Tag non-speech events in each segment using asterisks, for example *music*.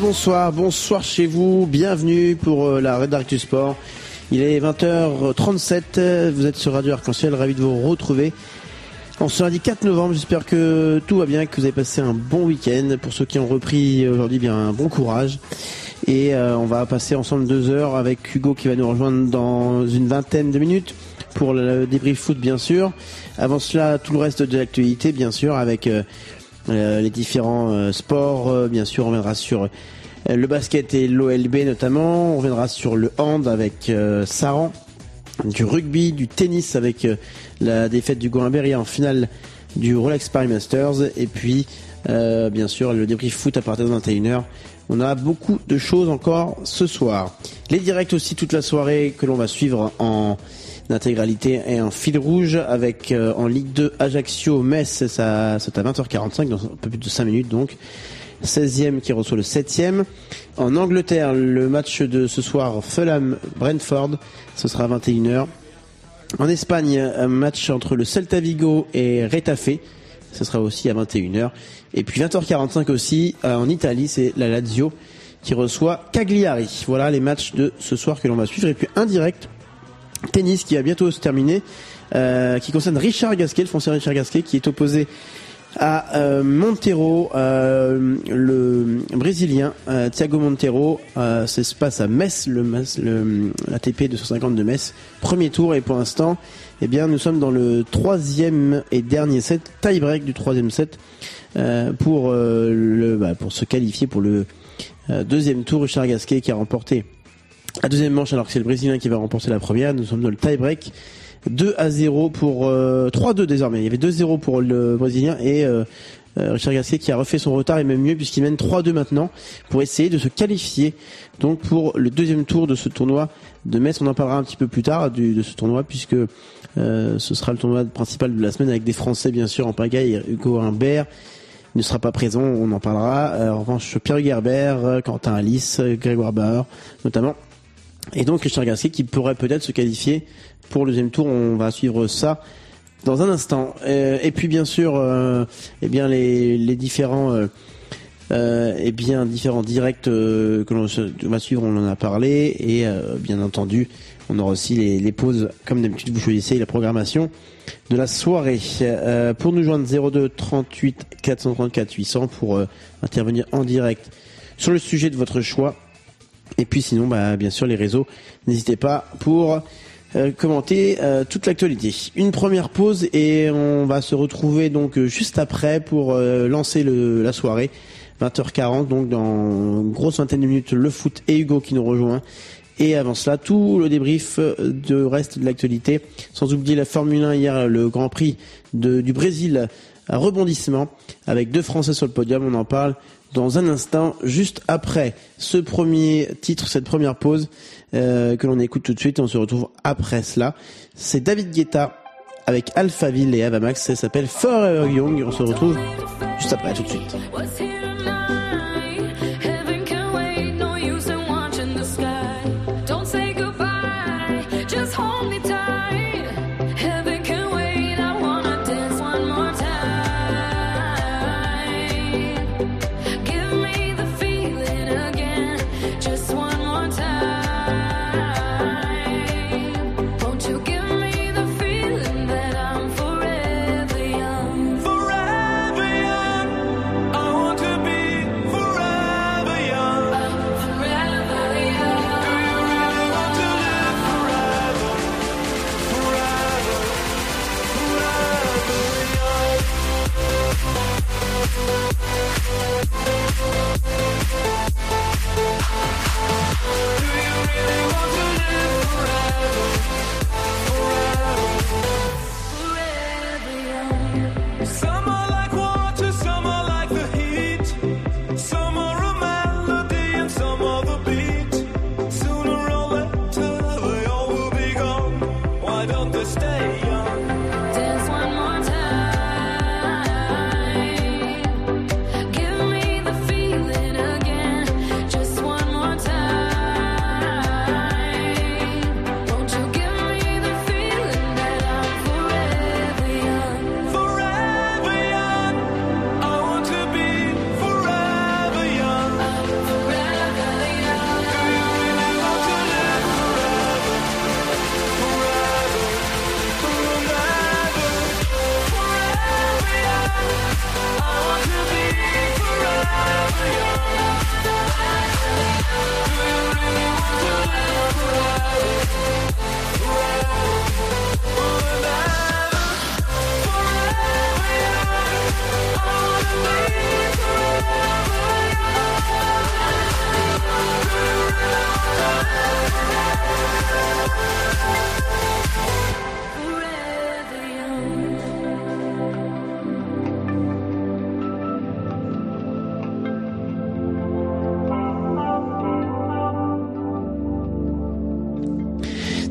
Bonsoir, bonsoir, chez vous. Bienvenue pour euh, la Red Dark du Sport. Il est 20h37. Vous êtes sur Radio Arc-en-Ciel. Ravi de vous retrouver. On se lundi 4 novembre. J'espère que tout va bien, que vous avez passé un bon week-end. Pour ceux qui ont repris aujourd'hui, bien un bon courage. Et euh, on va passer ensemble deux heures avec Hugo qui va nous rejoindre dans une vingtaine de minutes pour le débrief foot, bien sûr. Avant cela, tout le reste de l'actualité, bien sûr, avec euh, les différents euh, sports. Euh, bien sûr, on reviendra sur le basket et l'OLB notamment. On reviendra sur le hand avec Saran, du rugby, du tennis avec la défaite du Goimbert en finale du Rolex Paris Masters. Et puis, bien sûr, le débrief foot à partir de 21h. On a beaucoup de choses encore ce soir. Les directs aussi toute la soirée que l'on va suivre en d'intégralité et un fil rouge avec euh, en Ligue 2 Ajaccio Metz. C'est à 20h45 dans un peu plus de 5 minutes donc. 16e qui reçoit le 7e en Angleterre le match de ce soir Fulham Brentford ce sera à 21h en Espagne un match entre le Celta Vigo et Retafe. Ce sera aussi à 21h et puis 20h45 aussi euh, en Italie c'est la Lazio qui reçoit Cagliari. Voilà les matchs de ce soir que l'on va suivre. Et puis un direct tennis qui va bientôt se terminer, euh, qui concerne Richard Gasquet, le français Richard Gasquet, qui est opposé à euh, Montero, euh, le brésilien Thiago Montero. ça se passe à Metz, le, le ATP 250 de Metz. Premier tour et pour l'instant, eh bien, nous sommes dans le troisième et dernier set, tie break du troisième set, pour le, bah, pour se qualifier pour le deuxième tour. Richard Gasquet qui a remporté la deuxième manche, alors que c'est le Brésilien qui va remporter la première, nous sommes dans le tie-break. 2 à 0 pour 3-2 euh, désormais. Il y avait 2-0 pour le Brésilien et euh, euh, Richard Gasquet qui a refait son retard et même mieux puisqu'il mène 3-2 maintenant pour essayer de se qualifier donc pour le deuxième tour de ce tournoi de Metz. On en parlera un petit peu plus tard de ce tournoi puisque ce sera le tournoi principal de la semaine avec des Français bien sûr en pagaille, Hugo Humbert ne sera pas présent, on en parlera. en revanche, Pierre Gerbert, Quentin Alice, Grégoire Bauer notamment et donc Richard Gasquet qui pourrait peut-être se qualifier pour le deuxième tour. On va suivre ça dans un instant. Euh, et puis bien sûr, euh, eh bien les, les différents, euh, euh eh bien différents directs que l'on va suivre, on en a parlé. Et bien entendu, on aura aussi les, les pauses, comme d'habitude, vous choisissez la programmation de la soirée. pour nous joindre 02 38 434 800 pour intervenir en direct sur le sujet de votre choix et puis sinon, bah, bien sûr, les réseaux, n'hésitez pas pour euh, commenter euh, toute l'actualité. Une première pause et on va se retrouver donc euh, juste après pour lancer le, la soirée. 20h40, donc dans une grosse vingtaine de minutes, le foot et Hugo qui nous rejoint. Et avant cela, tout le débrief de reste de l'actualité. Sans oublier la Formule 1 hier, le Grand Prix de, du Brésil, un rebondissement avec deux Français sur le podium. On en parle dans un instant, juste après ce premier titre, cette première pause euh, que l'on écoute tout de suite. On se retrouve après cela. C'est David Guetta avec Alphaville et Avamax. Ça s'appelle Forever Young. On se retrouve juste après, tout de suite.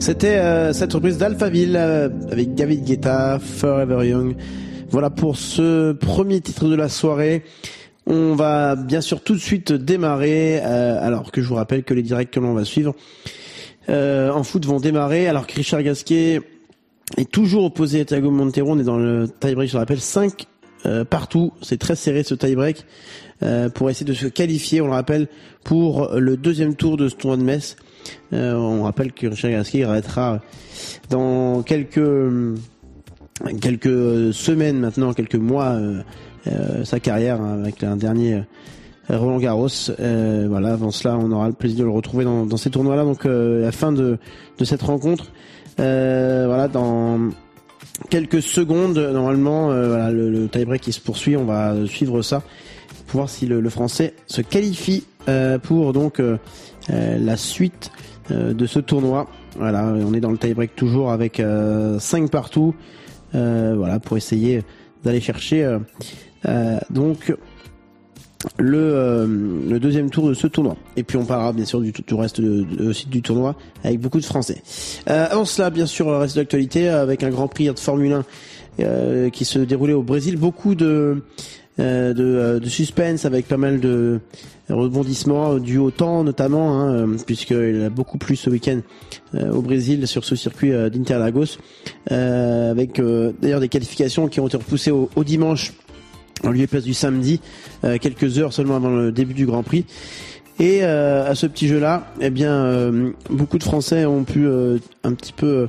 C'était euh, cette reprise d'Alphaville euh, avec David Guetta, Forever Young. Voilà pour ce premier titre de la soirée. On va bien sûr tout de suite démarrer, euh, alors que je vous rappelle que les directs que l'on va suivre en foot vont démarrer, alors que Richard Gasquet est toujours opposé à Thiago Montero. On est dans le tie-break, je le rappelle, 5 partout. C'est très serré ce tie-break pour essayer de se qualifier, on le rappelle, pour le deuxième tour de ce tournoi de Metz. Euh, on rappelle que Richard Gasquet arrêtera dans quelques quelques semaines maintenant, quelques mois euh, euh, sa carrière hein, avec un dernier Roland Garros. voilà, avant cela, on aura le plaisir de le retrouver dans, ces tournois-là. Donc, la fin de, cette rencontre, voilà, dans quelques secondes, normalement, le, tie-break qui se poursuit, on va suivre ça pour voir si le, le français se qualifie pour donc la suite euh, de ce tournoi. Voilà, on est dans le tie-break toujours avec 5 euh, partout. Euh, voilà, pour essayer d'aller chercher donc le, deuxième tour de ce tournoi. Et puis on parlera bien sûr du, du reste du tournoi avec beaucoup de Français. avant cela, bien sûr, reste de l'actualité avec un Grand Prix de Formule 1 qui se déroulait au Brésil. Beaucoup de euh, euh, de, suspense avec pas mal de rebondissements du haut temps notamment, hein, euh, puisqu'il a beaucoup plu ce week-end au Brésil sur ce circuit d'Interlagos, avec d'ailleurs des qualifications qui ont été repoussées au, dimanche en lieu et place du samedi, quelques heures seulement avant le début du Grand Prix. Et à ce petit jeu-là, eh bien, beaucoup de Français ont pu un petit peu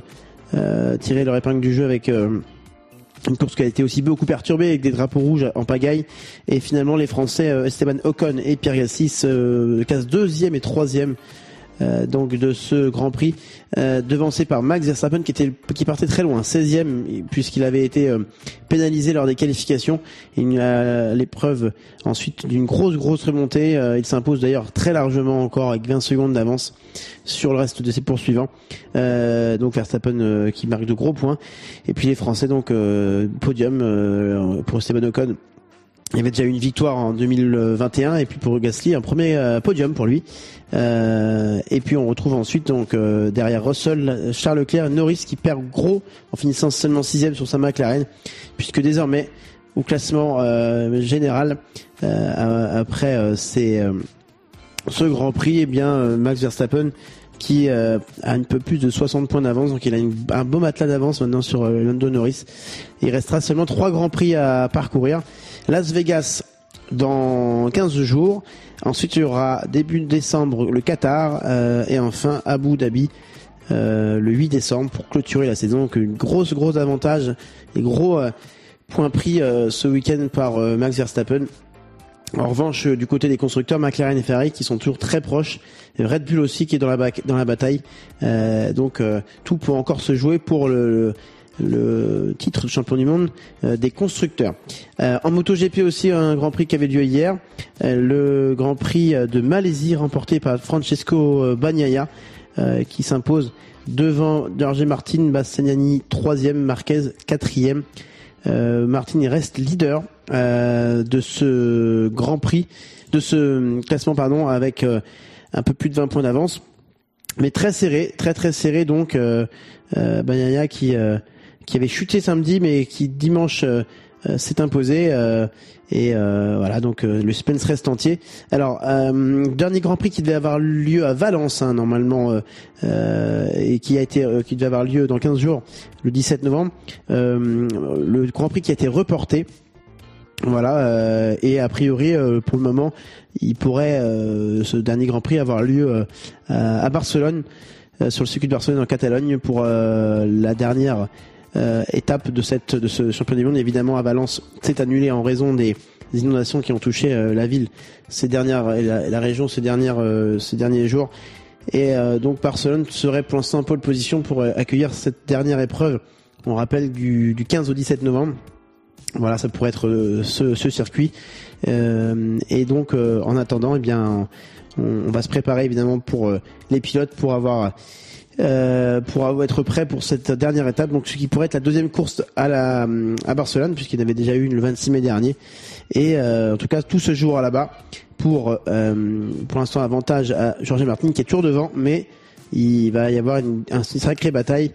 tirer leur épingle du jeu avec une course qui a été aussi beaucoup perturbée avec des drapeaux rouges en pagaille. Et finalement les Français euh, Esteban Ocon et Pierre Gassis euh, cassent deuxième et troisième euh, donc de ce Grand Prix, euh, devancé par Max Verstappen qui était qui partait très loin, 16e puisqu'il avait été euh, pénalisé lors des qualifications. Il a l'épreuve ensuite d'une grosse grosse remontée. il s'impose d'ailleurs très largement encore avec 20 secondes d'avance sur le reste de ses poursuivants. donc Verstappen qui marque de gros points. Et puis les Français donc podium pour Esteban Ocon il y avait déjà eu une victoire en 2021 et puis pour Gasly un premier euh, podium pour lui. Euh, et puis on retrouve ensuite donc euh, derrière Russell, Charles Leclerc Norris qui perd gros en finissant seulement sixième sur sa McLaren puisque désormais au classement général après ce Grand Prix, eh bien Max Verstappen qui a un peu plus de 60 points d'avance, donc il a un beau matelas d'avance maintenant sur London Norris. Il restera seulement trois grands prix à parcourir. Las Vegas dans 15 jours. Ensuite, il y aura début décembre le Qatar euh, et enfin Abu Dhabi euh, le 8 décembre pour clôturer la saison. Donc une grosse grosse avantage et gros euh, points pris ce week-end par Max Verstappen. En revanche, du côté des constructeurs, McLaren et Ferrari qui sont toujours très proches, Red Bull aussi qui est dans la, dans la bataille. donc tout peut encore se jouer pour le titre de champion du monde euh, des constructeurs. Euh, en MotoGP aussi un Grand Prix qui avait lieu hier, euh, le Grand Prix de Malaisie remporté par Francesco Bagnaia qui s'impose devant Jorge Martin, Bastianini troisième, Marquez quatrième. Martin reste leader de ce Grand Prix, de ce classement pardon, avec un peu plus de 20 points d'avance, mais très serré, très très serré donc. Euh, qui qui avait chuté samedi, mais qui dimanche euh, euh, s'est imposé. Euh, et voilà, donc le suspense reste entier. Alors, dernier Grand Prix qui devait avoir lieu à Valence, hein, normalement, et qui a été, qui devait avoir lieu dans 15 jours, le 17 novembre. le Grand Prix qui a été reporté. Voilà, et a priori, pour le moment, il pourrait ce dernier Grand Prix avoir lieu à Barcelone, sur le circuit de Barcelone en Catalogne, pour la dernière euh, étape de cette de ce championnat du monde. Évidemment, à Valence, c'est annulé en raison des, inondations qui ont touché euh, la ville ces dernières la, région ces dernières euh, ces derniers jours. Et donc Barcelone serait pour l'instant en pole position pour accueillir cette dernière épreuve. On rappelle du, du 15 au 17 novembre. Voilà, ça pourrait être ce, ce circuit. et donc, en attendant, eh bien, on, va se préparer évidemment pour les pilotes pour avoir euh, pour être prêt pour cette dernière étape. Donc ce qui pourrait être la deuxième course à la à Barcelone puisqu'il avait déjà eu une le 26 mai dernier. Et euh, en tout cas tout ce jour là-bas pour euh, pour l'instant avantage à Georges Martin qui est toujours devant, mais il va y avoir une, une sacrée bataille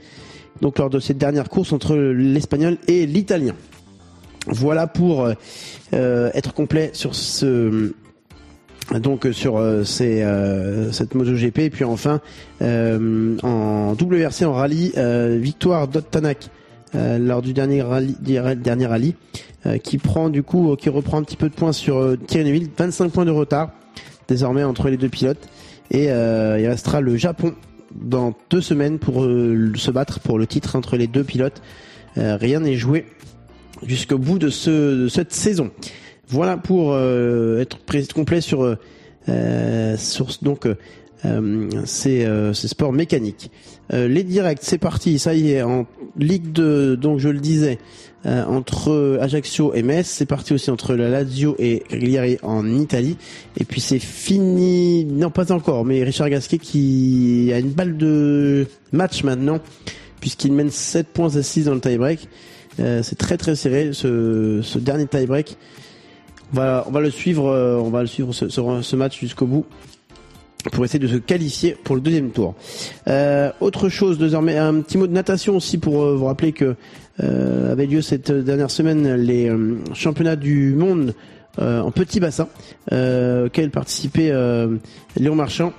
donc lors de cette dernière course entre l'espagnol et l'italien. Voilà pour être complet sur ce donc sur ces, cette MotoGP et puis enfin en WRC en rallye victoire d'Ottanak lors du dernier rallye, dernier rallye qui prend du coup qui reprend un petit peu de points sur Thierry Neuville 25 points de retard désormais entre les deux pilotes et il restera le Japon dans deux semaines pour euh, se battre pour le titre entre les deux pilotes. Euh, rien n'est joué jusqu'au bout de, ce, cette saison. Voilà pour euh, être complet sur, sur donc ces, ces sports mécaniques. les directs, c'est parti, ça y est, en Ligue 2, donc je le disais, euh, entre Ajaccio et Metz. C'est parti aussi entre la Lazio et Cagliari en Italie. Et puis c'est fini, non pas encore, mais Richard Gasquet qui a une balle de match maintenant, puisqu'il mène 7 points à 6 dans le tie-break. Euh, c'est très très serré ce, ce dernier tie-break. On va, on va le suivre, euh, on va le suivre ce, ce match jusqu'au bout pour essayer de se qualifier pour le deuxième tour. Euh, autre chose désormais, un petit mot de natation aussi pour euh, vous rappeler que euh, avait lieu cette dernière semaine les euh, championnats du monde en petit bassin auquel participait Léon Marchand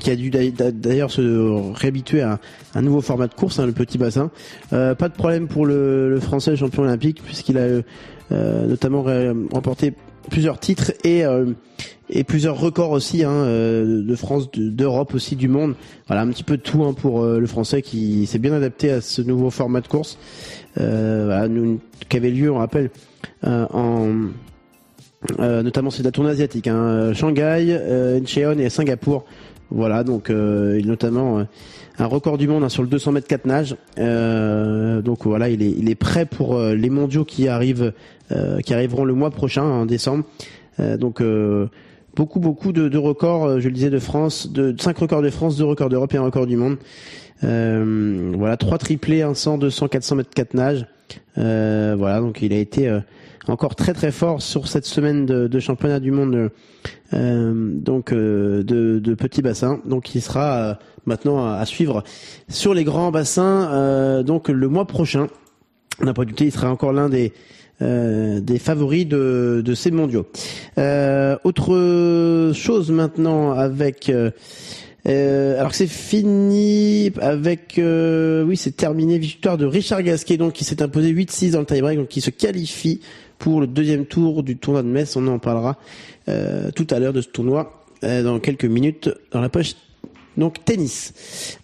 qui a dû d'ailleurs se réhabituer à un nouveau format de course, hein, le petit bassin. pas de problème pour le, le français champion olympique puisqu'il a notamment remporté plusieurs titres et euh, et plusieurs records aussi hein, euh, de France, d'Europe aussi, du monde. Voilà un petit peu tout hein, pour euh, le Français qui s'est bien adapté à ce nouveau format de course. voilà, nous, qui avait lieu, on rappelle, en notamment c'est la tournée asiatique, hein, Shanghai, Incheon et Singapour. Voilà, donc notamment un record du monde hein, sur le 200 mètres 4 nages. donc voilà, il est, prêt pour les mondiaux qui arrivent euh, qui arriveront le mois prochain, en décembre. Euh, donc euh, beaucoup beaucoup de, records, je le disais, de France, de 5 records de France, 2 records d'Europe et un record du monde. voilà, trois triplés, un 100, 200, 400 mètres 4 nages. voilà, donc il a été encore très très fort sur cette semaine de, championnat du monde donc de, de petits bassins. Donc il sera maintenant à, suivre sur les grands bassins donc le mois prochain. On n'a pas douté, il sera encore l'un des euh, des favoris de, de ces mondiaux. Euh, autre chose maintenant avec euh, euh alors que c'est fini avec oui c'est terminé victoire de Richard Gasquet donc qui s'est imposé 8-6 dans le tie-break donc qui se qualifie pour le deuxième tour du tournoi de Metz on en parlera tout à l'heure de ce tournoi dans quelques minutes dans la poche donc tennis.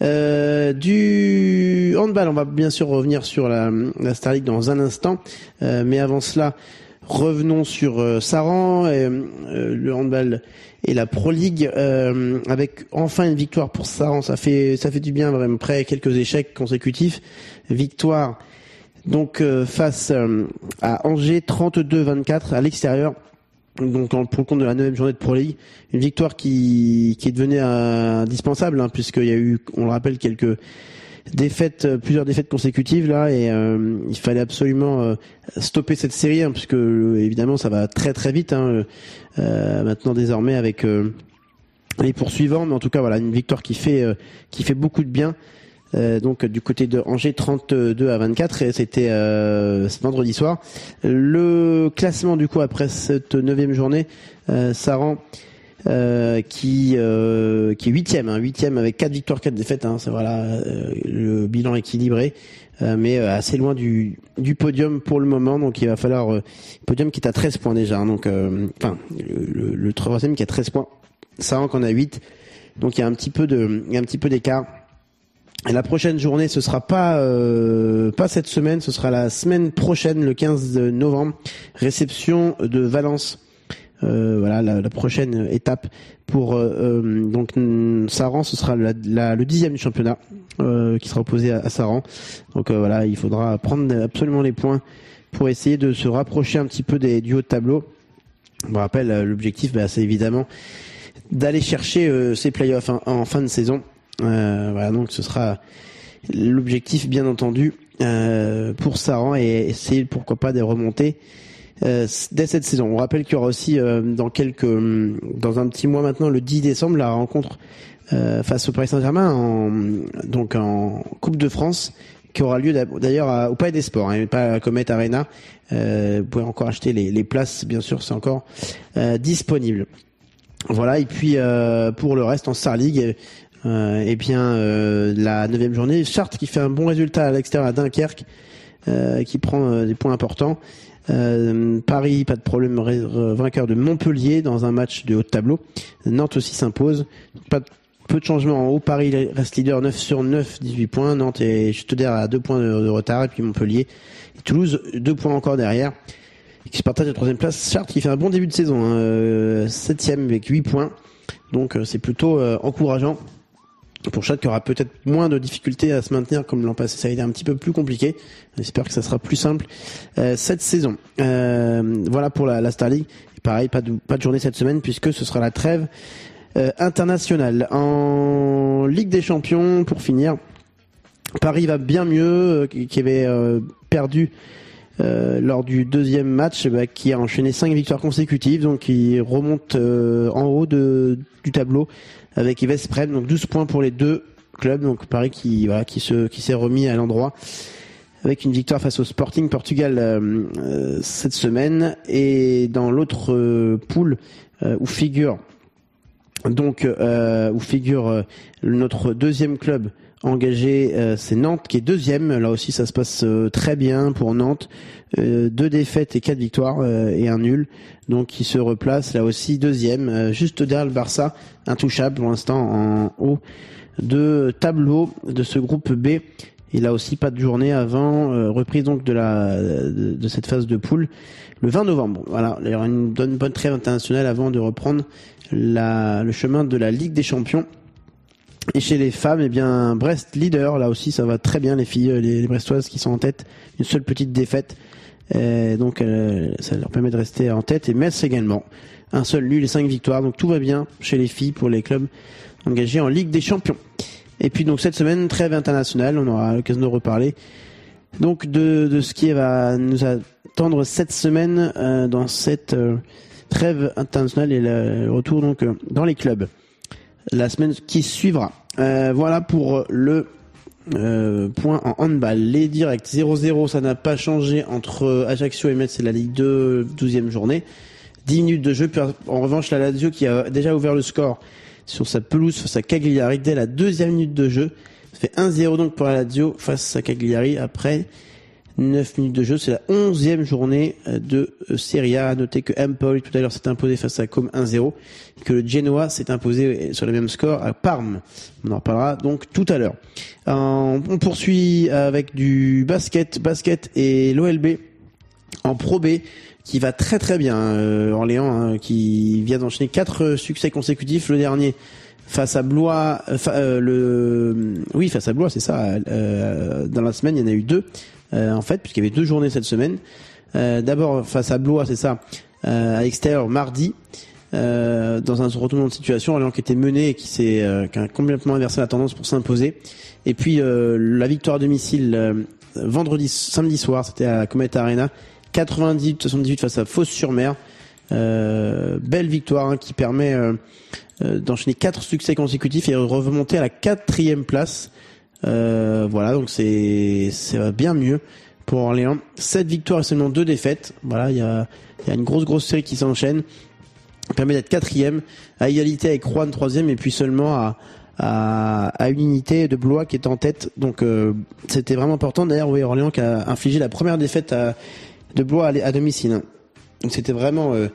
Euh, du handball, on va bien sûr revenir sur la, la Star League dans un instant, euh, mais avant cela, revenons sur euh, Saran, et, le handball et la Pro League avec enfin une victoire pour Saran. Ça fait ça fait du bien vraiment. Après quelques échecs consécutifs, victoire donc face à Angers 32-24 à l'extérieur donc pour le compte de la neuvième journée de Pro League, une victoire qui, qui est devenue indispensable hein, puisqu'il y a eu, on le rappelle, quelques défaites, plusieurs défaites consécutives là et euh, il fallait absolument euh, stopper cette série hein, puisque évidemment ça va très très vite hein, euh, maintenant désormais avec les poursuivants. Mais en tout cas voilà une victoire qui fait qui fait beaucoup de bien euh, donc du côté de Angers 32 à 24 et c'était euh, vendredi soir. Le classement du coup après cette neuvième journée, euh, ça rend euh, qui euh, qui est huitième, hein, huitième avec quatre victoires, quatre défaites. Hein, c'est voilà le bilan équilibré, mais assez loin du du podium pour le moment. Donc il va falloir podium qui est à 13 points déjà. Hein, donc enfin le, troisième qui a 13 points, ça qu'on a 8 Donc il y a un petit peu de il y a un petit peu d'écart. La prochaine journée, ce sera pas euh, pas cette semaine, ce sera la semaine prochaine, le 15 novembre, réception de Valence. Euh, voilà la, prochaine étape pour euh, donc Saran, ce sera le dixième du championnat qui sera opposé à, Saran. Donc voilà, il faudra prendre absolument les points pour essayer de se rapprocher un petit peu des, du haut de tableau. Vous rappelle, l'objectif, bah, c'est évidemment d'aller chercher ces playoffs en fin de saison voilà, donc ce sera l'objectif, bien entendu, euh, pour Saran et essayer, pourquoi pas, de remonter euh, dès cette saison. On rappelle qu'il y aura aussi dans quelques, dans un petit mois maintenant, le 10 décembre, la rencontre face au Paris Saint-Germain en, donc en Coupe de France qui aura lieu d'ailleurs au Palais des Sports, hein, pas à Comet Arena. Euh, vous pouvez encore acheter les, les places, bien sûr, c'est encore euh, disponible. Voilà, et puis euh, pour le reste en Star League, euh, eh bien euh, la neuvième journée, Chartres qui fait un bon résultat à l'extérieur à Dunkerque, qui prend des points importants. Paris, pas de problème, vainqueur de Montpellier dans un match de haut de tableau. Nantes aussi s'impose. Pas de peu de changements en haut. Paris reste leader 9 sur 9, 18 points. Nantes est juste derrière à 2 points de, retard. Et puis Montpellier et Toulouse, 2 points encore derrière. Et qui se partage la troisième place. Chartres qui fait un bon début de saison. Hein, 7 euh, avec 8 points. Donc euh, c'est plutôt euh, encourageant. Pour Chartres qui aura peut-être moins de difficultés à se maintenir comme l'an passé, ça a été un petit peu plus compliqué. J'espère que ça sera plus simple cette saison. voilà pour la, la Star League. pareil, pas de, journée cette semaine puisque ce sera la trêve euh, international. En Ligue des Champions, pour finir, Paris va bien mieux, euh, qui avait euh, perdu lors du deuxième match, bah, qui a enchaîné cinq victoires consécutives, donc il remonte en haut du tableau avec Yves Prem, donc 12 points pour les deux clubs, donc Paris qui voilà qui se qui s'est remis à l'endroit avec une victoire face au Sporting Portugal cette semaine. Et dans l'autre poule où figure donc euh, où figure euh, notre deuxième club engagé, euh, c'est Nantes qui est deuxième. Là aussi, ça se passe euh, très bien pour Nantes. deux défaites et quatre victoires et un nul. Donc, qui se replace là aussi deuxième, juste derrière le Barça, intouchable pour l'instant en haut de tableau de ce groupe B. Il a aussi pas de journée avant reprise donc de la de, cette phase de poule le 20 novembre. Voilà, il y aura une bonne, trêve internationale avant de reprendre le chemin de la Ligue des Champions. Et chez les femmes, eh bien, Brest leader, là aussi, ça va très bien, les filles, les, Brestoises qui sont en tête. Une seule petite défaite. donc, euh, ça leur permet de rester en tête. Et Metz également. Un seul nul et cinq victoires. Donc, tout va bien chez les filles pour les clubs engagés en Ligue des Champions. Et puis, donc, cette semaine, trêve internationale. On aura l'occasion de reparler. Donc, de, de ce qui va nous attendre cette semaine euh, dans cette euh, trêve internationale et le retour donc euh, dans les clubs la semaine qui suivra. Euh, voilà pour le euh, point en handball. Les directs 0-0, ça n'a pas changé entre Ajaccio et Metz, c'est la Ligue 2, 12e journée. 10 minutes de jeu. en revanche, la Lazio qui a déjà ouvert le score sur sa pelouse face à Cagliari dès la deuxième minute de jeu. Ça fait 1-0 donc pour la Lazio face à Cagliari après 9 minutes de jeu. C'est la 11e journée euh, de euh, Serie A. À noter que Empoli tout à l'heure s'est imposé face à Com 1-0 que le Genoa s'est imposé sur le même score à Parme. On en reparlera donc tout à l'heure. On poursuit avec du basket, basket et l'OLB en Pro B qui va très très bien. Euh, Orléans hein, qui vient d'enchaîner quatre succès consécutifs. Le dernier face à Blois, le oui face à Blois, c'est ça. dans la semaine, il y en a eu deux. Euh, en fait, puisqu'il y avait deux journées cette semaine. Euh, d'abord face à Blois, c'est ça, euh, à l'extérieur mardi. dans un retournement de situation, Orléans qui était mené et qui s'est qui a complètement inversé la tendance pour s'imposer. Et puis la victoire à domicile vendredi, samedi soir, c'était à Comet Arena, 98-78 face à Fosse-sur-Mer. belle victoire hein, qui permet d'enchaîner quatre succès consécutifs et remonter à la quatrième place euh, voilà, donc c'est c'est bien mieux pour Orléans. 7 victoires et seulement 2 défaites. Voilà, il y a, y a une grosse grosse série qui s'enchaîne. permet d'être quatrième, à égalité avec Rouen troisième et puis seulement à, à, à, une unité de Blois qui est en tête. Donc euh, c'était vraiment important. D'ailleurs, oui, Orléans qui a infligé la première défaite à, de Blois à, domicile. Donc c'était vraiment euh,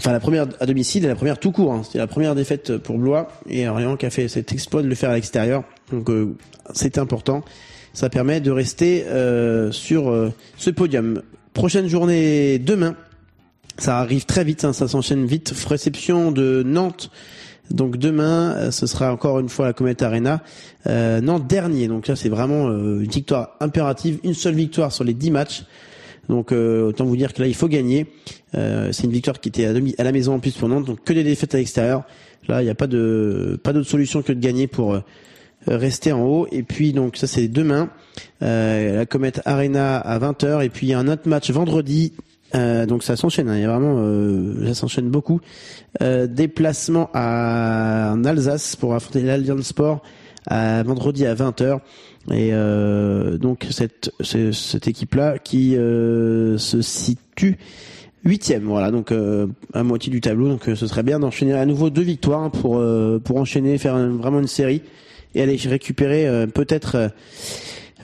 enfin la première à domicile et la première tout court. Hein. C'était la première défaite pour Blois et Orléans qui a fait cet exploit de le faire à l'extérieur. Donc euh, c'est important. Ça permet de rester euh, sur euh, ce podium. Prochaine journée demain. Ça arrive très vite, hein, ça s'enchaîne vite. Réception de Nantes. Donc demain, ce sera encore une fois la Comet Arena. Nantes dernier. Donc là, c'est vraiment une victoire impérative. Une seule victoire sur les 10 matchs. Donc autant vous dire que là, il faut gagner. c'est une victoire qui était à, à la maison en plus pour Nantes. Donc que des défaites à l'extérieur. Là, il n'y a pas de pas d'autre solution que de gagner pour euh, rester en haut. Et puis donc ça c'est demain, euh, la Comet Arena à 20h. Et puis il y a un autre match vendredi donc ça s'enchaîne, hein. il y a vraiment, ça s'enchaîne beaucoup. déplacement à en Alsace pour affronter l'Allianz Sport à vendredi à 20h. Et donc cette cette équipe-là qui se situe huitième, voilà, donc à moitié du tableau. Donc ce serait bien d'enchaîner à nouveau deux victoires hein, pour pour enchaîner, faire vraiment une série et aller récupérer peut-être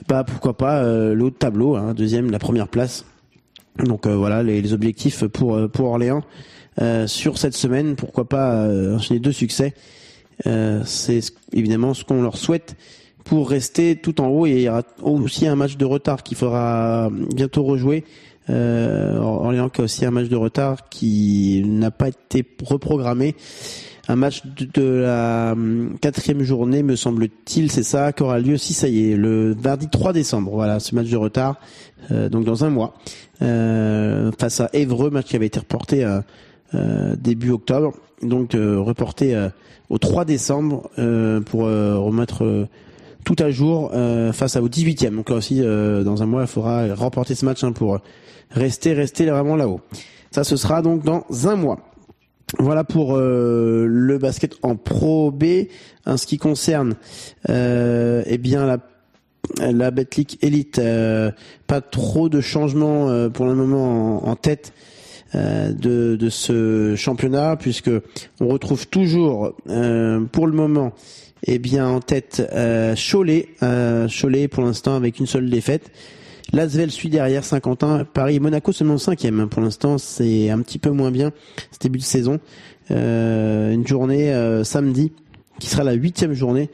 bah pourquoi pas euh, l'autre tableau, hein, deuxième, la première place. Donc euh, voilà les, objectifs pour euh, pour Orléans sur cette semaine. Pourquoi pas enchaîner deux succès. C'est évidemment ce qu'on leur souhaite pour rester tout en haut. Et il y aura aussi un match de retard qu'il faudra bientôt rejouer. Orléans qui a aussi un match de retard qui n'a pas été reprogrammé un match de, la hum, quatrième journée, me semble-t-il, c'est ça, qui aura lieu, si ça y est, le mardi 3 décembre. Voilà, ce match de retard, euh, donc dans un mois, euh, face à Évreux, match qui avait été reporté à euh, début octobre, donc reporté au 3 décembre pour remettre tout à jour face à au 18e. Donc là aussi, dans un mois, il faudra remporter ce match hein, pour rester, rester vraiment là-haut. Ça, ce sera donc dans un mois. Voilà pour euh, le basket en Pro B. En ce qui concerne, euh, eh bien la la Betclic Elite, euh, pas trop de changements euh, pour le moment en, tête de, de ce championnat, puisque on retrouve toujours pour le moment, eh bien en tête Cholet, Cholet pour l'instant avec une seule défaite. L'Asvel suit derrière Saint-Quentin, Paris Monaco seulement cinquième. Pour l'instant, c'est un petit peu moins bien ce début de saison. Euh, une journée euh, samedi qui sera la huitième journée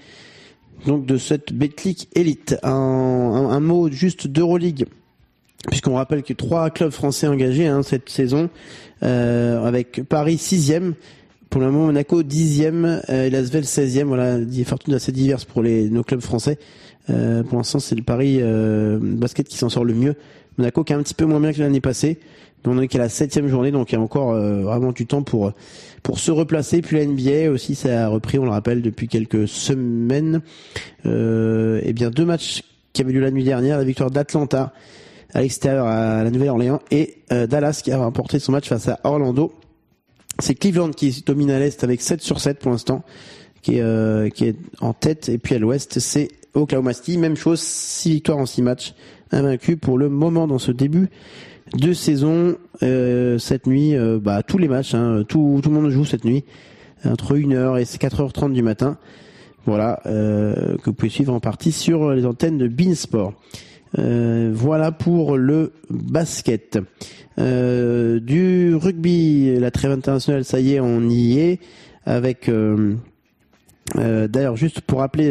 donc de cette Betclic Elite. Un, mot juste d'Euroleague puisqu'on rappelle que trois clubs français engagés hein, cette saison, euh, avec Paris sixième, pour le moment Monaco dixième et l'Asvel seizième. Voilà, des fortunes assez diverses pour les nos clubs français. Euh, pour l'instant, c'est le Paris euh, basket qui s'en sort le mieux. Monaco qui est un petit peu moins bien que l'année passée. On est qu'à la septième journée, donc il y a encore euh, vraiment du temps pour pour se replacer. Puis la NBA aussi, ça a repris, on le rappelle, depuis quelques semaines. Euh, et bien deux matchs qui avaient lieu la nuit dernière, la victoire d'Atlanta à l'extérieur à la Nouvelle-Orléans et Dallas qui a remporté son match face à Orlando. C'est Cleveland qui domine à l'est avec 7 sur 7 pour l'instant, qui est, qui est en tête. Et puis à l'ouest, c'est Oklahoma City, même chose, 6 victoires en 6 matchs, invaincu pour le moment dans ce début de saison. Euh, cette nuit, euh, bah, tous les matchs, hein, tout, tout le monde joue cette nuit, entre 1h et 4h30 du matin. Voilà, euh, que vous pouvez suivre en partie sur les antennes de Beansport. Euh, voilà pour le basket. Euh, du rugby, la trêve internationale, ça y est, on y est avec euh, D'ailleurs, juste pour rappeler,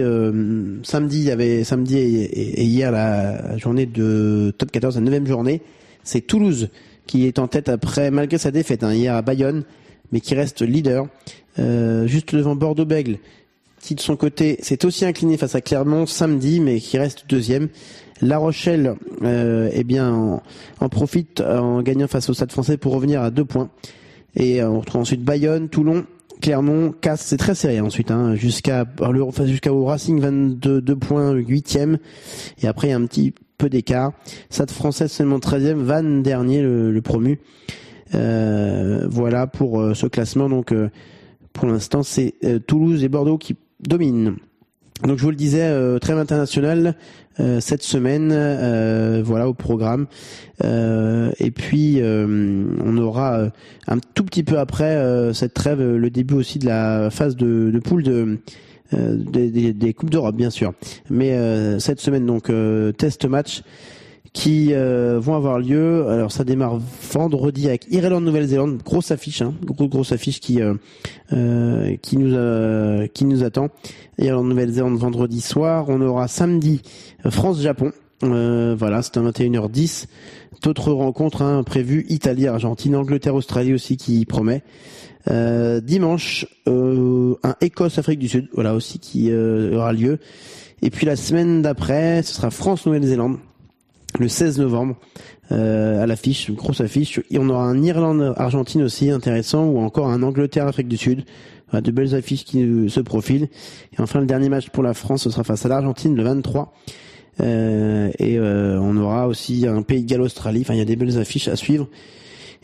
samedi, il y avait samedi et, hier la journée de top 14, la neuvième journée. C'est Toulouse qui est en tête après, malgré sa défaite hein, hier à Bayonne, mais qui reste leader. Juste devant Bordeaux-Bègle, qui de son côté s'est aussi incliné face à Clermont samedi, mais qui reste deuxième. La Rochelle, euh, eh bien, en, profite en gagnant face au Stade Français pour revenir à deux points. Et on retrouve ensuite Bayonne, Toulon Clermont, casse, c'est très serré ensuite, hein, jusqu'à jusqu'au Racing 22 points, 8e, et après un petit peu d'écart. Stade français seulement 13e, Van dernier, le, promu. Euh, voilà pour euh, ce classement. Donc euh, pour l'instant, c'est Toulouse et Bordeaux qui dominent. Donc je vous le disais, euh, trêve internationale euh, cette semaine, euh, voilà au programme. Et puis on aura un tout petit peu après cette trêve le début aussi de la phase de, de poule de des, des, coupes d'Europe bien sûr. Mais cette semaine donc test match qui euh, vont avoir lieu. Alors ça démarre vendredi avec Irlande-Nouvelle-Zélande, grosse affiche, hein, grosse grosse affiche qui euh, euh qui nous euh, qui nous attend. Irlande-Nouvelle-Zélande vendredi soir. On aura samedi France-Japon. voilà, c'est à 21h10. D'autres rencontres hein, prévues Italie, Argentine, Angleterre, Australie aussi qui promet. dimanche, un Écosse-Afrique du Sud, voilà aussi qui aura lieu. Et puis la semaine d'après, ce sera France-Nouvelle-Zélande le 16 novembre euh, à l'affiche, une grosse affiche. Et on aura un Irlande-Argentine aussi intéressant ou encore un Angleterre-Afrique du Sud. de belles affiches qui se profilent. Et enfin, le dernier match pour la France, ce sera face à l'Argentine le 23. Euh, et euh, on aura aussi un Pays de Galles-Australie. Enfin, il y a des belles affiches à suivre.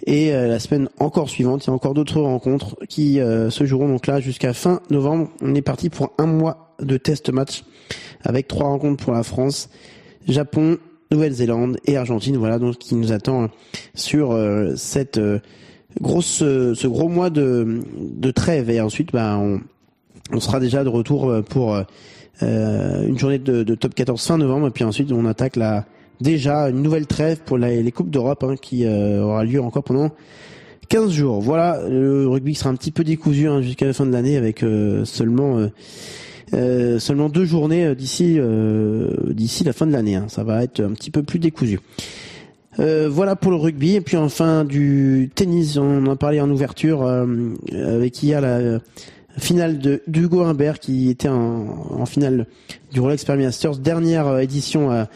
Et la semaine encore suivante, il y a encore d'autres rencontres qui se joueront donc là jusqu'à fin novembre. On est parti pour un mois de test match avec trois rencontres pour la France, Japon, Nouvelle-Zélande et Argentine. Voilà donc qui nous attend sur cette grosse, ce gros mois de, de trêve. Et ensuite, bah, on, on sera déjà de retour pour euh, une journée de, de, top 14 fin novembre. Et puis ensuite, on attaque la, déjà une nouvelle trêve pour les Coupes d'Europe hein, qui euh, aura lieu encore pendant 15 jours. Voilà, le rugby sera un petit peu décousu hein, jusqu'à la fin de l'année avec euh, seulement euh, seulement deux journées d'ici d'ici la fin de l'année. Hein. Ça va être un petit peu plus décousu. voilà pour le rugby et puis enfin du tennis. On en a parlé en ouverture avec qui a la finale d'Hugo Humbert qui était en, finale du Rolex Premier Masters, dernière édition à,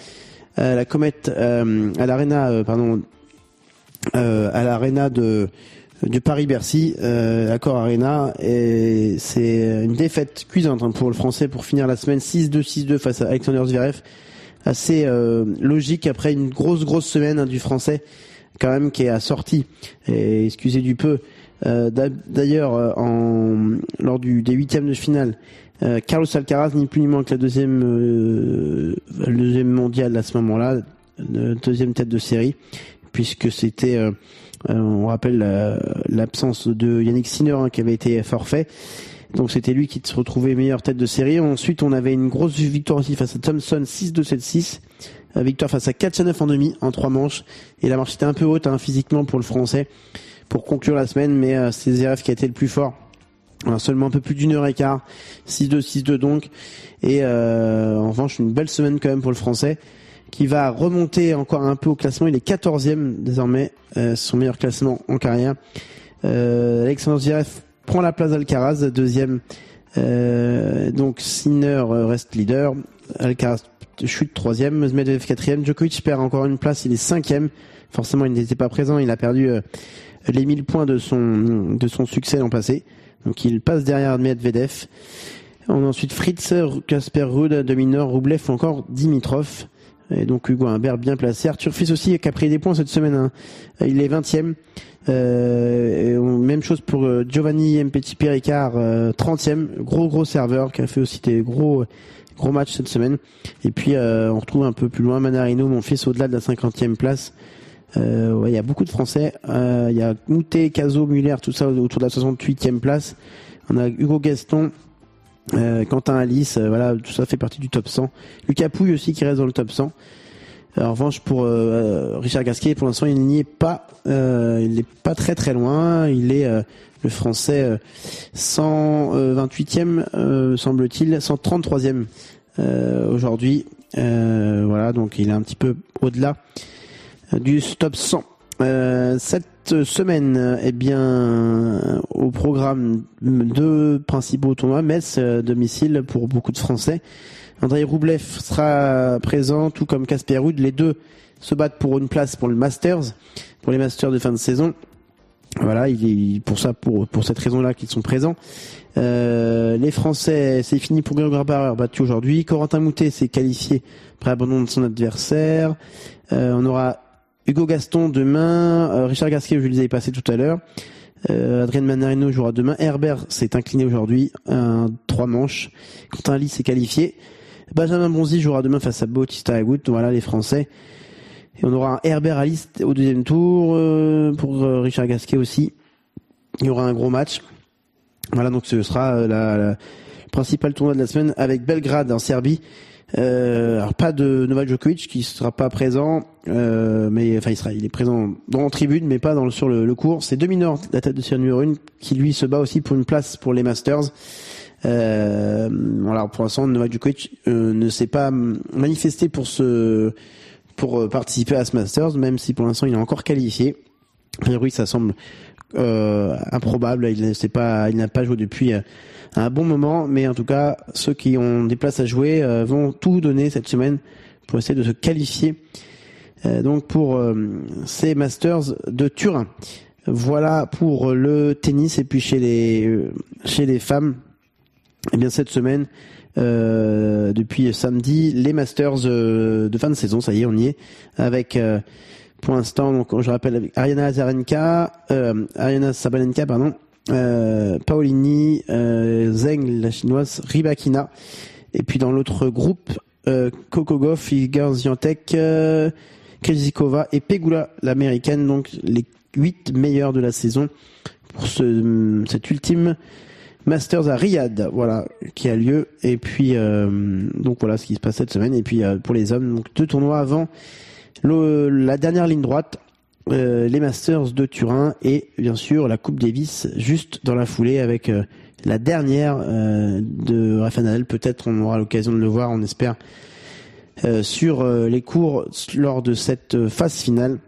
la comète à l'arena pardon à l'arena de de Paris-Bercy, euh, Accor Arena, et c'est une défaite cuisante hein, pour le Français pour finir la semaine 6-2-6-2 face à Alexander Zverev. Assez euh, logique après une grosse grosse semaine hein, du Français quand même qui est assorti, et excusez du peu, euh, d'ailleurs euh, en lors du des huitièmes de finale. Carlos Alcaraz, ni plus ni moins que la deuxième, le deuxième mondial à ce moment-là, deuxième tête de série, puisque c'était euh, on rappelle l'absence de Yannick Sinner hein, qui avait été forfait. Donc c'était lui qui se retrouvait meilleure tête de série. Ensuite, on avait une grosse victoire aussi face à Thompson 6-2-7-6. Euh, victoire face à 4-9 en demi en trois manches. Et la marche était un peu haute hein, physiquement pour le français pour conclure la semaine, mais euh, c'est Zverev qui a été le plus fort. seulement un peu plus d'une heure et quart, 6-2, 6-2 donc. Et en revanche, une belle semaine quand même pour le français qui va remonter encore un peu au classement. Il est 14e désormais, euh, son meilleur classement en carrière. Euh, Alexandre Zverev prend la place d'Alcaraz, deuxième. Euh, donc Sinner reste leader. Alcaraz chute troisième. Medvedev quatrième. Djokovic perd encore une place, il est cinquième. Forcément, il n'était pas présent. Il a perdu euh, les 1000 points de son de son succès l'an passé. Donc il passe derrière Medvedev. On a ensuite Fritz, Kasper Ruud, Dominor, Roublev, encore Dimitrov. Et donc Hugo Humbert bien placé. Arthur Fils aussi qui a pris des points cette semaine. Hein. Il est 20e. Euh, même chose pour euh, Giovanni Mpeti Péricard, 30e. Euh, gros gros serveur qui a fait aussi des gros gros matchs cette semaine. Et puis on retrouve un peu plus loin Manarino, mon fils, au-delà de la 50e place. il y a beaucoup de Français. Il y a Moutet, Caso, Muller, tout ça autour de la 68e place. On a Hugo Gaston, euh, Quentin Alice, euh, voilà, tout ça fait partie du top 100. Lucas Pouille aussi qui reste dans le top 100. Euh, en revanche, pour Richard Gasquet, pour l'instant, il n'y est pas, il n'est pas très très loin. Il est le Français 128e, semble-t-il, 133e aujourd'hui. voilà, donc il est un petit peu au-delà du top 100. cette semaine, eh bien, au programme deux principaux tournois, Metz euh, domicile pour beaucoup de Français. André Roublev sera présent, tout comme Casper Ruud. Les deux se battent pour une place pour le Masters, pour les Masters de fin de saison. Voilà, il est pour ça, pour pour cette raison-là qu'ils sont présents. Euh, les Français, c'est fini pour Grégoire Barreur, battu aujourd'hui. Corentin Moutet s'est qualifié après abandon de son adversaire. Euh, on aura Hugo Gaston demain, euh, Richard Gasquet, je les ai passé tout à l'heure. Euh, Adrien Manarino jouera demain. Herbert s'est incliné aujourd'hui, un trois manches. Quentin Lee s'est qualifié. Benjamin Bonzi jouera demain face à Bautista Agut. Voilà les Français. Et on aura Herbert Alice au deuxième tour euh, pour euh, Richard Gasquet aussi. Il y aura un gros match. Voilà donc ce sera la, la principale tournoi de la semaine avec Belgrade en Serbie. Euh, alors pas de Novak Djokovic qui sera pas présent, euh, mais enfin il sera, il est présent dans la tribune, mais pas sur le, le cours. C'est Dominor, la tête de série numéro 1, qui lui se bat aussi pour une place pour les Masters. Euh, alors pour l'instant, Novak Djokovic euh, ne s'est pas manifesté pour ce pour participer à ce Masters, même si pour l'instant il est encore qualifié. A priori, ça semble euh, improbable. Il n'a pas, il n'a pas joué depuis un bon moment, mais en tout cas, ceux qui ont des places à jouer euh, vont tout donner cette semaine pour essayer de se qualifier euh, donc pour euh, ces Masters de Turin. Voilà pour le tennis et puis chez les chez les femmes, eh bien cette semaine depuis samedi les Masters de fin de saison, ça y est, on y est avec pour l'instant. Donc, je rappelle Ariana Zarenka, euh, Ariana Sabalenka, pardon, euh, Paolini, euh, Zeng, la chinoise, Ribakina. Et puis dans l'autre groupe, euh, Goff, Iga Ziantek, euh, et Pegula, l'américaine. Donc les huit meilleurs de la saison pour ce, cet ultime Masters à Riyad, voilà, qui a lieu. Et puis, euh, donc voilà ce qui se passe cette semaine. Et puis euh, pour les hommes, donc deux tournois avant la dernière ligne droite, euh, les Masters de Turin et bien sûr la Coupe Davis juste dans la foulée avec euh, la dernière euh, de Rafa Nadal. Peut-être on aura l'occasion de le voir, on espère, sur les cours lors de cette phase finale.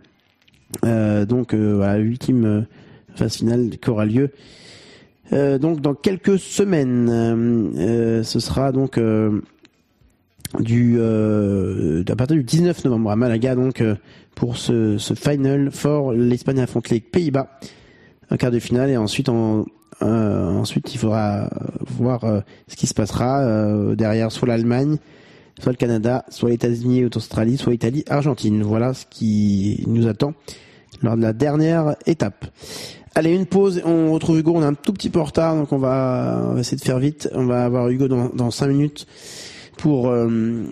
donc voilà, ultime phase finale qui aura lieu. donc dans quelques semaines, ce sera donc du à partir du 19 novembre à Malaga donc pour ce, ce final for l'Espagne affronte les Pays-Bas un quart de finale et ensuite en, euh, ensuite il faudra voir euh, ce qui se passera euh, derrière soit l'Allemagne soit le Canada soit les États-Unis ou l'Australie soit l'Italie Argentine voilà ce qui nous attend lors de la dernière étape Allez, une pause. On retrouve Hugo. On est un tout petit peu en retard, donc on va, on va essayer de faire vite. On va avoir Hugo dans, dans cinq minutes pour euh,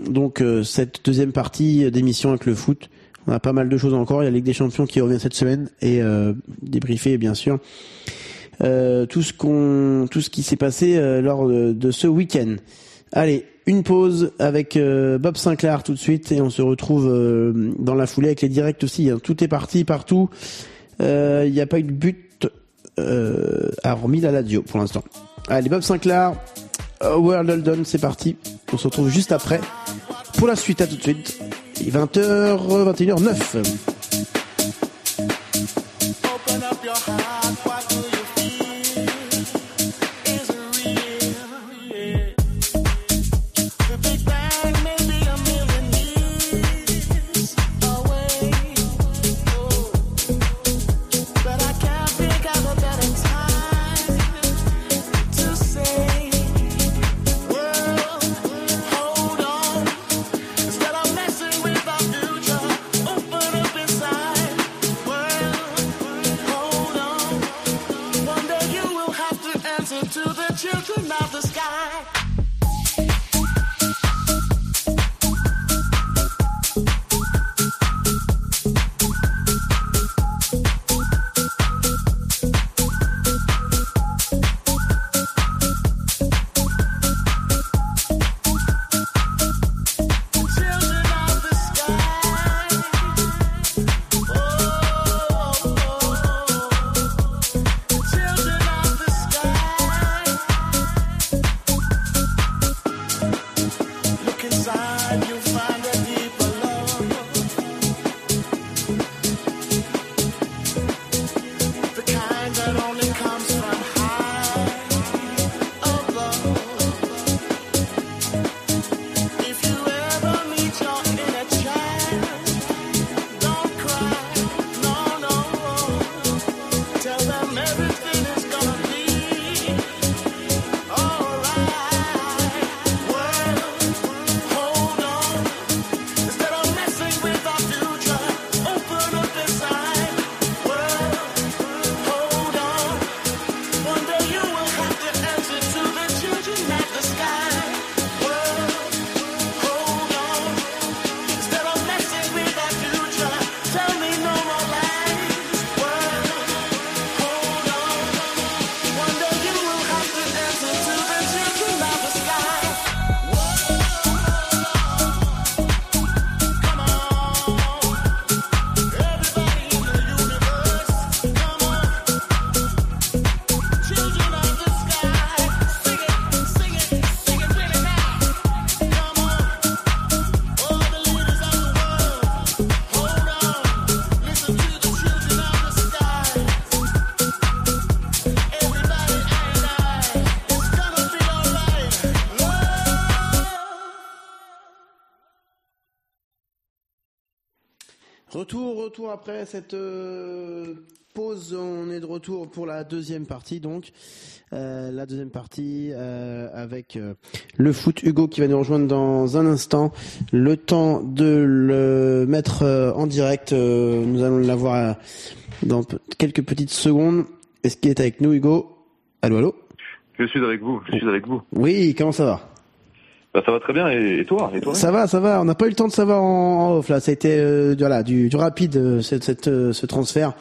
donc euh, cette deuxième partie d'émission avec le foot. On a pas mal de choses encore. Il y a la Ligue des Champions qui revient cette semaine et euh, débriefer bien sûr euh, tout ce qu'on, tout ce qui s'est passé euh, lors de, ce week-end. Allez, une pause avec euh, Bob Sinclair tout de suite et on se retrouve dans la foulée avec les directs aussi. Hein. Tout est parti partout. Il n'y a pas eu de but euh, hormis la radio pour l'instant. Allez, Bob Sinclair, World Hold'em, c'est parti. On se retrouve juste après pour la suite. À tout de suite. 20h, 21h09. Après cette euh, pause, on est de retour pour la deuxième partie donc. Euh, la deuxième partie euh, avec le foot Hugo qui va nous rejoindre dans un instant. Le temps de le mettre en direct, nous allons l'avoir dans quelques petites secondes. Est-ce qu'il est avec nous Hugo? Allô allô? Je suis avec vous, je suis avec vous. Oui, comment ça va? Bah, ça va très bien, et, et toi, et toi? Ça va, ça va. On n'a pas eu le temps de savoir en, en off là. Ça a été euh, voilà, du, du rapide euh, cette, cette, euh, ce transfert.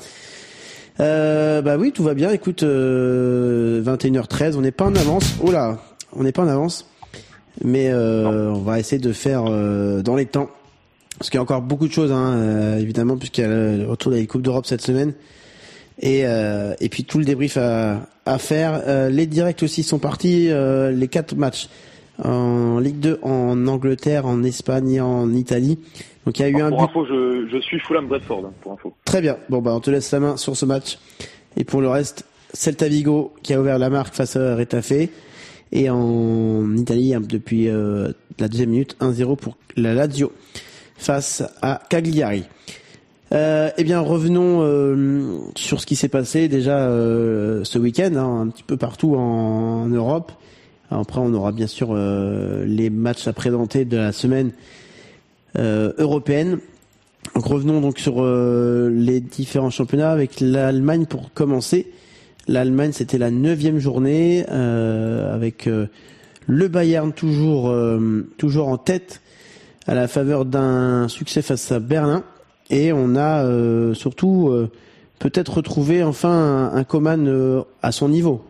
Euh, bah oui, tout va bien. Écoute, euh, 21h13, on n'est pas en avance. Oh là, on n'est pas en avance. Mais euh, on va essayer de faire euh, dans les temps. Parce qu'il y a encore beaucoup de choses, hein, euh, évidemment, puisqu'il y a le retour de la Coupe d'Europe cette semaine. Et, euh, et puis tout le débrief à, à faire. Euh, les directs aussi sont partis, euh, les quatre matchs en Ligue 2, en Angleterre, en Espagne et en Italie. Donc il y a eu un Pour info, je, je suis Fulham Bradford, hein, pour info. Très bien. Bon bah on te laisse la main sur ce match. Et pour le reste, Celta Vigo qui a ouvert la marque face à Retafe. Et en Italie, hein, depuis euh, la deuxième minute, 1-0 pour la Lazio face à Cagliari. Euh, eh bien, revenons euh, sur ce qui s'est passé déjà euh, ce week-end, hein, un petit peu partout en, Europe. Après, on aura bien sûr euh, les matchs à présenter de la semaine euh, européenne. Revenons donc sur euh, les différents championnats avec l'Allemagne pour commencer. L'Allemagne, c'était la neuvième journée avec le Bayern toujours toujours en tête à la faveur d'un succès face à Berlin. Et on a surtout peut-être retrouvé enfin un, un Coman à son niveau.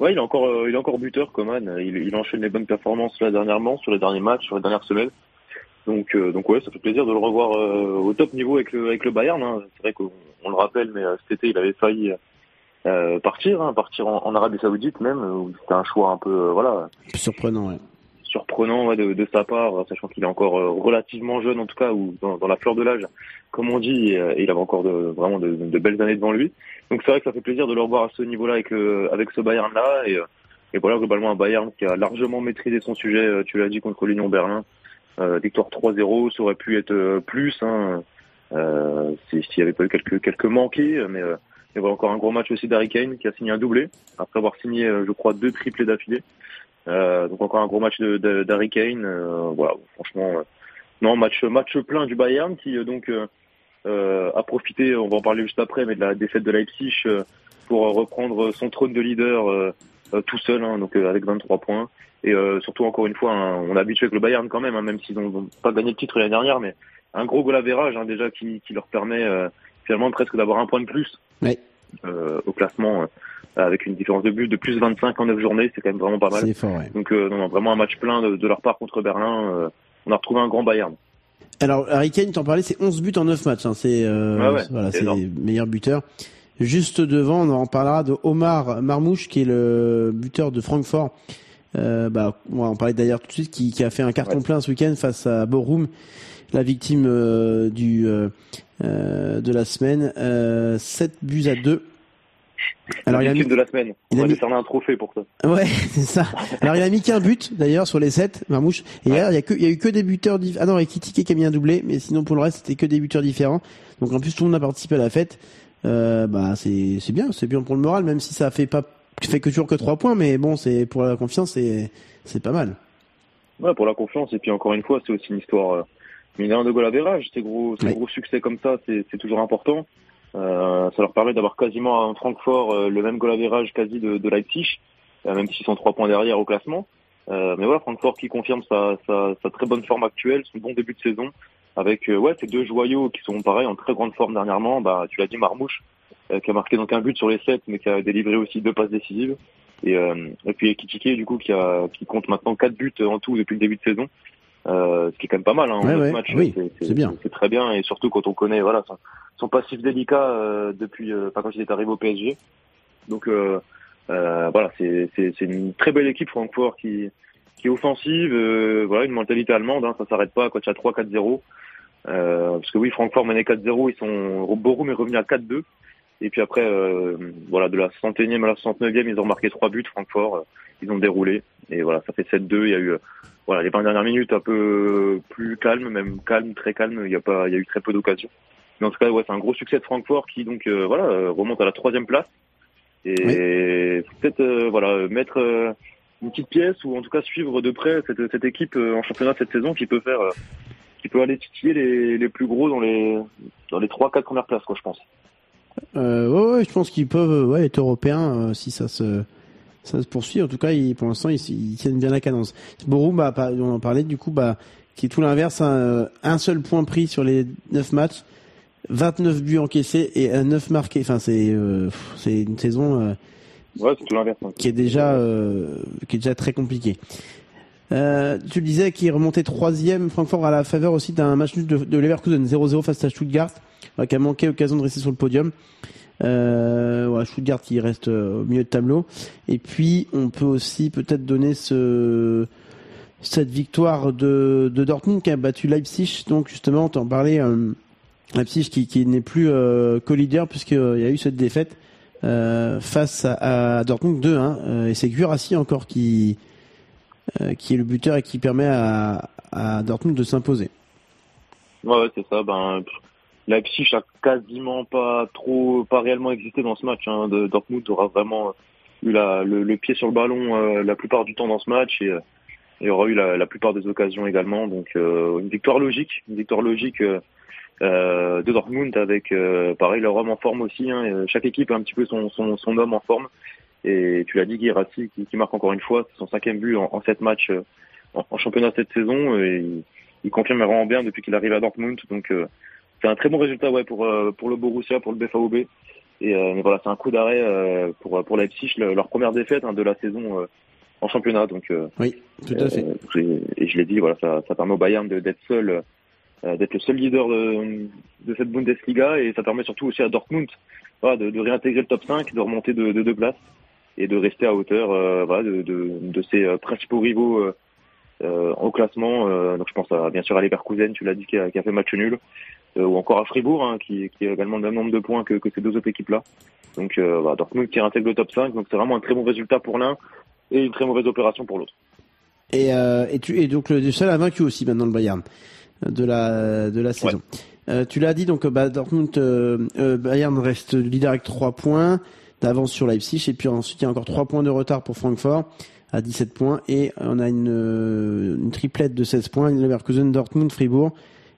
Ouais, il est encore, euh, il est encore buteur, Coman. Il, il enchaîne les bonnes performances là dernièrement, sur les derniers matchs, sur les dernières semaines. Donc, euh, donc ouais, ça fait plaisir de le revoir euh, au top niveau avec le, avec le Bayern. Hein. C'est vrai qu'on on le rappelle, mais euh, cet été, il avait failli euh, partir, hein, partir en, Arabie Saoudite même. C'était un choix un peu, euh, voilà, Surprenant, ouais. Surprenant ouais, de, de sa part, sachant qu'il est encore euh, relativement jeune en tout cas, ou dans, dans la fleur de l'âge, comme on dit, et, euh, il avait encore de, vraiment de, de belles années devant lui. Donc c'est vrai que ça fait plaisir de le revoir à ce niveau-là avec, avec ce Bayern-là, et, euh, et voilà, globalement un Bayern qui a largement maîtrisé son sujet, euh, tu l'as dit, contre l'Union Berlin. Euh, victoire 3-0, ça aurait pu être euh, plus, hein, euh, s'il n'y avait pas eu quelques, quelques manqués, mais... Euh, et voilà encore un gros match aussi d'Harry Kane qui a signé un doublé après avoir signé, euh, je crois, deux triplés d'affilée. Euh, donc encore un gros match d'Harry Kane. euh, voilà, franchement, euh, non match match plein du Bayern qui donc a profité, on va en parler juste après, mais de la défaite de Leipzig pour reprendre son trône de leader tout seul, hein, donc avec 23 points. Et euh, surtout encore une fois, hein, on a habitué avec le Bayern quand même, hein, même s'ils n'ont pas gagné le titre l'année dernière, mais un gros goal average hein, déjà qui, qui leur permet euh, finalement presque d'avoir un point de plus Oui. euh, au classement, avec une différence de but de plus 25 en 9 journées, c'est quand même vraiment pas mal. C'est fort, ouais. Donc euh, non, vraiment un match plein de, de leur part contre Berlin. euh, on a retrouvé un grand Bayern. Alors, Harry Kane, t'en parlais, c'est 11 buts en 9 matchs. Hein. C'est euh, Ouais, ouais, voilà, c'est les meilleurs buteurs. Juste devant, on en parlera de Omar Marmouche, qui est le buteur de Francfort. Bah, on va en parler d'ailleurs tout de suite, qui, qui a fait un carton Ouais. plein ce week-end face à Borum, la victime du de la semaine. Euh, 7 buts à 2. Alors, il a mis, de la semaine. il On a va mis- décerner un trophée pour ça. Ouais, *laughs* c'est ça. Alors il a mis qu'un but d'ailleurs sur les 7, Marmouche. Et hier, il y a que il y a eu que des buteurs dif- Ah non, avec Kitike qui a mis un doublé, mais sinon pour le reste, c'était que des buteurs différents. Donc en plus tout le monde a participé à la fête. Euh, bah c'est c'est bien, c'est bien pour le moral même si ça fait pas fait que toujours que 3 points mais bon, c'est pour la confiance c'est c'est pas mal. Ouais, pour la confiance. Et puis encore une fois, c'est aussi une histoire euh, de rien, de goal. Ces gros, ces Ouais. gros succès comme ça, c'est c'est toujours important. Euh, ça leur permet d'avoir quasiment à Francfort euh, le même goal average quasi de, de Leipzig, euh, même s'ils sont trois points derrière au classement. Euh, mais voilà, Francfort qui confirme sa, sa, sa très bonne forme actuelle, son bon début de saison, avec euh, ouais ces deux joyaux qui sont pareil en très grande forme dernièrement. Bah tu l'as dit, Marmouche qui a marqué donc un but sur les sept, mais qui a délivré aussi deux passes décisives. Et, et puis Ekitike du coup qui a qui compte maintenant quatre buts en tout depuis le début de saison. Euh, ce qui est quand même pas mal hein, Ouais, ouais. matchs, Oui, c'est- bien. c'est très bien et surtout quand on connaît voilà son, son passif délicat euh, depuis euh, enfin, quand il est arrivé au PSG. Donc euh, euh, voilà, c'est une très belle équipe Francfort qui qui est offensive, euh, voilà une mentalité allemande, hein, ça s'arrête pas quand il y a 3-4-0. Euh, parce que oui, Francfort menait 4-0, ils sont Borum est revenu à 4-2. Et puis après, euh, voilà, de la 61e à la 69e, ils ont marqué trois buts, Francfort. Ils ont déroulé. Et voilà, ça fait 7-2. Il y a eu, euh, voilà, les 20 dernières minutes un peu plus calmes, même calme, très calme. Il y a pas, il y a eu très peu d'occasions. Mais en tout cas, ouais, c'est un gros succès de Francfort qui donc euh, voilà euh, remonte à la troisième place. Et peut-être euh, voilà mettre euh, une petite pièce ou en tout cas suivre de près cette, cette équipe en championnat cette saison qui peut faire, qui peut aller titiller les, les plus gros dans les dans les trois quatre premières places quoi, je pense. Euh, ouais, ouais, je pense qu'ils peuvent ouais, être européens si ça se ça se poursuit. En tout cas, ils, pour l'instant, ils, ils tiennent bien la cadence. Borum, bah, on en parlait du coup, bah, qui est tout l'inverse, hein, euh, un seul point pris sur les 9 matchs, 29 buts encaissés et un 9 marqués. Enfin, c'est euh, c'est une saison euh, Ouais, c'est tout hein. qui est déjà euh, qui est déjà très compliquée. Euh, tu le disais qu'il remontait troisième Francfort à la faveur aussi d'un match nul de, de Leverkusen 0-0 face à Stuttgart euh, qui a manqué l'occasion de rester sur le podium. Euh, voilà, Stuttgart qui reste euh, au milieu de tableau. Et puis on peut aussi peut-être donner ce cette victoire de, de Dortmund qui a battu Leipzig. Donc justement, t'en parlais, euh, Leipzig qui, qui n'est plus euh, co-leader puisqu'il y a eu cette défaite euh, face à, à Dortmund 2-1. Euh, et c'est Guirassi encore qui euh, qui est le buteur et qui permet à, à Dortmund de s'imposer. Ouais, ouais, c'est ça. Ben, Leipzig a quasiment pas trop, pas réellement existé dans ce match. Hein. De, Dortmund aura vraiment eu la, le, le pied sur le ballon euh, la plupart du temps dans ce match et, euh, et aura eu la, la plupart des occasions également. Donc euh, une victoire logique, une victoire logique euh, euh, de Dortmund avec euh, pareil leur homme en forme aussi. Hein. Euh, Chaque équipe a un petit peu son, son, son homme en forme. Et tu l'as dit, Guirassi qui, qui marque encore une fois son cinquième but en, en sept matchs euh, en, en championnat cette saison. Et il, il confirme vraiment bien depuis qu'il arrive à Dortmund. Donc euh, c'est un très bon résultat ouais pour euh, pour le Borussia, pour le BVB. Et euh, mais voilà, c'est un coup d'arrêt euh, pour pour Leipzig, le- leur première défaite hein, de la saison euh, en championnat. Donc euh, Oui, tout à fait. et- je l'ai dit, voilà, ça, ça permet au Bayern d'être seul, euh, d'être le seul leader de, de cette Bundesliga et ça permet surtout aussi à Dortmund voilà, de, de réintégrer le top 5, de remonter de, de deux places et de rester à hauteur euh, voilà, de, de, de ses principaux rivaux euh, euh, au classement. Euh, donc je pense à, bien sûr à Leverkusen, tu l'as dit, qui a, qui a fait match nul, ou encore à Fribourg, hein, qui, qui a également le même nombre de points que, que ces deux autres équipes-là. Donc euh, Dortmund qui réintègre le top 5, donc c'est vraiment un très bon résultat pour l'un et une très mauvaise opération pour l'autre. Et, euh, et, tu, et donc le seul a vaincu aussi maintenant le Bayern euh, de la de la saison. Euh, tu l'as dit donc euh, bah, Dortmund euh, euh, Bayern reste leader avec 3 points d'avance sur Leipzig et puis ensuite il y a encore 3 points de retard pour Francfort à 17 points et on a une, euh, une triplette de 16 points Leverkusen, Dortmund, Fribourg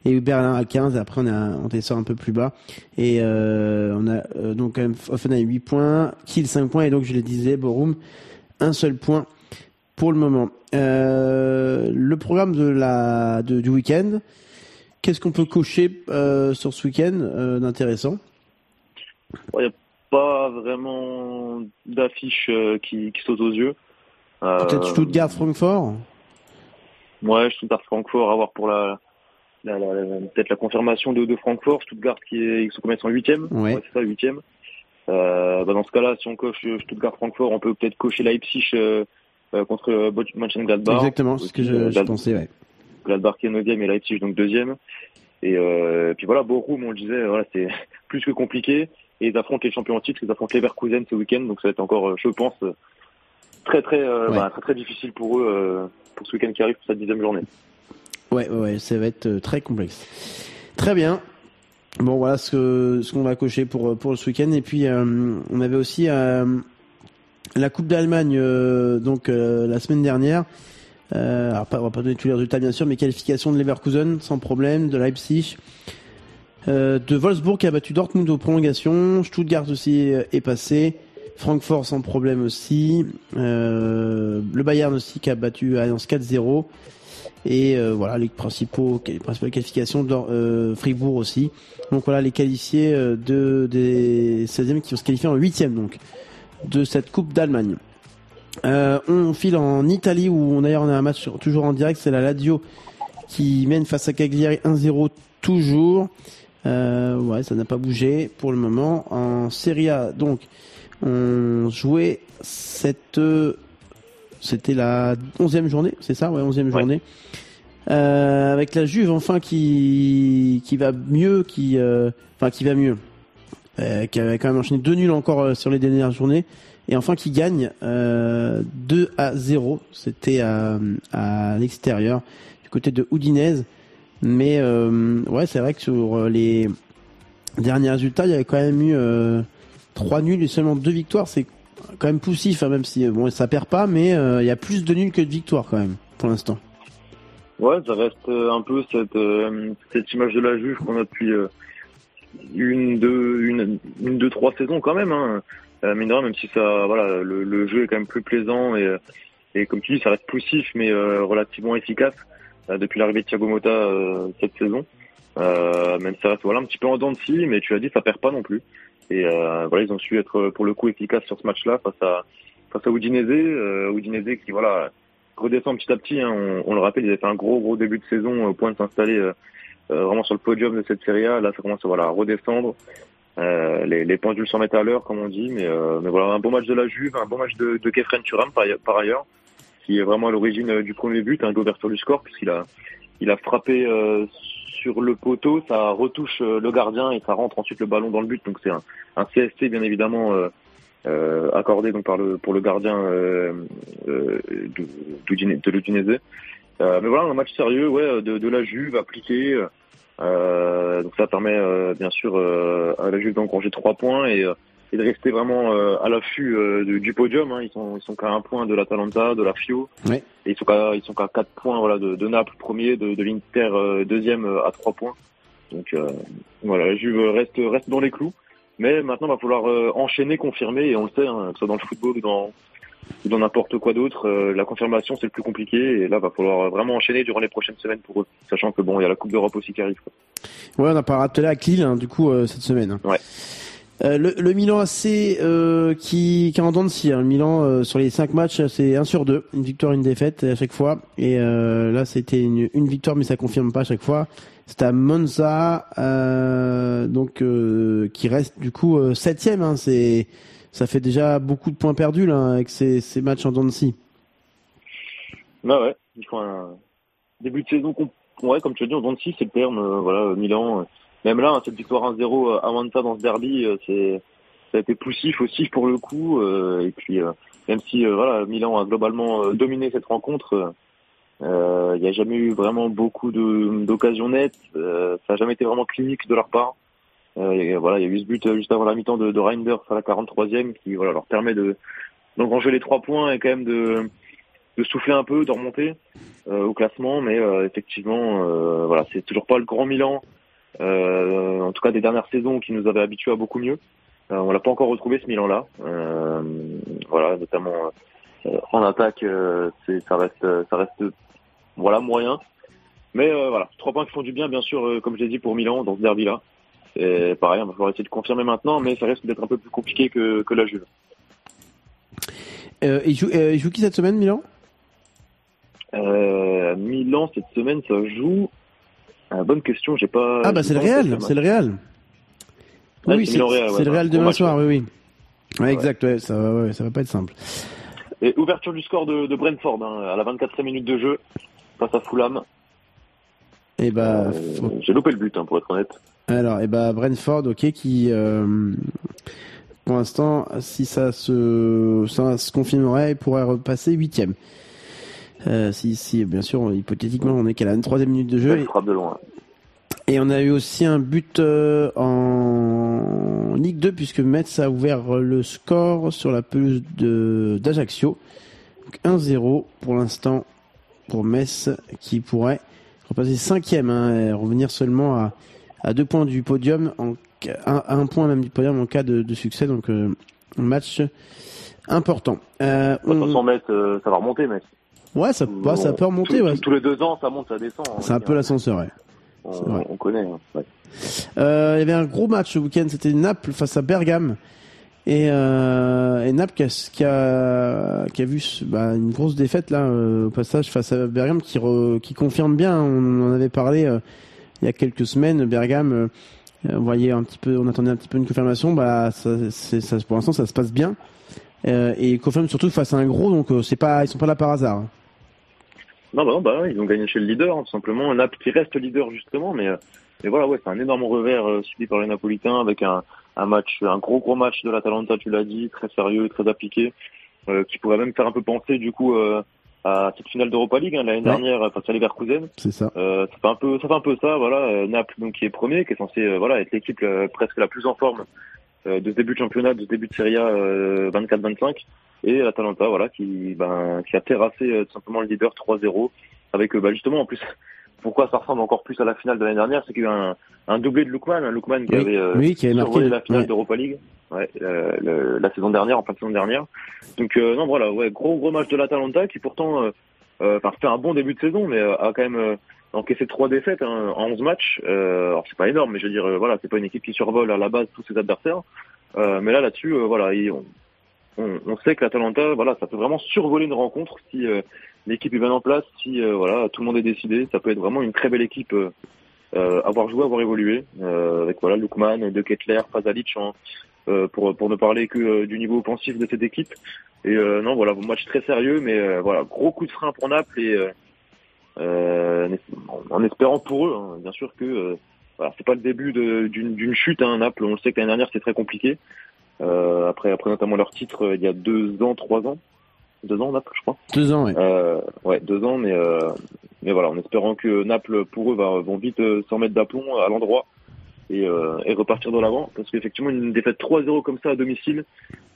et Berlin à 15 après on a on descend un peu plus bas et euh, on a euh, donc quand même Offenheim 8 points Kiel 5 points et donc je le disais Borum un seul point pour le moment. Euh, le programme de la de, du week-end, qu'est-ce qu'on peut cocher sur ce week-end d'intéressant? Il n'y a pas vraiment d'affiche qui, qui saute aux yeux. Peut-être Stuttgart-Francfort? Ouais, Stuttgart-Francfort, à voir pour la- peut-être la confirmation de, de Francfort. Stuttgart qui est, ils sont combien Ils sont huitième Ouais. c'est ça, huitième. Euh, bah dans ce cas-là, si on coche euh, Stuttgart-Francfort, on peut peut-être cocher Leipzig euh, euh, contre euh, Mönchengladbach. Exactement, c'est ce que je, Euh, je pensais. Ouais. Gladbach qui est 9 et Leipzig donc deuxième. Et euh, puis voilà, Bochum, on le disait, voilà, c'est *laughs* plus que compliqué. Et ils affrontent les champions en titre, ils affrontent Leverkusen ce week-end, donc ça va être encore, euh, je pense, euh, très très, euh, Ouais. bah, très très difficile pour eux euh, pour ce week-end qui arrive pour cette dixième journée. Ouais, ouais, ça va être euh, très complexe. Très bien. Bon, voilà ce qu'on va cocher pour pour ce week-end. Et puis euh, on avait aussi euh, la Coupe d'Allemagne euh, donc euh, la semaine dernière. Euh, alors pas, on va pas donner tous les résultats bien sûr, mais qualification de Leverkusen sans problème, de Leipzig, euh, de Wolfsburg qui a battu Dortmund aux prolongations, Stuttgart aussi euh, est passé, Francfort sans problème aussi, euh, le Bayern aussi qui a battu Alliance 4-0. Et euh, voilà les principaux les principales qualifications de euh, Fribourg aussi. Donc voilà les qualifiés euh, de des 16e qui vont se qualifier en 8e donc de cette Coupe d'Allemagne. Euh, on file en Italie où d'ailleurs on a un match toujours en direct, c'est la Lazio qui mène face à Cagliari 1-0 toujours. Euh, ouais, ça n'a pas bougé pour le moment. En Serie A, donc, on jouait cette, euh, c'était la onzième journée, c'est ça, ouais, onzième Ouais. journée. Euh, avec la Juve enfin qui qui va mieux, qui euh, enfin qui va mieux, euh, qui avait quand même enchaîné deux nuls encore euh, sur les dernières journées et enfin qui gagne euh, 2 à 0. C'était à, à l'extérieur du côté de Udinese. Mais euh, ouais, c'est vrai que sur les Dernier résultat, il y avait quand même eu euh, trois nuls et seulement deux victoires. C'est quand même poussif, hein, même si euh, bon, ça perd pas, mais euh, il y a plus de nuls que de victoires quand même pour l'instant. Ouais, ça reste euh, un peu cette image de la Juve qu'on a depuis une, deux, une, deux, trois saisons quand même. Hein. Mine de rien, même si ça, voilà, le, jeu est quand même plus plaisant et, comme tu dis, ça reste poussif mais relativement efficace depuis l'arrivée de Thiago Motta cette saison. Même ça reste voilà un petit peu en dents de scie, mais tu as dit, ça perd pas non plus. Et euh, voilà, ils ont su être pour le coup efficaces sur ce match-là face à face à Udinese, euh, Udinese qui voilà redescend petit à petit. Hein. On, on le rappelle, ils avaient fait un gros gros début de saison au point de s'installer euh, vraiment sur le podium de cette Serie A. Là, ça commence voilà, à redescendre. Euh, les, les pendules s'en mettent à l'heure, comme on dit. Mais, euh, mais voilà, un bon match de la Juve, un bon match de, de Kefren Turam par, ailleurs, qui est vraiment à l'origine du premier but, un d'ouverture du puisqu'il a, il a frappé euh, sur le poteau, ça retouche euh, le gardien et ça rentre ensuite le ballon dans le but. Donc c'est un, un CST bien évidemment euh, euh, accordé donc par le pour le gardien euh, de, l'Udinese. Mais voilà, un match sérieux, ouais, de, la Juve appliqué. Donc ça permet bien sûr à la Juve d'engranger trois points et de rester vraiment euh, à l'affût euh, du, du podium. Hein. Ils sont ils sont qu'à un point de l'Atalanta, de la Fio. Ouais. Et ils sont qu'à ils sont qu'à quatre points voilà de, de Naples premier, de, de l'Inter euh, deuxième euh, à trois points. Donc euh, voilà, la Juve reste reste dans les clous. Mais maintenant, il va falloir euh, enchaîner, confirmer, et on le sait, hein, que ce soit dans le football ou dans ou dans n'importe quoi d'autre, euh, la confirmation c'est le plus compliqué, et là, va falloir vraiment enchaîner durant les prochaines semaines pour eux, sachant que bon, il y a la Coupe d'Europe aussi qui arrive. quoi. Ouais, on n'a pas raté à Lille, hein, du coup, euh, cette semaine. hein. Ouais. Euh, le, le Milan AC euh, qui, qui est en dents de scie. hein. Le Milan, euh, sur les cinq matchs, c'est 1 sur 2. Une victoire, une défaite à chaque fois. Et euh, là, c'était une, victoire, mais ça confirme pas à chaque fois. C'est à Monza, euh, donc qui reste du coup euh, septième. Hein, c'est ça fait déjà beaucoup de points perdus là avec ces, ces matchs en dents de scie. Bah ouais, début de saison, ouais, comme tu as dit, en 26, c'est le terme, voilà, Milan. Euh, Même là, cette victoire 1-0 à Manta dans ce derby, euh, c'est, ça a été poussif aussi pour le coup. euh, et puis, euh, même si euh, voilà, Milan a globalement euh, dominé cette rencontre, euh, il n'y a jamais eu vraiment beaucoup d'occasions nettes. euh, ça n'a jamais été vraiment clinique de leur part. Euh, voilà, il y a eu ce but euh, juste avant la mi-temps de, de Reinders à la 43e qui voilà, leur permet de d'engranger les trois points et quand même de, de souffler un peu, de remonter euh, au classement. Mais euh, effectivement, euh, voilà, c'est toujours pas le grand Milan. Euh, en tout cas, des dernières saisons qui nous avaient habitués à beaucoup mieux. Euh, on l'a pas encore retrouvé ce Milan-là. Euh, voilà, notamment en attaque, ça reste ça reste voilà moyen. Mais voilà, trois points qui font du bien, bien sûr, comme je l'ai dit pour Milan dans ce derby-là. Et pareil, on va essayer de confirmer maintenant, mais ça risque d'être un peu plus compliqué que, que la Juve. Euh, il, joue, euh, il joue qui cette semaine, Milan? Euh, Milan cette semaine, ça joue. Euh, bonne question, j'ai pas. Ah bah c'est le Real, c'est le Real. Ouais, oui, c'est c'est Milan-Real, ouais, le Real demain soir, oui, oui. Ouais, Ouais. exact, ouais, ça, va- ouais, ça va pas être simple. Et ouverture du score de, de Brentford hein, à la 24e minute de jeu face à Fulham. Et bah, Euh, faut- J'ai loupé le but, hein, pour être honnête. alors, et bah Brentford, ok, qui euh, pour l'instant, si ça se, ça se confirmerait, pourrait repasser huitième. Euh, si, si, bien sûr, hypothétiquement, on est qu'à la troisième minute de jeu. Frappe de loin. Et on a eu aussi un but euh, en Ligue 2 puisque Metz a ouvert le score sur la pelouse de d'Ajaccio. Donc 1-0 pour l'instant pour Metz qui pourrait repasser cinquième hein, et revenir seulement à, à deux points du podium, en, à un point même du podium en cas de, de succès. Donc euh, match important. Euh, on- Metz, euh, ça va remonter, Metz. Ouais, ça, ouais, ça peut remonter. Tous- Ouais. tous- les deux ans, ça monte, ça descend. hein, C'est un peu l'ascenseur. Ouais. on, on connaît. hein, ouais. Euh, il y avait un gros match ce week-end, c'était Naples face à Bergame. Et, euh, et Naples qui a, qui a, qui a vu bah, une grosse défaite là euh, au passage face à Bergame qui, re- qui confirme bien. On en avait parlé euh, il y a quelques semaines. Bergame, euh, on voyait un petit peu, on attendait un petit peu une confirmation. Bah, ça, ça, pour l'instant, ça se passe bien. Euh, et confirme surtout face à un gros, donc euh, c'est pas, ils sont pas là par hasard. Non, bah non, bah, ils ont gagné chez le leader, hein, tout simplement. Naples qui reste leader, justement, mais, euh, mais voilà, ouais, c'est un énorme revers euh, subi par les Napolitains avec un, un match, un gros gros match de l'Atalanta, tu l'as dit, très sérieux, très appliqué, euh, qui pourrait même faire un peu penser, du coup, euh, à cette finale d'Europa League hein, l'année Ouais. dernière face à Leverkusen. C'est ça. Euh, ça fait un peu, ça fait un peu ça, voilà. Euh, Naples, donc qui est premier, qui est censé, euh, voilà, être l'équipe euh, presque la plus en forme euh, de ce début de championnat, de ce début de Serie A euh, 24-25, et l'Atalanta, voilà, qui, ben, qui a terrassé euh, tout simplement le leader 3-0, avec, bah, justement, en plus, *laughs* pourquoi ça ressemble encore plus à la finale de l'année dernière, c'est qu'il y a eu un, un doublé de Lookman, un Lookman qui Oui, avait euh, oui, qui avait marqué. survolé la finale ouais. d'Europa League, ouais, euh, le- la saison dernière, en fin de saison dernière. Donc euh, non, voilà, ouais, gros gros match de l'Atalanta qui pourtant, euh, enfin, fait un bon début de saison, mais euh, a quand même euh, encaissé trois défaites hein, en 11 matchs. Euh, alors c'est pas énorme, mais je veux dire, voilà, c'est pas une équipe qui survole à la base tous ses adversaires. Euh, mais là, là-dessus, euh, voilà, ils- on, on, sait que l'Atalanta, voilà, ça peut vraiment survoler une rencontre si euh, l'équipe est bien en place, si euh, voilà, tout le monde est décidé. Ça peut être vraiment une très belle équipe. Euh, euh, avoir joué, avoir évolué, avec voilà Lukman, De Ketteler, Pazalic, hein, pour pour ne parler que du niveau offensif de cette équipe. Et non, voilà, match très sérieux, mais voilà, gros coup de frein pour Naples et en- espérant pour eux, hein, bien sûr que voilà, c'est pas le début d'une chute. Hein, Naples, on le sait que l'année dernière c'était très compliqué. Euh, après, après notamment leur titre euh, il y a deux ans, trois ans, deux ans Naples, je crois. Deux ans, ouais. Euh, ouais, deux ans, mais euh, mais voilà, en espérant que Naples, pour eux, va, vont vite euh, s'en mettre d'aplomb à l'endroit et, euh, et repartir de l'avant, parce qu'effectivement, une défaite 3-0 comme ça à domicile,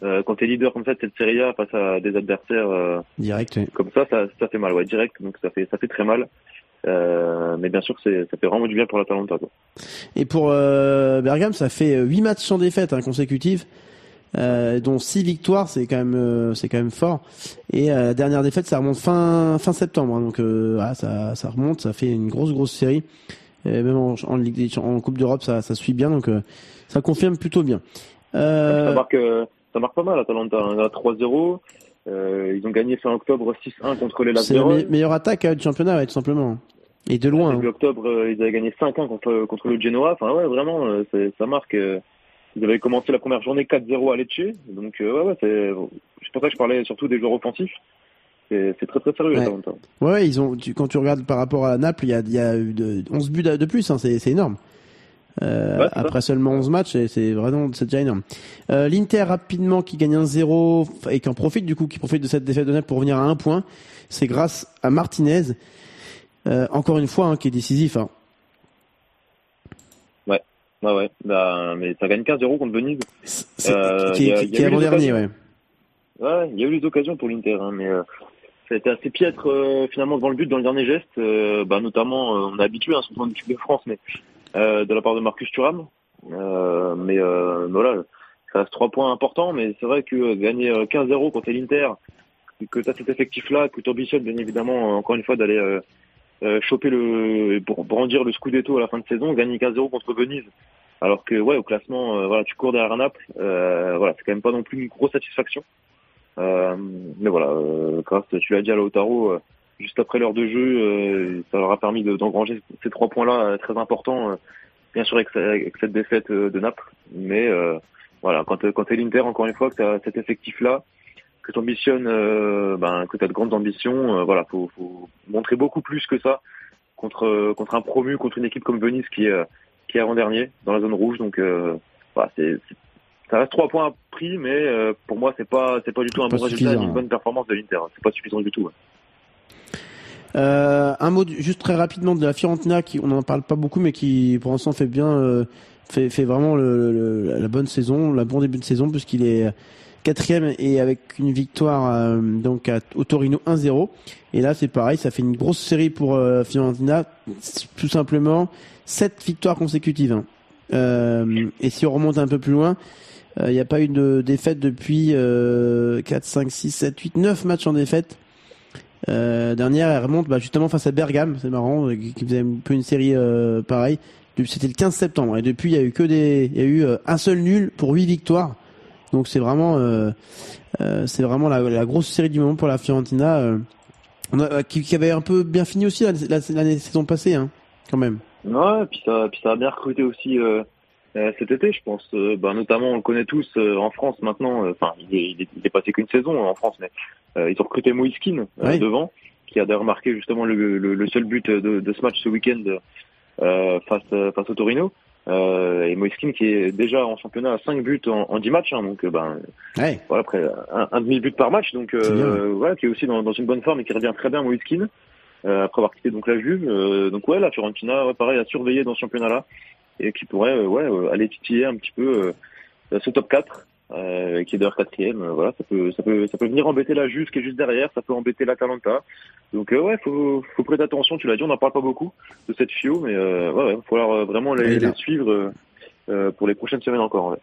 euh, quand t'es leader comme ça de cette Serie A face à des adversaires euh, Direct, ouais. comme ça, ça, ça fait mal, ouais, direct, donc ça fait ça fait très mal. Euh, mais bien sûr, c'est ça fait vraiment du bien pour l'Atalanta. quoi. Et pour euh, Bergame, ça fait euh, huit matchs sans défaite hein, consécutives, euh, dont six victoires, c'est quand même euh, c'est quand même fort. Et euh, la dernière défaite, ça remonte fin fin septembre, hein, donc euh, voilà, ça ça remonte, ça fait une grosse grosse série. Et même en, en Ligue Coupe d'Europe, ça ça suit bien, donc euh, ça confirme plutôt bien. Ça Euh, marque euh, ça marque pas mal, l'Atalanta. hein. À 3-0, euh, ils ont gagné fin octobre 6-1 contre les c'est la Lazio. me- meilleure attaque du championnat, ouais, tout simplement. Et de loin. Début hein. octobre, ils avaient gagné 5-1 contre, contre le Genoa. Enfin, ouais, vraiment, ça marque. Ils avaient commencé la première journée 4-0 à Lecce. Donc, euh, ouais, ouais, c'est c'est pour ça que je parlais surtout des joueurs offensifs. C'est c'est très, très sérieux, Ouais. Ouais, ouais, ils ont. Tu, quand tu regardes par rapport à Naples, il y a, y a eu de, 11 buts de plus, hein, c'est c'est énorme. Euh, Ouais, après seulement 11 matchs, et c'est vraiment c'est déjà énorme. Euh, L'Inter rapidement qui gagne un 0 et qui en profite du coup, qui profite de cette défaite de Naples pour revenir à un point, c'est grâce à Martinez, euh, encore une fois, hein, qui est décisif. Hein. Ouais, ouais. Bah, mais ça gagne 15-0 contre Venise. Euh, qui, est les avant-dernier, ouais. Ouais, il y a eu les occasions pour l'Inter, hein, mais euh, ça a été assez piètre euh, finalement devant le but dans le dernier geste. Euh, bah, notamment, on est habitué, hein, surtout en équipe de France, mais de la part de Marcus Thuram. Mais voilà, ça reste trois points importants, mais c'est vrai que gagner euh, 15-0 contre l'Inter, que tu as cet effectif-là, que tu ambitionnes bien évidemment, encore une fois, d'aller euh, choper le, pour brandir le Scudetto à la fin de saison, gagner 15-0 contre Venise. Alors que ouais, au classement, euh, voilà, tu cours derrière Naples, euh, voilà, c'est quand même pas non plus une grosse satisfaction. Euh, mais voilà, grâce, tu l'as dit à Lautaro, juste après l'heure de jeu, ça leur a permis de- d'engranger ces trois points-là très importants, bien sûr avec, ce- avec cette défaite de Naples. Mais voilà, quand, quand l'Inter, encore une fois, que tu cet effectif-là, que tu ambitionnes, euh, ben, que tu as de grandes ambitions, euh, voilà, faut, faut montrer beaucoup plus que ça contre, euh, contre un promu, contre une équipe comme Venise qui est, euh, qui est avant-dernier dans la zone rouge. Donc voilà, Bah, c'est ça reste trois points pris, mais euh, pour moi c'est pas c'est pas du tout un bon résultat, ni une bonne performance de l'Inter. C'est pas suffisant du tout. ouais. Euh, un mot juste très rapidement de la Fiorentina qui on n'en parle pas beaucoup mais qui pour l'instant fait bien euh, fait, fait vraiment le, le- la bonne saison la bon début de saison puisqu'il est quatrième et avec une victoire euh, donc à, au Torino 1-0 et là c'est pareil ça fait une grosse série pour euh, Fiorentina tout simplement sept victoires consécutives hein. Euh, et si on remonte un peu plus loin il n'y a pas eu de défaite depuis euh, 4, 5, 6, 7, 8, 9 matchs en défaite dernière, elle remonte bah, justement face à Bergame, c'est marrant, qui faisait un peu une série pareille. C'était le 15 septembre et depuis il y a eu que des, il y a eu un seul nul pour huit victoires. Donc c'est vraiment, euh, euh, c'est vraiment la, la grosse série du moment pour la Fiorentina, euh, on a- qui, qui avait un peu bien fini aussi l'année la, saison passée, hein, quand même. Ouais, puis ça, puis ça a bien recruté aussi euh, cet été, je pense. Euh, bah, notamment, on le connaît tous euh, en France maintenant. Enfin, il, est, il, est, il est passé qu'une saison en France, mais ils ont recruté Moiskin Ouais. devant, qui a d'ailleurs marqué justement le, le, le seul but de, de ce match ce week-end face, face au Torino. Euh, et Moiskin qui est déjà en championnat à 5 buts en, en 10 matchs, hein, donc euh, ben Ouais. voilà après un, un demi but par match, donc euh, voilà qui est aussi dans, dans une bonne forme et qui revient très bien Moiskin euh, après avoir quitté donc la Juve. Euh, donc ouais, la Fiorentina, ouais, pareil à surveiller dans ce championnat-là et qui pourrait euh, ouais euh, aller titiller un petit peu euh, ce top 4 euh, qui est d'ailleurs quatrième. euh, voilà, ça peut ça peut ça peut venir embêter la Juve qui est juste derrière, ça peut embêter l'Atalanta. Donc euh, ouais, faut faut prêter attention. Tu l'as dit, on n'en parle pas beaucoup de cette FIO, mais euh, ouais, ouais, faut falloir vraiment les, suivre pour les prochaines semaines encore.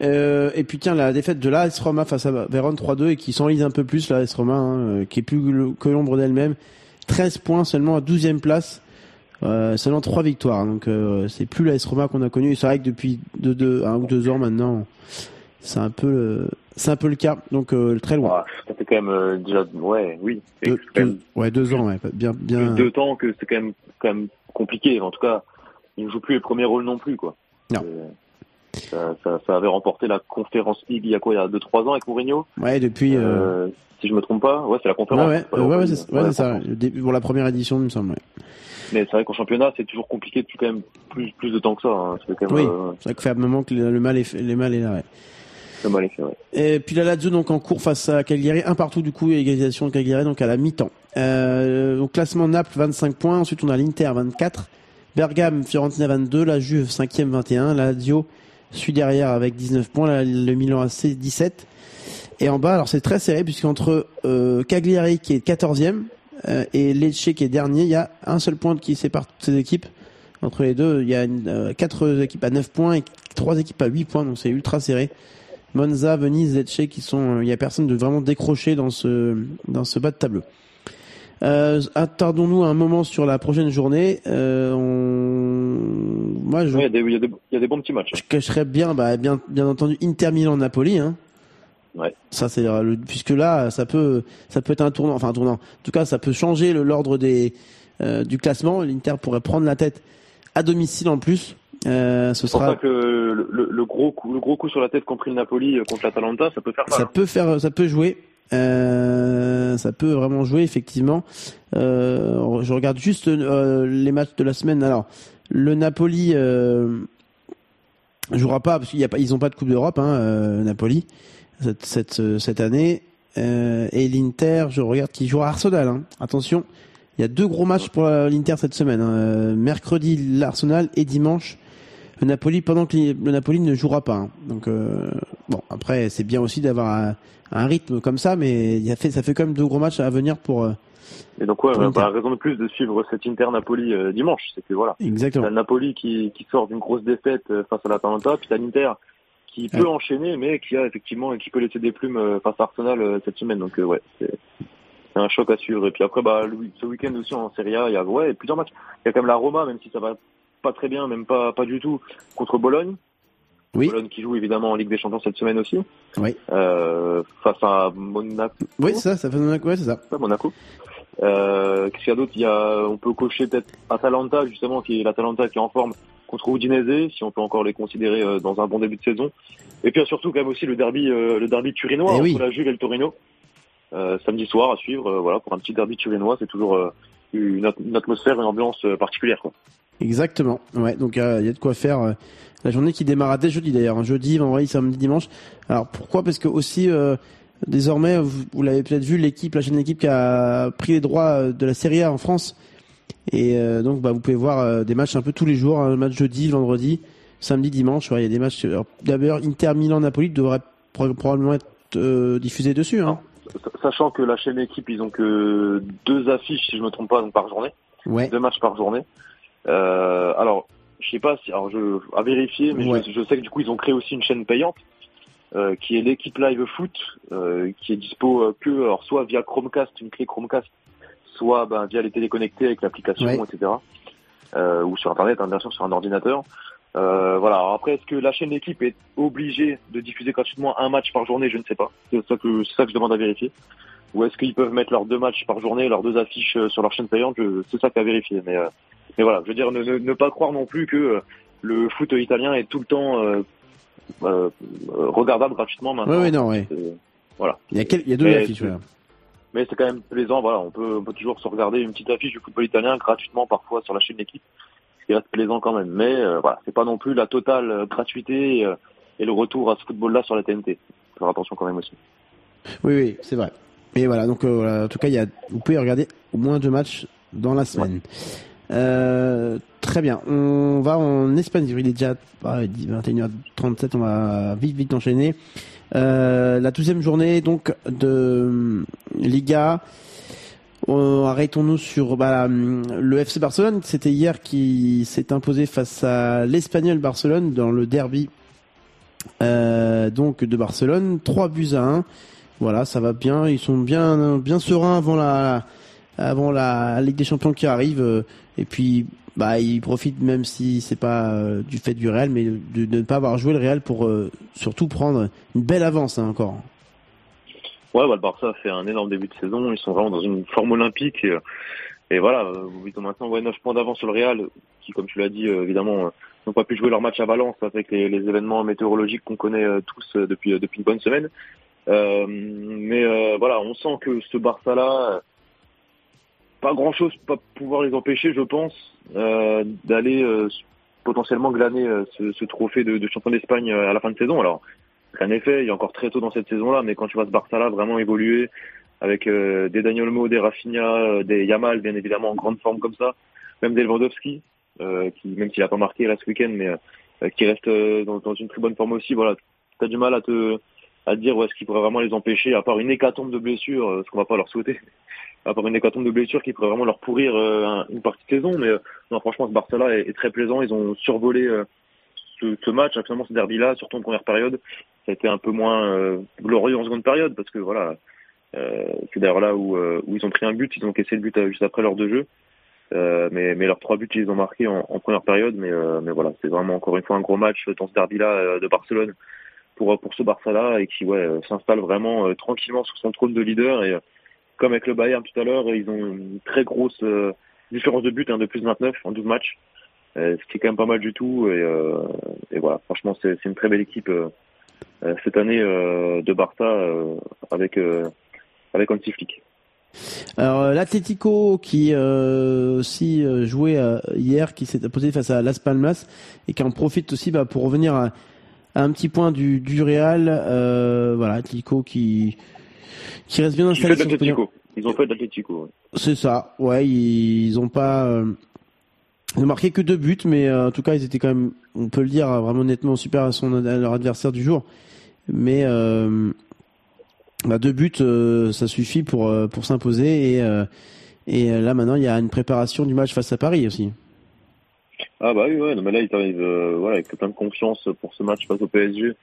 et puis tiens, la défaite de l'AS Roma face à Vérone 3-2 et qui s'enlise un peu plus, l'AS Roma, hein, qui est plus le- que l'ombre d'elle-même. 13 points seulement à 12e place. Euh, seulement 3 victoires. Donc euh, c'est plus l'AS Roma qu'on a connu. Et C'est vrai que depuis deux, deux, un ou deux ans maintenant, c'est un peu le, c'est un peu le cas. Donc euh, très loin. Ah, ça fait quand même euh, déjà ouais, oui, Deux, ouais, deux ans, ouais, bien, bien. deux temps que c'est quand même quand même compliqué. En tout cas, il ne joue plus les premiers rôles non plus quoi. Non. Euh, Ça, ça, ça avait remporté la conférence League il y a quoi il y a deux trois ans avec Mourinho? Ouais, depuis. Euh... Si je me trompe pas, ouais c'est la Ouais, conférence. ouais, pas ouais, ouais, c'est ouais, ouais, c'est ça. Le début- pour la première édition, il me semble. ouais. Mais c'est vrai qu'en championnat c'est toujours compliqué depuis quand même plus plus de temps que ça. Hein. Ça fait quand même Oui. C'est vrai que fait un moment que le mal est, fait- le mal est là. Ouais. Et puis la Lazio donc en cours face à Cagliari, un partout du coup, égalisation de Cagliari donc à la mi-temps. Euh, donc classement Naples 25 points, ensuite on a l'Inter 24, Bergame, Fiorentina 22, la Juve 5e 21, la Lazio suit derrière avec 19 points, la- le Milan AC 17. Et en bas, alors c'est très serré puisqu'entre euh, Cagliari qui est 14e euh, et Lecce qui est dernier, il y a un seul point qui sépare toutes ces équipes. Entre les deux, il y a une, euh, équipes à 9 points et trois équipes à 8 points, donc c'est ultra serré. Monza, Venise, Lecce qui sont, il y a personne de vraiment décroché dans ce dans ce bas de tableau. Euh, attardons-nous un moment sur la prochaine journée. Euh, on... Moi, je, Ouais, il y a des y y a bons petits matchs. hein. je cacherais bien, bah, bien, bien entendu, Inter Milan Napoli. Hein. Ouais. Ça c'est euh, le, puisque là, ça peut, ça peut être un tournant, enfin un tournant. En tout cas, ça peut changer l'ordre des euh, du classement. L'Inter pourrait prendre la tête à domicile en plus. Euh, ce sera ça que le, le, le gros coup, le gros coup sur la tête qu'ont pris le Napoli euh, contre l'Atalanta, ça peut faire mal. Ça hein. peut faire, ça peut jouer. Euh, ça peut vraiment jouer effectivement. Euh, je regarde juste euh, les matchs de la semaine. Alors, le Napoli euh, jouera pas parce qu'il y a pas, ils ont pas de Coupe d'Europe, hein, euh, Napoli cette cette, cette année. Euh, et l'Inter, je regarde qui jouera à Arsenal. Hein. Attention, il y a deux gros matchs pour l'Inter cette semaine. hein. Mercredi l'Arsenal et dimanche le Napoli pendant que le Napoli ne jouera pas. hein. Donc euh, bon, après c'est bien aussi d'avoir un, un rythme comme ça, mais il y a fait, ça fait quand même deux gros matchs à venir pour euh, Et donc ouais, bah, raison de plus de suivre cet Inter Napoli euh, dimanche, c'est que voilà, exactement. t'as Napoli qui, qui sort d'une grosse défaite face à l'Atalanta, puis t'as l'Inter qui peut Ouais. enchaîner, mais qui a effectivement qui peut laisser des plumes face à Arsenal cette semaine. Donc euh, ouais, c'est un choc à suivre. Et puis après, bah ce week-end aussi en Serie A, il y a ouais plusieurs matchs. Il y a quand même la Roma, même si ça va pas très bien, même pas pas du tout, contre Bologne. Oui. Bologne qui joue évidemment en Ligue des Champions cette semaine aussi. Oui. Euh, face à Monaco. Oui, c'est ça, ça fait ouais, c'est ça. Ouais, Monaco. Euh, Qu'est-ce qu'il y a d'autre? Il y a, on peut cocher peut-être Atalanta justement, qui est l'Atalanta qui est en forme contre Udinese, si on peut encore les considérer euh, dans un bon début de saison. Et puis surtout quand même aussi le derby, euh, le derby turinois Eh entre oui. la Juve et le Torino. Samedi soir à suivre, voilà pour un petit derby turinois, c'est toujours une, at- une atmosphère, une ambiance particulière. Quoi. Exactement. Ouais, donc euh, il y a de quoi faire. euh, la journée qui démarra dès jeudi d'ailleurs, un jeudi, vendredi, samedi, dimanche. Alors pourquoi? Parce que aussi euh, désormais, vous, vous l'avez peut-être vu, l'équipe, la chaîne d'équipe qui a pris les droits euh, de la Serie A en France. Et euh, donc bah, vous pouvez voir euh, des matchs un peu tous les jours, un match jeudi, vendredi, samedi, dimanche. Ouais, il y a des matchs. D'abord, Inter Milan Napoli devrait pro- probablement être euh, diffusé dessus. Hein. Sa- Sachant que la chaîne équipe, ils ont que deux affiches, si je me trompe pas, donc par journée. Ouais. deux matchs par journée. Euh, alors, je sais pas si, alors je, à vérifier, mais Ouais. je, je sais que du coup ils ont créé aussi une chaîne payante euh, qui est l'équipe Live Foot, euh, qui est dispo euh, que alors soit via Chromecast, une clé Chromecast, soit ben, via les téléconnectés avec l'application, Ouais. etc. Euh, ou sur internet, hein, bien sûr, sur un ordinateur. Euh, voilà. Alors après, est-ce que la chaîne d'équipe est obligée de diffuser gratuitement un match par journée? Je ne sais pas. C'est ça que c'est ça que je demande à vérifier. Ou est-ce qu'ils peuvent mettre leurs deux matchs par journée, leurs deux affiches sur leur chaîne payante? Je- C'est ça qu'à vérifier. Mais, euh, mais voilà, je veux dire, ne, ne, ne pas croire non plus que euh, le foot italien est tout le temps euh, euh, euh, regardable gratuitement maintenant. Ouais, ouais, non, Il y a, quel- il y a deux Mais affiches. voilà. Mais c'est quand même plaisant. Voilà, on peut, on peut toujours se regarder une petite affiche du football italien gratuitement parfois sur la chaîne d'équipe. il reste plaisant quand même. Mais euh, voilà, c'est pas non plus la totale euh, gratuité et, euh, et le retour à ce football-là sur la TNT. Faut Faire attention quand même aussi. Oui, oui, c'est vrai. Et voilà, donc euh, voilà, en tout cas, il y a, vous pouvez regarder au moins deux matchs dans la semaine. Euh, très bien. On va en Espagne. Il est déjà ah, 21h37. On va vite, vite enchaîner. Euh, la douzième journée donc de euh, Liga. Euh, Arrêtons-nous sur bah, le FC Barcelone. C'était hier qui s'est imposé face à l'Espagnol Barcelone dans le derby donc de Barcelone. 3 buts à 1. Voilà, ça va bien. Ils sont bien bien sereins avant la avant la Ligue des Champions qui arrive. Et puis bah ils profitent même si c'est pas euh, du fait du Real, mais de, ne pas avoir joué le Real pour euh, surtout prendre une belle avance hein, encore. Ouais, bah, le Barça a fait un énorme début de saison. Ils sont vraiment dans une forme olympique. Et, voilà, euh, ils ont maintenant ouais, 9 points d'avance sur le Real, qui, comme tu l'as dit, évidemment, n'ont pas pu jouer leur match à Valence avec les, événements météorologiques qu'on connaît tous depuis, depuis une bonne semaine. Mais voilà, on sent que ce Barça-là, pas grand-chose peut pouvoir les empêcher, je pense, euh, d'aller euh, potentiellement glaner euh, ce, trophée de, champion d'Espagne à la fin de saison. Alors, rien n'est fait, il est encore très tôt dans cette saison-là, mais quand tu vois ce Barça-là vraiment évoluer avec des Daniel Olmo, des Rafinha, des Yamal, bien évidemment en grande forme comme ça, même des Lewandowski, même s'il a pas marqué là ce week-end, mais qui reste dans, une très bonne forme aussi. Voilà, t'as du mal à te dire où est-ce qu'il pourrait vraiment les empêcher, à part une hécatombe de blessures, ce qu'on va pas leur souhaiter, à part une hécatombe de blessures qui pourrait vraiment leur pourrir euh, un- une partie de saison. Mais euh, non, franchement, ce Barça-là est, très plaisant. Ils ont survolé euh, ce, match, finalement ce derby-là, surtout en première période. Ça a été un peu moins glorieux en seconde période parce que voilà, c'est d'ailleurs là où, où ils ont pris un but. Ils ont caissé le but juste après l'heure de jeu. Euh, mais, mais leurs trois buts, ils les ont marqués en, première période. Mais, euh, mais voilà, c'est vraiment encore une fois un gros match dans ce derby-là euh, de Barcelone pour, pour ce Barça-là et qui ouais, s'installe vraiment tranquillement sur son trône de leader. Et comme avec le Bayern tout à l'heure, ils ont une très grosse euh, différence de but hein, de plus de 29 en 12 matchs, euh, ce qui est quand même pas mal du tout. Et, euh, et voilà, franchement, c'est une très belle équipe euh, euh, cette année euh, de Barça avec, avec Hansi Flick. Alors l'Atlético qui euh, aussi jouait hier, qui s'est imposé face à Las Palmas et qui en profite aussi bah, pour revenir à, à un petit point du, du Real. Euh, voilà, Atlético qui qui reste bien Ils installé. Ils ont fait ouais. C'est ça. Ouais, ils, ils ont pas euh, ils ont marqué que deux buts, mais euh, en tout cas ils étaient quand même, on peut le dire euh, vraiment honnêtement super à, son, à leur adversaire du jour. Mais euh, bah, deux buts, ça suffit pour pour s'imposer et et là maintenant il y a une préparation du match face à Paris aussi. Ah bah oui, ouais, non, mais là ils arrivent voilà, avec plein de confiance pour ce match face au PSG.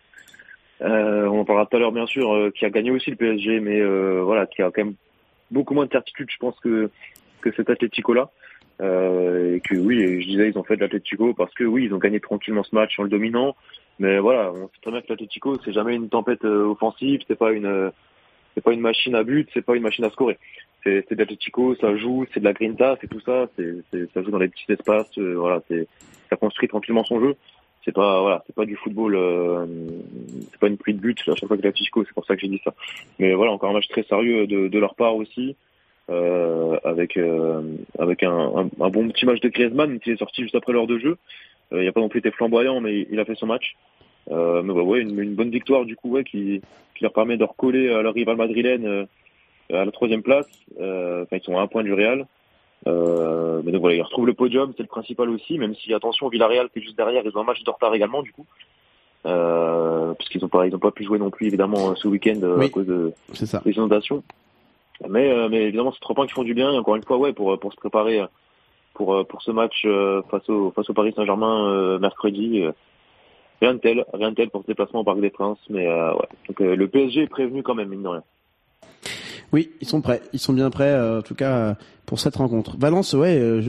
Euh, on en parlera tout à l'heure bien sûr, euh, qui a gagné aussi le PSG, mais euh, voilà, qui a quand même beaucoup moins de certitude, je pense, que, que cet Atlético-là. Euh, et que oui, je disais, ils ont fait de l'Atlético parce que oui, ils ont gagné tranquillement ce match en le dominant. Mais voilà, on sait très bien que l'Atlético, c'est jamais une tempête euh, offensive, c'est pas une, euh, c'est pas une machine à but, c'est pas une machine à scorer. C'est, de l'Atlético, ça joue, c'est de la grinta, c'est tout ça, c'est, ça joue dans les petits espaces, voilà, c'est, ça construit tranquillement son jeu. C'est pas, voilà, c'est pas du football, euh, c'est pas une prise de but à chaque fois que l'Atlético, c'est pour ça que j'ai dit ça. Mais voilà, encore un match très sérieux de, de leur part aussi. Euh, avec euh, avec un, un, bon petit match de Griezmann qui est sorti juste après l'heure de jeu. Euh, il n'a pas non plus été flamboyant, mais il a fait son match. Euh, mais bah, ouais, une, une bonne victoire du coup, ouais, qui, qui leur permet de recoller à leur rival madrilène euh, à la troisième place. Euh, Enfin, ils sont à un point du Real. Euh, mais donc voilà, ils retrouvent le podium, c'est le principal aussi, même si attention, Villarreal qui est juste derrière, ils ont un match de retard également du coup. Euh, puisqu'ils ont pas ils ont pas pu jouer non plus évidemment ce week-end euh, Oui. à cause de, les inondations. Mais, euh, mais évidemment, c'est trois points qui font du bien. Et encore une fois, ouais, pour, pour se préparer euh, pour, pour ce match face, au, face au Paris Saint-Germain mercredi. rien de tel, rien de tel pour ce déplacement au Parc des Princes. Mais euh, ouais. Donc euh, le PSG est prévenu quand même, mine de rien. Oui, ils sont prêts. Ils sont bien prêts, euh, en tout cas, euh, pour cette rencontre. Valence, ouais, euh,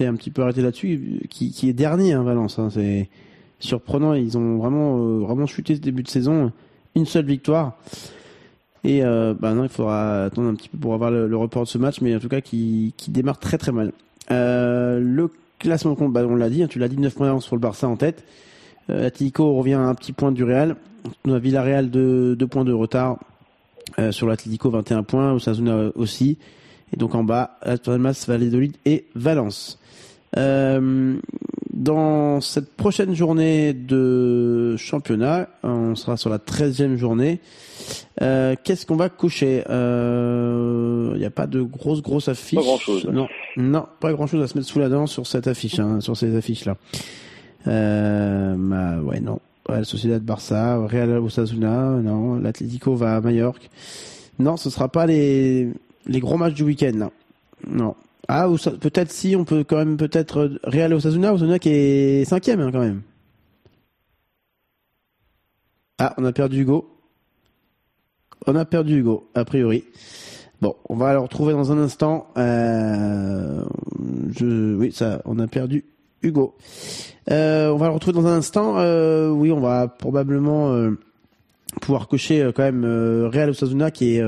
un petit peu arrêté là-dessus, euh, qui, qui est dernier, hein, Valence. hein, c'est surprenant. Ils ont vraiment, euh, vraiment chuté ce début de saison. Une seule victoire. Et bah non, il faudra attendre un petit peu pour avoir le, le report de ce match, mais en tout cas, qui, qui démarre très très mal. Le classement, bah, on l'a dit, hein, tu l'as dit, 9 points d'avance sur le Barça en tête. Atlético revient à un petit point du Real. On a Villarreal de 2 points de retard. Euh, sur l'Atlético 21 points, Osasuna aussi. Et donc en bas, Palmas, Valladolid et Valence. Euh, dans cette prochaine journée de championnat, on sera sur la 13e journée. Euh, Qu'est-ce qu'on va coucher Il n'y a pas de grosses grosses affiches. Pas grand-chose. Non, non, pas grand chose à se mettre sous la dent sur cette affiche, hein, sur ces affiches là. Euh, bah, ouais, non. Real Sociedad Barça, Real Osasuna, non. L'Atlético va à Majorque. Non, ce sera pas les les gros matchs du week-end. Non. Ah, peut-être si on peut quand même peut-être Real Osasuna, Osasuna qui est cinquième hein, quand même. Ah, on a perdu Hugo. On a perdu Hugo, a priori. Bon, on va le retrouver dans un instant. Euh, je, oui, ça, on a perdu Hugo. Euh, on va le retrouver dans un instant. Euh, oui, on va probablement euh, pouvoir cocher quand même Real Osasuna qui est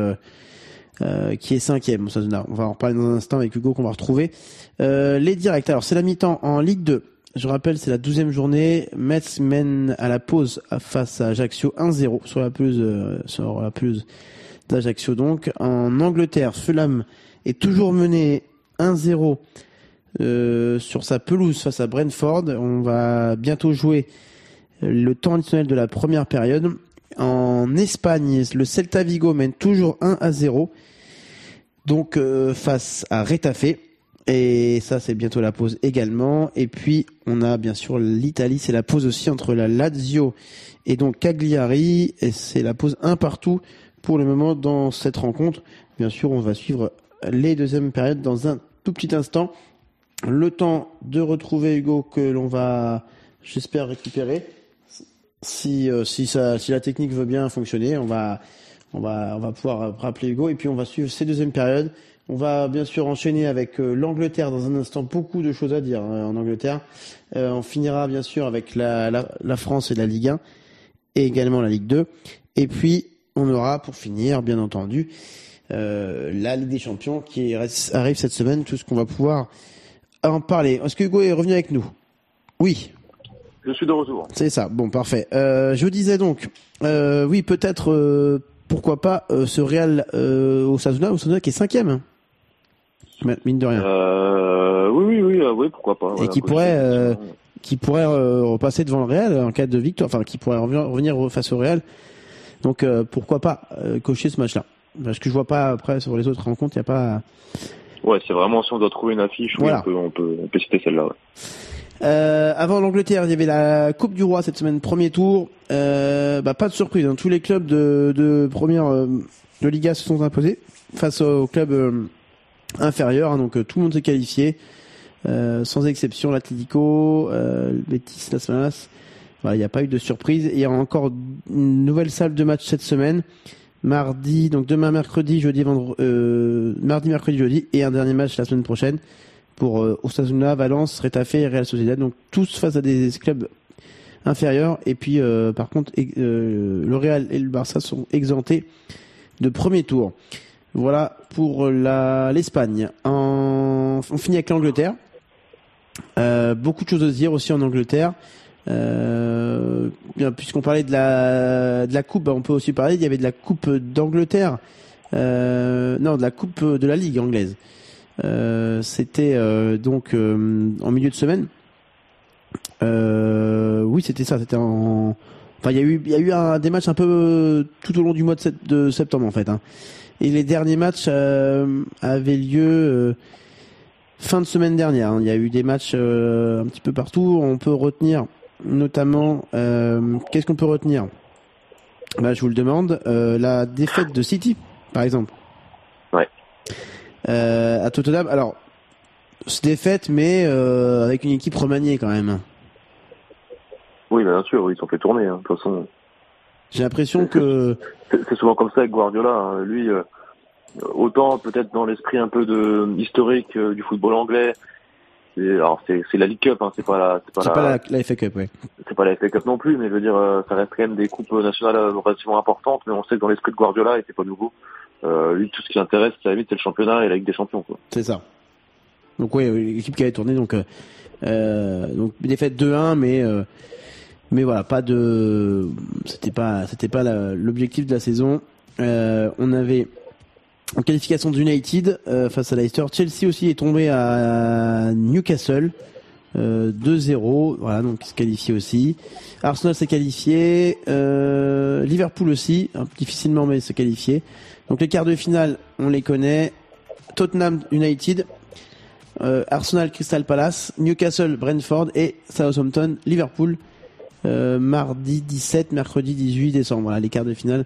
qui est cinquième. Osasuna. On va en reparler dans un instant avec Hugo qu'on va retrouver. Les directs. Alors c'est la mi-temps en Ligue 2. Je rappelle, c'est la douzième journée. Metz mène à la pause face à Ajaccio 1-0 sur la pelouse sur la d'Ajaccio. Donc en Angleterre, Fulham est toujours mené 1-0 euh, sur sa pelouse face à Brentford. On va bientôt jouer le temps additionnel de la première période. En Espagne, le Celta Vigo mène toujours 1 à 0. Donc euh, face à Retafe. Et ça, c'est bientôt la pause également. Et puis, on a bien sûr l'Italie. C'est la pause aussi entre la Lazio et donc Cagliari. Et c'est la pause un partout pour le moment dans cette rencontre. Bien sûr, on va suivre les deuxièmes périodes dans un tout petit instant. Le temps de retrouver Hugo que l'on va, j'espère, récupérer. Si, euh, si, la technique veut bien fonctionner, on va, on va, on va pouvoir rappeler Hugo et puis on va suivre ces deuxièmes périodes. On va bien sûr enchaîner avec euh, l'Angleterre dans un instant. Beaucoup de choses à dire hein, en Angleterre. Euh, on finira bien sûr avec la, la, France et la Ligue 1 et également la Ligue 2. Et puis on aura pour finir, bien entendu, euh, la Ligue des Champions qui arrive cette semaine. Tout ce qu'on va pouvoir en parler. Est-ce que Hugo est revenu avec nous? Oui. Je suis de retour. C'est ça. Bon, parfait. Euh, je disais donc, euh, oui, peut-être, euh, pourquoi pas ce Real Osasuna, Osasuna qui est cinquième, mine de rien, oui, oui, oui, oui, pourquoi pas. voilà, qui pourrait, qui pourrait repasser devant le Real en cas de victoire, enfin qui pourrait revenir, face au Real. Donc pourquoi pas cocher ce match-là Parce que je vois pas après sur les autres rencontres, il y a pas. Ouais, c'est vraiment si on doit trouver une affiche, oui, on, peut, on, peut, on peut citer celle-là. Ouais. Euh, avant l'Angleterre, il y avait la Coupe du Roi cette semaine, premier tour. Euh, bah, pas de surprise, hein. tous les clubs de, de première euh, de Liga se sont imposés face aux clubs euh, inférieurs. hein. donc euh, tout le monde s'est qualifié, euh, sans exception. L'Atlético, euh, le Betis, Las Palmas. Voilà, il n'y a pas eu de surprise. Il y a encore une nouvelle salle de match cette semaine. Mardi, donc demain, mercredi, jeudi, vendredi, euh, mardi, mercredi, jeudi, et un dernier match la semaine prochaine pour euh, Osasuna, Valence, Retafe et Real Sociedad. Donc tous face à des clubs inférieurs. Et puis euh, par contre, euh, le Real et le Barça sont exemptés de premier tour. Voilà pour l'Espagne. On finit avec l'Angleterre. Euh, beaucoup de choses à dire aussi en Angleterre. Euh, puisqu'on parlait de la de la coupe, on peut aussi parler. Il y avait de la coupe d'Angleterre. Euh, non, de la coupe de la Ligue anglaise. Euh, c'était euh, donc euh, en milieu de semaine. Euh, oui, c'était ça. C'était en. Enfin, il y a eu, il y a eu un, des matchs un peu tout au long du mois de, sept- de septembre en fait. hein. Et les derniers matchs avaient lieu fin de semaine dernière. hein. Il y a eu des matchs euh, un petit peu partout. On peut retenir notamment. euh, Qu'est-ce qu'on peut retenir? Bah, Je vous le demande. Euh, la défaite de City, par exemple. Ouais. Euh, à Tottenham. Alors, c'est défaite, mais euh, avec une équipe remaniée quand même. Oui, bien sûr, ils sont fait tourner. hein. De toute façon, J'ai l'impression que c'est souvent comme ça avec Guardiola. hein. Lui, autant peut-être dans l'esprit un peu de historique du football anglais. Alors c'est la League Cup, hein, c'est pas la c'est pas, la, pas la, la FA Cup, ouais. c'est pas la FA Cup non plus, mais je veux dire, euh, ça reste quand même des coupes nationales euh, relativement importantes. Mais on sait que dans l'esprit de Guardiola, et c'est pas nouveau. Euh, lui, tout ce qui l'intéresse, c'est la limite, c'est le championnat et la Ligue des Champions. Quoi. C'est ça. Donc oui, l'équipe qui avait tourné, donc euh, donc défaite 2-1, mais euh, mais voilà, pas de, c'était pas c'était pas l'objectif de la saison. On avait en qualification d'United euh, face à Leicester. Chelsea aussi est tombé à Newcastle. Euh, 2-0, voilà, donc il se qualifie aussi. Arsenal s'est qualifié, euh, Liverpool aussi, hein, difficilement mais se qualifié. Donc les quarts de finale, on les connaît. Tottenham United, euh, Arsenal Crystal Palace, Newcastle Brentford et Southampton Liverpool. Euh, mardi 17, mercredi 18 décembre. Voilà les quarts de finale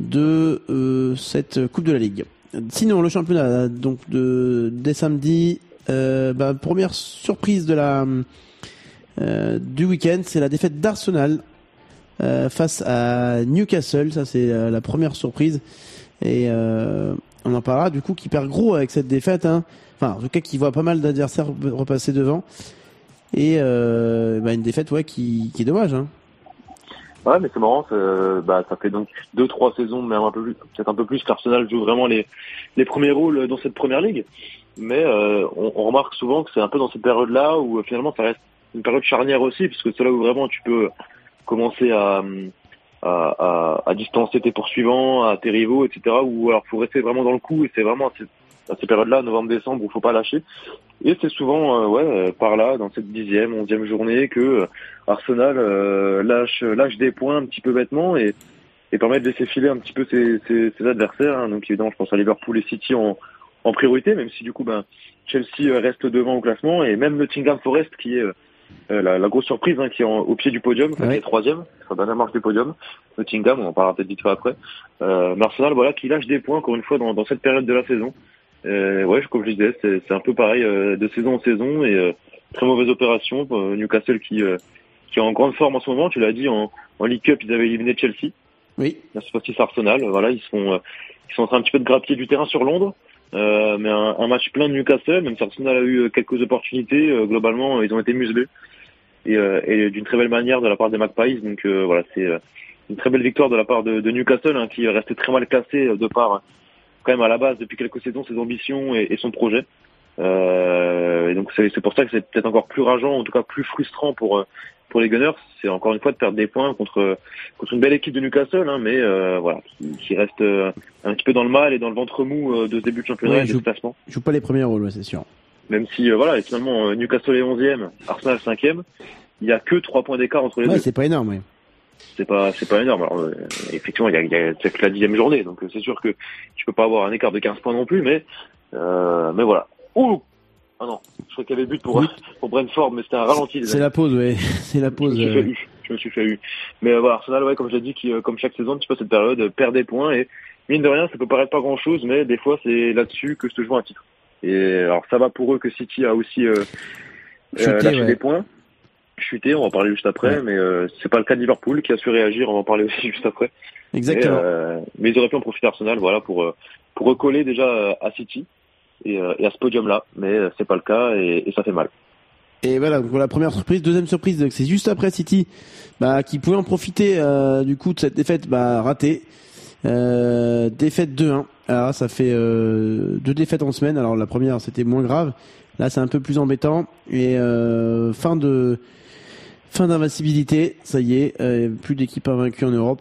de euh, cette Coupe de la Ligue. Sinon, le championnat donc de dès samedi, euh, bah, première surprise de la euh, du week-end, c'est la défaite d'Arsenal euh, face à Newcastle. Ça, c'est la première surprise. Et on en parlera du coup qui perd gros avec cette défaite. Hein. Enfin, en tout cas, qui voit pas mal d'adversaires repasser devant. Et bah, une défaite ouais qui, qui est dommage. Hein. Ouais, mais c'est marrant, ça, bah, ça fait donc deux, trois saisons, même un peu plus, peut-être un peu plus qu'Arsenal joue vraiment les, les premiers rôles dans cette première ligue. Mais euh, on, remarque souvent que c'est un peu dans cette période-là où euh, finalement ça reste une période charnière aussi, puisque c'est là où vraiment tu peux commencer à, à, à, à distancer tes poursuivants, à tes rivaux, etc. Ou alors faut rester vraiment dans le coup et c'est vraiment à ces, périodes-là, novembre-décembre, où faut pas lâcher. Et c'est souvent euh, ouais euh, par là, dans cette dixième, onzième journée, que euh, Arsenal euh, lâche lâche des points un petit peu bêtement et, et permet de laisser filer un petit peu ses, ses, ses adversaires. hein. Donc évidemment, je pense à Liverpool et City en, en priorité, même si du coup, ben, Chelsea euh, reste devant au classement et même Nottingham Forest qui est euh, la, la grosse surprise, hein, qui est en- au pied du podium, enfin, Ouais. qui est troisième, la dernière marche du podium. Nottingham, on en parlera peut-être vite fait après. Euh, mais Arsenal, voilà, qui lâche des points encore une fois dans, dans cette période de la saison. Euh, ouais, comme je disais, c'est un peu pareil euh, de saison en saison et euh, très mauvaise opération. Newcastle qui qui est en grande forme en ce moment. Tu l'as dit en, en League Cup, ils avaient éliminé Chelsea. Oui. Fois-ci, c'est Arsenal. Voilà, ils sont ils sont en train un petit peu de grappiller du terrain sur Londres. Euh, mais un, un match plein de Newcastle, même si Arsenal a eu quelques opportunités, euh, globalement, ils ont été muselés et, euh, et d'une très belle manière de la part des Magpies. Donc voilà, c'est une très belle victoire de la part de, de Newcastle, hein, qui restait très mal classé de par quand même à la base depuis quelques saisons ses ambitions et, et son projet. Euh, et donc c'est pour ça que c'est peut-être encore plus rageant, en tout cas plus frustrant pour euh, pour les Gunners. C'est encore une fois de perdre des points contre contre une belle équipe de Newcastle, hein, mais euh, voilà, qui, qui reste euh, un petit peu dans le mal et dans le ventre mou euh, de ce début de championnat Ouais, et de classement. Je joue pas les premiers rôles, c'est sûr. Même si euh, voilà, et finalement Newcastle est 11e, Arsenal 5e, il y a que trois points d'écart entre les Ouais, deux. c'est pas énorme, ouais. C'est pas c'est pas énorme. Alors euh, effectivement, il y a, y que la dixième journée, donc euh, c'est sûr que tu peux pas avoir un écart de 15 points non plus, mais euh, mais voilà. Ouh ah non, je crois qu'il y avait but pour pour Brentford, mais c'était un ralenti. C'est la pause, ouais. *laughs* C'est la Je pause. me suis fait. Je me suis fait eu. Mais voilà, Arsenal, ouais, comme je l'ai dit, qui, comme chaque saison, un petit peu cette période, perd des points et mine de rien, ça peut paraître pas grand chose, mais des fois, c'est là-dessus que se joue un titre. Et alors, ça va pour eux que City a aussi euh, euh, Chuté, lâché ouais. des points. Chuté, on va en parler juste après, Ouais. mais euh, c'est pas le cas de Liverpool qui a su réagir, on va en parler aussi *laughs* juste après. Exactement. Et, euh, mais ils auraient pu en profiter Arsenal, voilà, pour euh, pour recoller déjà euh, à City et, euh, et à ce podium-là, mais c'est pas le cas et, et ça fait mal. Et voilà, donc la première surprise, deuxième surprise, donc c'est juste après City, bah, qui pouvait en profiter euh, du coup de cette défaite bah, ratée. Euh, défaite 2-1. Alors ça fait euh, deux défaites en semaine. Alors la première c'était moins grave. Là c'est un peu plus embêtant. Et euh, fin de fin d'invincibilité, ça y est, euh, plus d'équipes invaincues en Europe.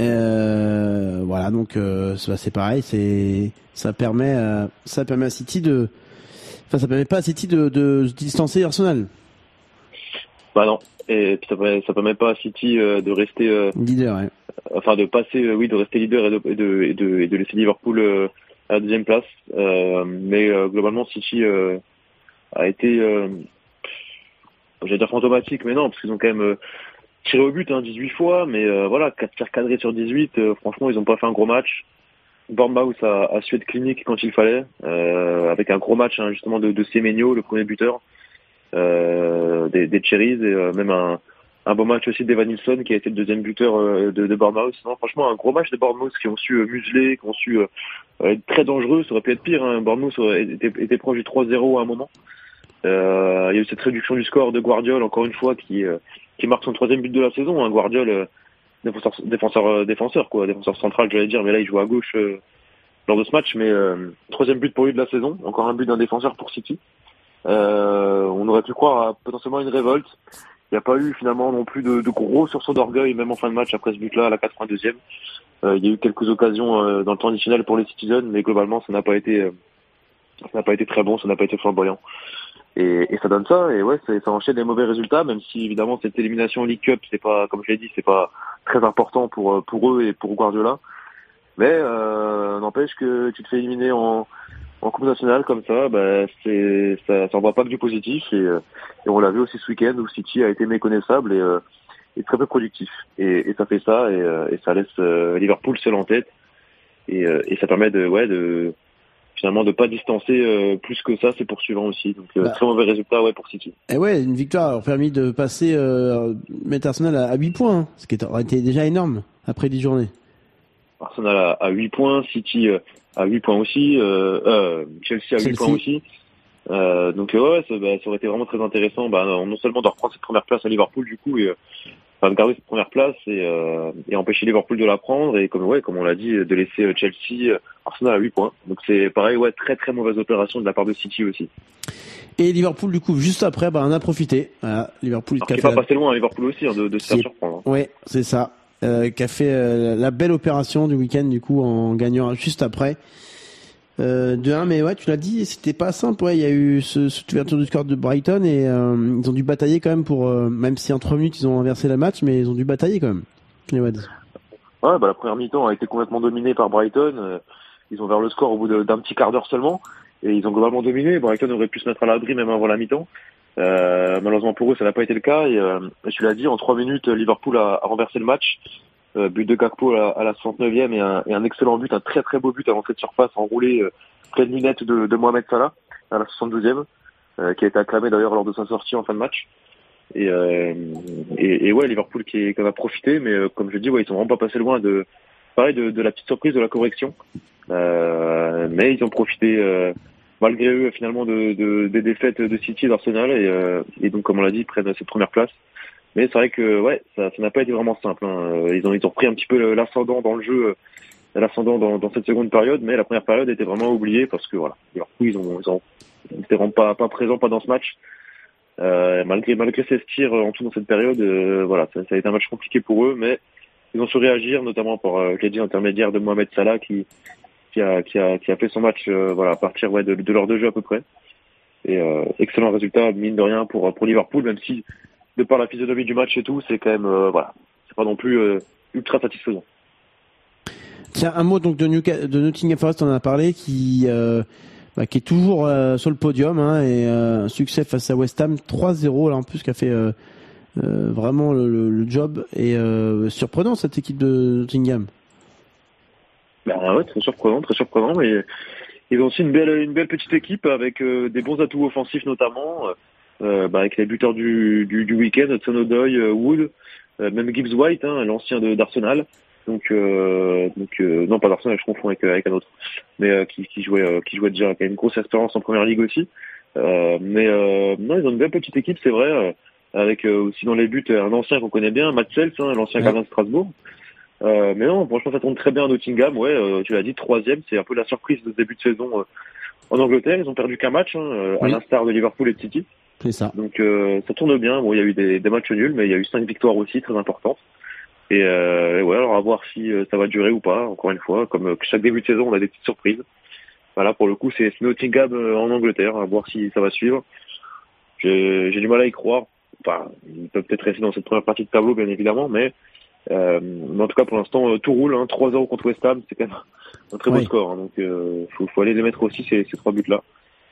Euh, voilà donc euh, ça, c'est pareil, c'est ça permet ça permet à City de Enfin, ça permet pas à City de, de se distancer Arsenal, Bah non. Et puis ça permet, ça permet pas à City de rester, leader. Ouais. enfin de passer, oui, de rester leader et de, et de, et de, et de laisser Liverpool à la deuxième place. Mais globalement, City a été, j'allais dire fantomatique, mais non, parce qu'ils ont quand même euh, tiré au but hein, 18 fois, mais euh, voilà, 4 tirs cadrés sur 18, euh, franchement, ils ont pas fait un gros match. Bournemouth a, a su être clinique quand il fallait, euh, avec un gros match hein, justement de, de Semenyo, le premier buteur, euh, des, des Cherries et euh, même un, un beau match aussi d'Evan Nilsson qui a été le deuxième buteur de, de Bournemouth. Non, franchement, un gros match de Bournemouth qui ont su museler, qui ont su être très dangereux. Ça aurait pu être pire. Hein. Bournemouth aurait été, été proche du 3-0 à un moment. Euh, il y a eu cette réduction du score de Guardiol, encore une fois, qui, euh, qui marque son troisième but de la saison. Hein. Guardiol, euh, défenseur, défenseur, euh, défenseur, quoi, défenseur central, j'allais dire, mais là il joue à gauche euh, lors de ce match. Mais euh, troisième but pour lui de la saison, encore un but d'un défenseur pour City. On aurait pu croire à potentiellement une révolte. Il n'y a pas eu finalement non plus de, de gros sursauts d'orgueil, même en fin de match après ce but-là, à la 82e. Euh, il y a eu quelques occasions dans le temps additionnel pour les Citizens, mais globalement ça n'a pas été, ça n'a pas été très bon, ça n'a pas été flamboyant. Et, et ça donne ça, et ouais, ça, ça enchaîne des mauvais résultats, même si évidemment cette élimination en League Cup, c'est pas, comme je l'ai dit, c'est pas très important pour pour eux et pour Guardiola. Mais euh, n'empêche que tu te fais éliminer en, en Coupe nationale comme ça, bah, c'est ça, ça envoie pas que du positif. Et, euh, et on l'a vu aussi ce week-end où City a été méconnaissable et, euh, et très peu productif. Et, et ça fait ça et, euh, et ça laisse euh, Liverpool seul en tête. Et, euh, et ça permet de ouais de finalement de pas distancer euh, plus que ça ses poursuivants aussi. Donc euh, Bah. très mauvais résultat ouais pour City. Et ouais, une victoire a permis de passer, euh, mettre Arsenal à, à 8 points, hein, ce qui aurait été déjà énorme après 10 journées. Arsenal à, à 8 points, City euh, à 8 points aussi, euh, euh, Chelsea à 8 Chelsea. points aussi. Euh, donc ouais, ça, bah, ça aurait été vraiment très intéressant. Bah, non non seulement de reprendre cette première place à Liverpool du coup et enfin, de garder cette première place et, euh, et empêcher Liverpool de la prendre et comme ouais, comme on l'a dit, de laisser euh, Chelsea, euh, Arsenal à 8 points. Donc c'est pareil, ouais, très très mauvaise opération de la part de City aussi. Et Liverpool, du coup, juste après, bah, on a profité. Voilà, Liverpool qui n'est pas la... passé loin à Liverpool aussi hein, de, de se faire surprendre. hein. Ouais, c'est ça. Euh, qui a fait euh, la belle opération du week-end, du coup, en gagnant juste après. Euh, de 1, mais ouais, tu l'as dit, c'était pas simple. Ouais, il y a eu ce, cette ouverture du score de Brighton et euh, ils ont dû batailler quand même pour, euh, même si en 3 minutes ils ont inversé le match, mais ils ont dû batailler quand même. Les Wads. Ouais, bah, la première mi-temps a été complètement dominée par Brighton. Ils ont vers le score au bout d'un petit quart d'heure seulement. Et ils ont globalement dominé. Brighton aurait pu se mettre à l'abri même avant la mi-temps. Malheureusement pour eux, ça n'a pas été le cas. Et tu l'as dit, en trois minutes, Liverpool a, a renversé le match. Euh, but de Gakpo à, la 69e et un, et un excellent but, un très très beau but à l'entrée de surface enroulé euh, près de lunette de, de Mohamed Salah à la 72e, euh, qui a été acclamé d'ailleurs lors de sa sortie en fin de match. Et, euh, et, et ouais, Liverpool qui, qui en a profité, mais euh, comme je dis, ouais, ils sont vraiment pas passés loin de, pareil, de, de la petite surprise de la correction. Euh, mais ils ont profité malgré eux finalement de, de- des défaites de City et d'Arsenal et, et donc comme on l'a dit ils prennent cette première place. Mais c'est vrai que ouais ça n'a pas été vraiment simple. hein. Euh, Ils ont ils ont pris un petit peu l'ascendant dans le jeu, euh, l'ascendant dans, dans cette seconde période, mais la première période était vraiment oubliée parce que voilà Liverpool ils ont ils ont ils vraiment pas pas présents pas dans ce match. Euh, malgré malgré ces tirs en tout dans cette période, euh, voilà ça, a été un match compliqué pour eux, mais ils ont su réagir notamment par euh, dit intermédiaire de Mohamed Salah qui qui a, qui a, qui a fait son match euh, voilà, à partir ouais, de, de l'heure de jeu à peu près. Et euh, excellent résultat, mine de rien, pour, pour Liverpool, même si, de par la physionomie du match et tout, c'est quand même, euh, voilà, c'est pas non plus euh, ultra satisfaisant. Tiens, un mot donc de, de Nottingham Forest, on en a parlé, qui, euh, bah, qui est toujours sur le podium hein, et un succès face à West Ham 3-0 là en plus qui a fait vraiment le, le- le job et surprenant cette équipe de Nottingham. Ben ouais, très surprenant, très surprenant. Et ils ont aussi une belle, une belle petite équipe avec des bons atouts offensifs notamment, euh, bah, avec les buteurs du, du, du week-end, Hudson Odoi, euh, Wood, euh, même Gibbs White, hein, l'ancien de- d'Arsenal. Donc, euh, donc euh, non pas d'Arsenal, je confonds avec, avec un autre, mais euh, qui, qui jouait, euh, qui jouait déjà qui a une grosse expérience en première ligue aussi. Euh, mais euh, non, ils ont une belle petite équipe, c'est vrai, euh, avec euh, aussi dans les buts un ancien qu'on connaît bien, Matt hein, l'ancien Ouais. gardien de Strasbourg. Euh, mais non, franchement, ça tombe très bien à Nottingham. Ouais, euh, tu l'as dit, troisième, c'est un peu la surprise de ce début de saison euh, en Angleterre. Ils ont perdu qu'un match, hein, à l'instar de Liverpool et de City. C'est ça. Donc euh, ça tourne bien. Bon, il y a eu des, des matchs nuls, mais il y a eu cinq victoires aussi, très importantes. Et, euh, et ouais, alors à voir si euh, ça va durer ou pas. Encore une fois, comme euh, chaque début de saison, on a des petites surprises. Voilà, pour le coup, c'est Nottingham euh, en Angleterre. À voir si ça va suivre. J'ai du mal à y croire. Enfin, ils peuvent peut-être rester dans cette première partie de tableau, bien évidemment, mais, euh, mais en tout cas, pour l'instant, euh, tout roule. Hein, 3-0 contre West Ham, c'est quand même un très beau Oui. score. hein, donc, euh, faut, faut aller les mettre aussi ces, ces trois buts-là.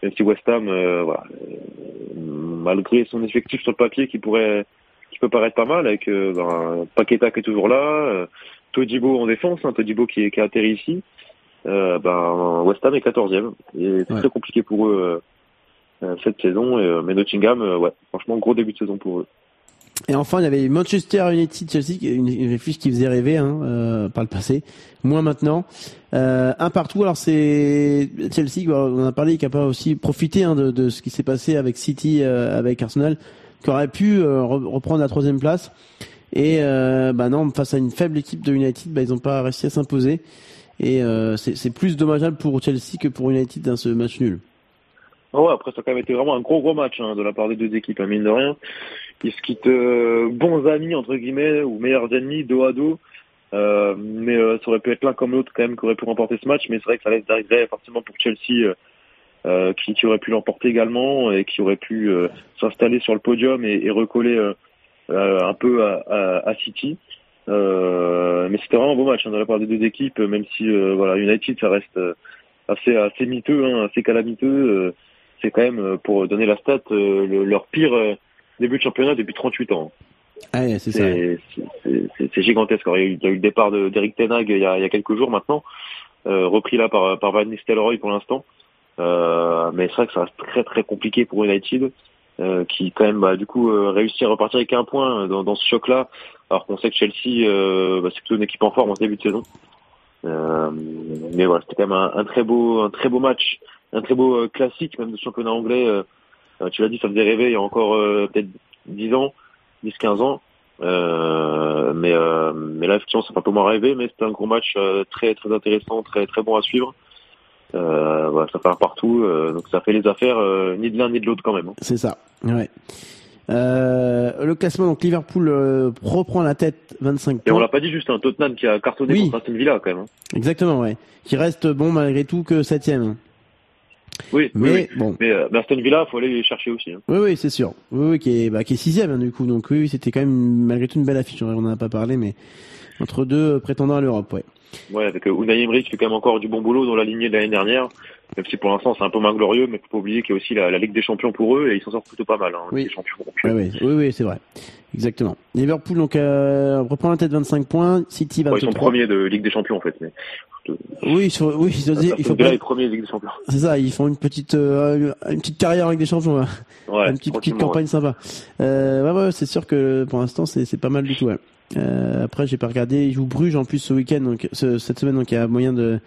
Même si West Ham, euh, voilà, euh, malgré son effectif sur le papier qui pourrait, qui peut paraître pas mal, avec euh, ben, Paqueta qui est toujours là, euh, Todibo en défense, hein, Todibo qui, est- qui a atterri ici. Euh, ben, West Ham est 14e. Et c'est Ouais. très compliqué pour eux euh, cette saison. Et, euh, mais Nottingham, ouais, franchement, gros début de saison pour eux. Et enfin, il y avait Manchester United Chelsea, une, une qui faisait rêver hein, euh, par le passé, moins maintenant. Euh, un partout. Alors c'est Chelsea, bah, on en a parlé, qui a pas aussi profité hein, de, de ce qui s'est passé avec City, euh, avec Arsenal, qui aurait pu euh, re- reprendre la troisième place. Et euh, bah non, face à une faible équipe de United, bah, ils n'ont pas réussi à s'imposer. Et euh, c'est plus dommageable pour Chelsea que pour United dans ce match nul. Ah ouais, après, ça a quand même été vraiment un gros, gros match hein, de la part des deux équipes, hein, mine de rien. Ils se quittent euh, bons amis, entre guillemets, ou meilleurs ennemis, dos à dos. Euh, mais euh, ça aurait pu être l'un comme l'autre quand même qui aurait pu remporter ce match. Mais c'est vrai que ça laisse regrets forcément pour Chelsea, qui, aurait pu l'emporter également et qui aurait pu s'installer sur le podium et, recoller un peu à, City. Mais c'était vraiment un beau match hein, dans la part des deux équipes, même si voilà United ça reste assez assez miteux, hein, assez calamiteux. c'est quand même pour donner la stat le- leur pire début de championnat depuis 38 ans. Ah, c'est gigantesque. Alors, il, y a eu, le départ de- d'Eric Ten Hag il y, a, il y a quelques jours maintenant, euh, repris là par, par Van Nistelrooy pour l'instant. Euh, mais c'est vrai que ça reste très très compliqué pour United, euh, qui quand même bah, du coup réussit à repartir avec un point dans, dans ce choc-là, alors qu'on sait que Chelsea bah, c'est plutôt une équipe en forme en début de saison. Mais voilà, c'était quand même un, un très beau un très beau match, un très beau classique même de championnat anglais. Euh, tu l'as dit, ça faisait rêver il y a encore euh, peut-être 10 ans, 10-15 ans. Euh, mais, euh, mais là, effectivement, ça fait un peu moins rêver, mais c'était un gros match euh, très très intéressant, très très bon à suivre. Voilà, ça part partout, donc ça fait les affaires ni de l'un ni de l'autre quand même. hein. C'est ça. Ouais. Le classement, donc Liverpool reprend la tête, 25 Et on points. l'a pas dit juste, un Tottenham qui a cartonné Oui. contre Aston Villa quand même. hein. Exactement, ouais. Qui reste bon malgré tout que septième. Oui, Mais oui, oui. bon, Mais, euh, Aston Villa, faut aller les chercher aussi. hein. oui, oui, c'est sûr. Oui, oui, qui est, bah, qui est sixième hein, du coup. Donc oui, oui, c'était quand même malgré tout une belle affiche. On en a pas parlé, mais entre deux prétendants à l'Europe, ouais. Ouais, avec euh, Unai Emery qui fait quand même encore du bon boulot dans la lignée de l'année dernière. Même si pour l'instant c'est un peu moins glorieux, mais faut pas oublier qu'il y a aussi la, la Ligue des Champions pour eux et ils s'en sortent plutôt pas mal. Hein, Oui. les champions. Ouais, oui, oui, c'est vrai. Exactement. Liverpool donc euh, reprend la tête 25 points, City bon, ils sont 23. premiers de Ligue des Champions en fait. Mais oui, sur, oui, ils, ont dit- il faut pas- est premier de Ligue des Champions. c'est ça, ils font une petite euh, une petite carrière avec des champions, là. Ouais, une petite, petite campagne sympa. Euh, ouais, ouais, c'est sûr que pour l'instant c'est c'est pas mal du tout. Ouais. Euh, après j'ai pas regardé, ils jouent Bruges en plus ce week-end, donc ce- cette semaine, donc il y a moyen de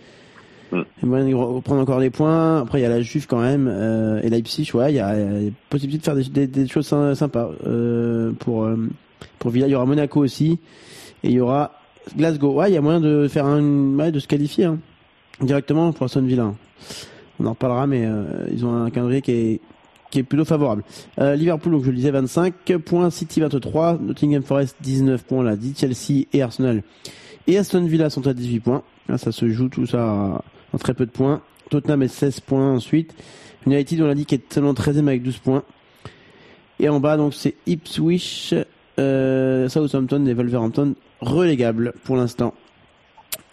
Mm. il y a moyen de reprendre encore des points. Après il y a la Juve quand même euh, et Leipzig, ouais, il y a, il y a possibilité de faire des, des, des choses sy- sympas euh, pour euh, pour Villa. Il y aura Monaco aussi et il y aura Glasgow. Ouais, il y a moyen de faire un ouais, de se qualifier hein, directement pour Aston Villa. On en reparlera, mais euh, ils ont un calendrier qui est qui est plutôt favorable. Euh, Liverpool, donc je le disais, 25 points, City 23, Nottingham Forest 19 points, là, dit Chelsea et Arsenal. Et Aston Villa sont à 18 points. Ça se joue tout ça en très peu de points. Tottenham est 16 points ensuite. United, on l'a dit, qui est seulement 13e avec 12 points. Et en bas, donc, c'est Ipswich, euh, Southampton et Wolverhampton relégables pour l'instant.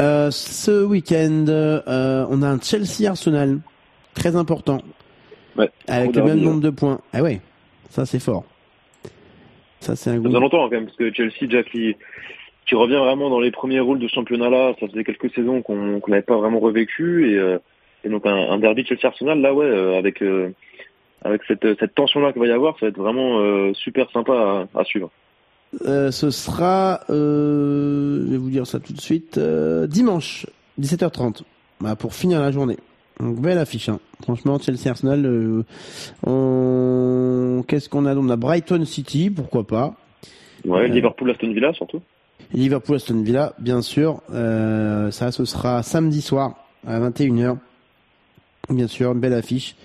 Euh, ce week-end, euh, on a un Chelsea-Arsenal très important. Ouais, Avec le même nombre de points. Ah ouais, ça c'est fort. Ça c'est un Ça faisait longtemps quand même, parce que Chelsea, déjà qui, qui revient vraiment dans les premiers rôles de ce championnat-là, ça faisait quelques saisons qu'on n'avait pas vraiment revécu, et, et donc un, un derby Chelsea-Arsenal, là ouais, avec, avec cette, cette tension-là qu'il va y avoir, ça va être vraiment euh, super sympa à, à suivre. Euh, ce sera, euh, je vais vous dire ça tout de suite, euh, dimanche 17h30, bah, pour finir la journée. Donc belle affiche, hein. franchement Chelsea Arsenal. Euh, on... Qu'est-ce qu'on a On a Brighton City, pourquoi pas. Ouais, Euh, Liverpool-Aston Villa surtout. Liverpool Aston Villa, bien sûr. Euh, ça, ce sera samedi soir à 21h. Bien sûr, belle affiche.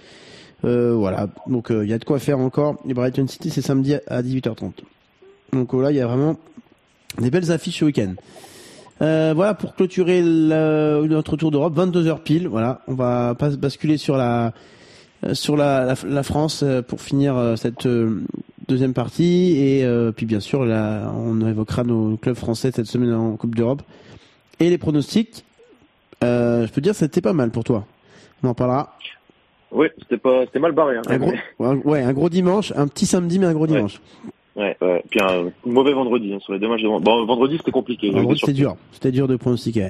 Euh, voilà, donc il y a de quoi faire encore. Et Brighton City, c'est samedi à 18h30. Donc là, il y a vraiment des belles affiches ce week-end. Euh, voilà pour clôturer le- notre tour d'Europe, 22h pile. Voilà, on va pas basculer sur la euh, sur la, la, la France euh, pour finir cette deuxième partie et euh, puis bien sûr là, on évoquera nos clubs français cette semaine en Coupe d'Europe et les pronostics. Euh, je peux dire c'était pas mal pour toi. On en parlera. Ouais, c'était pas, c'était mal barré. Hein, Un gros, ouais, un gros dimanche, un petit samedi mais un gros dimanche. Ouais, ouais. Puis un mauvais vendredi hein, sur les deux matchs. De... Bon, vendredi c'était compliqué. Été c'était dur. C'était dur de pronostiquer.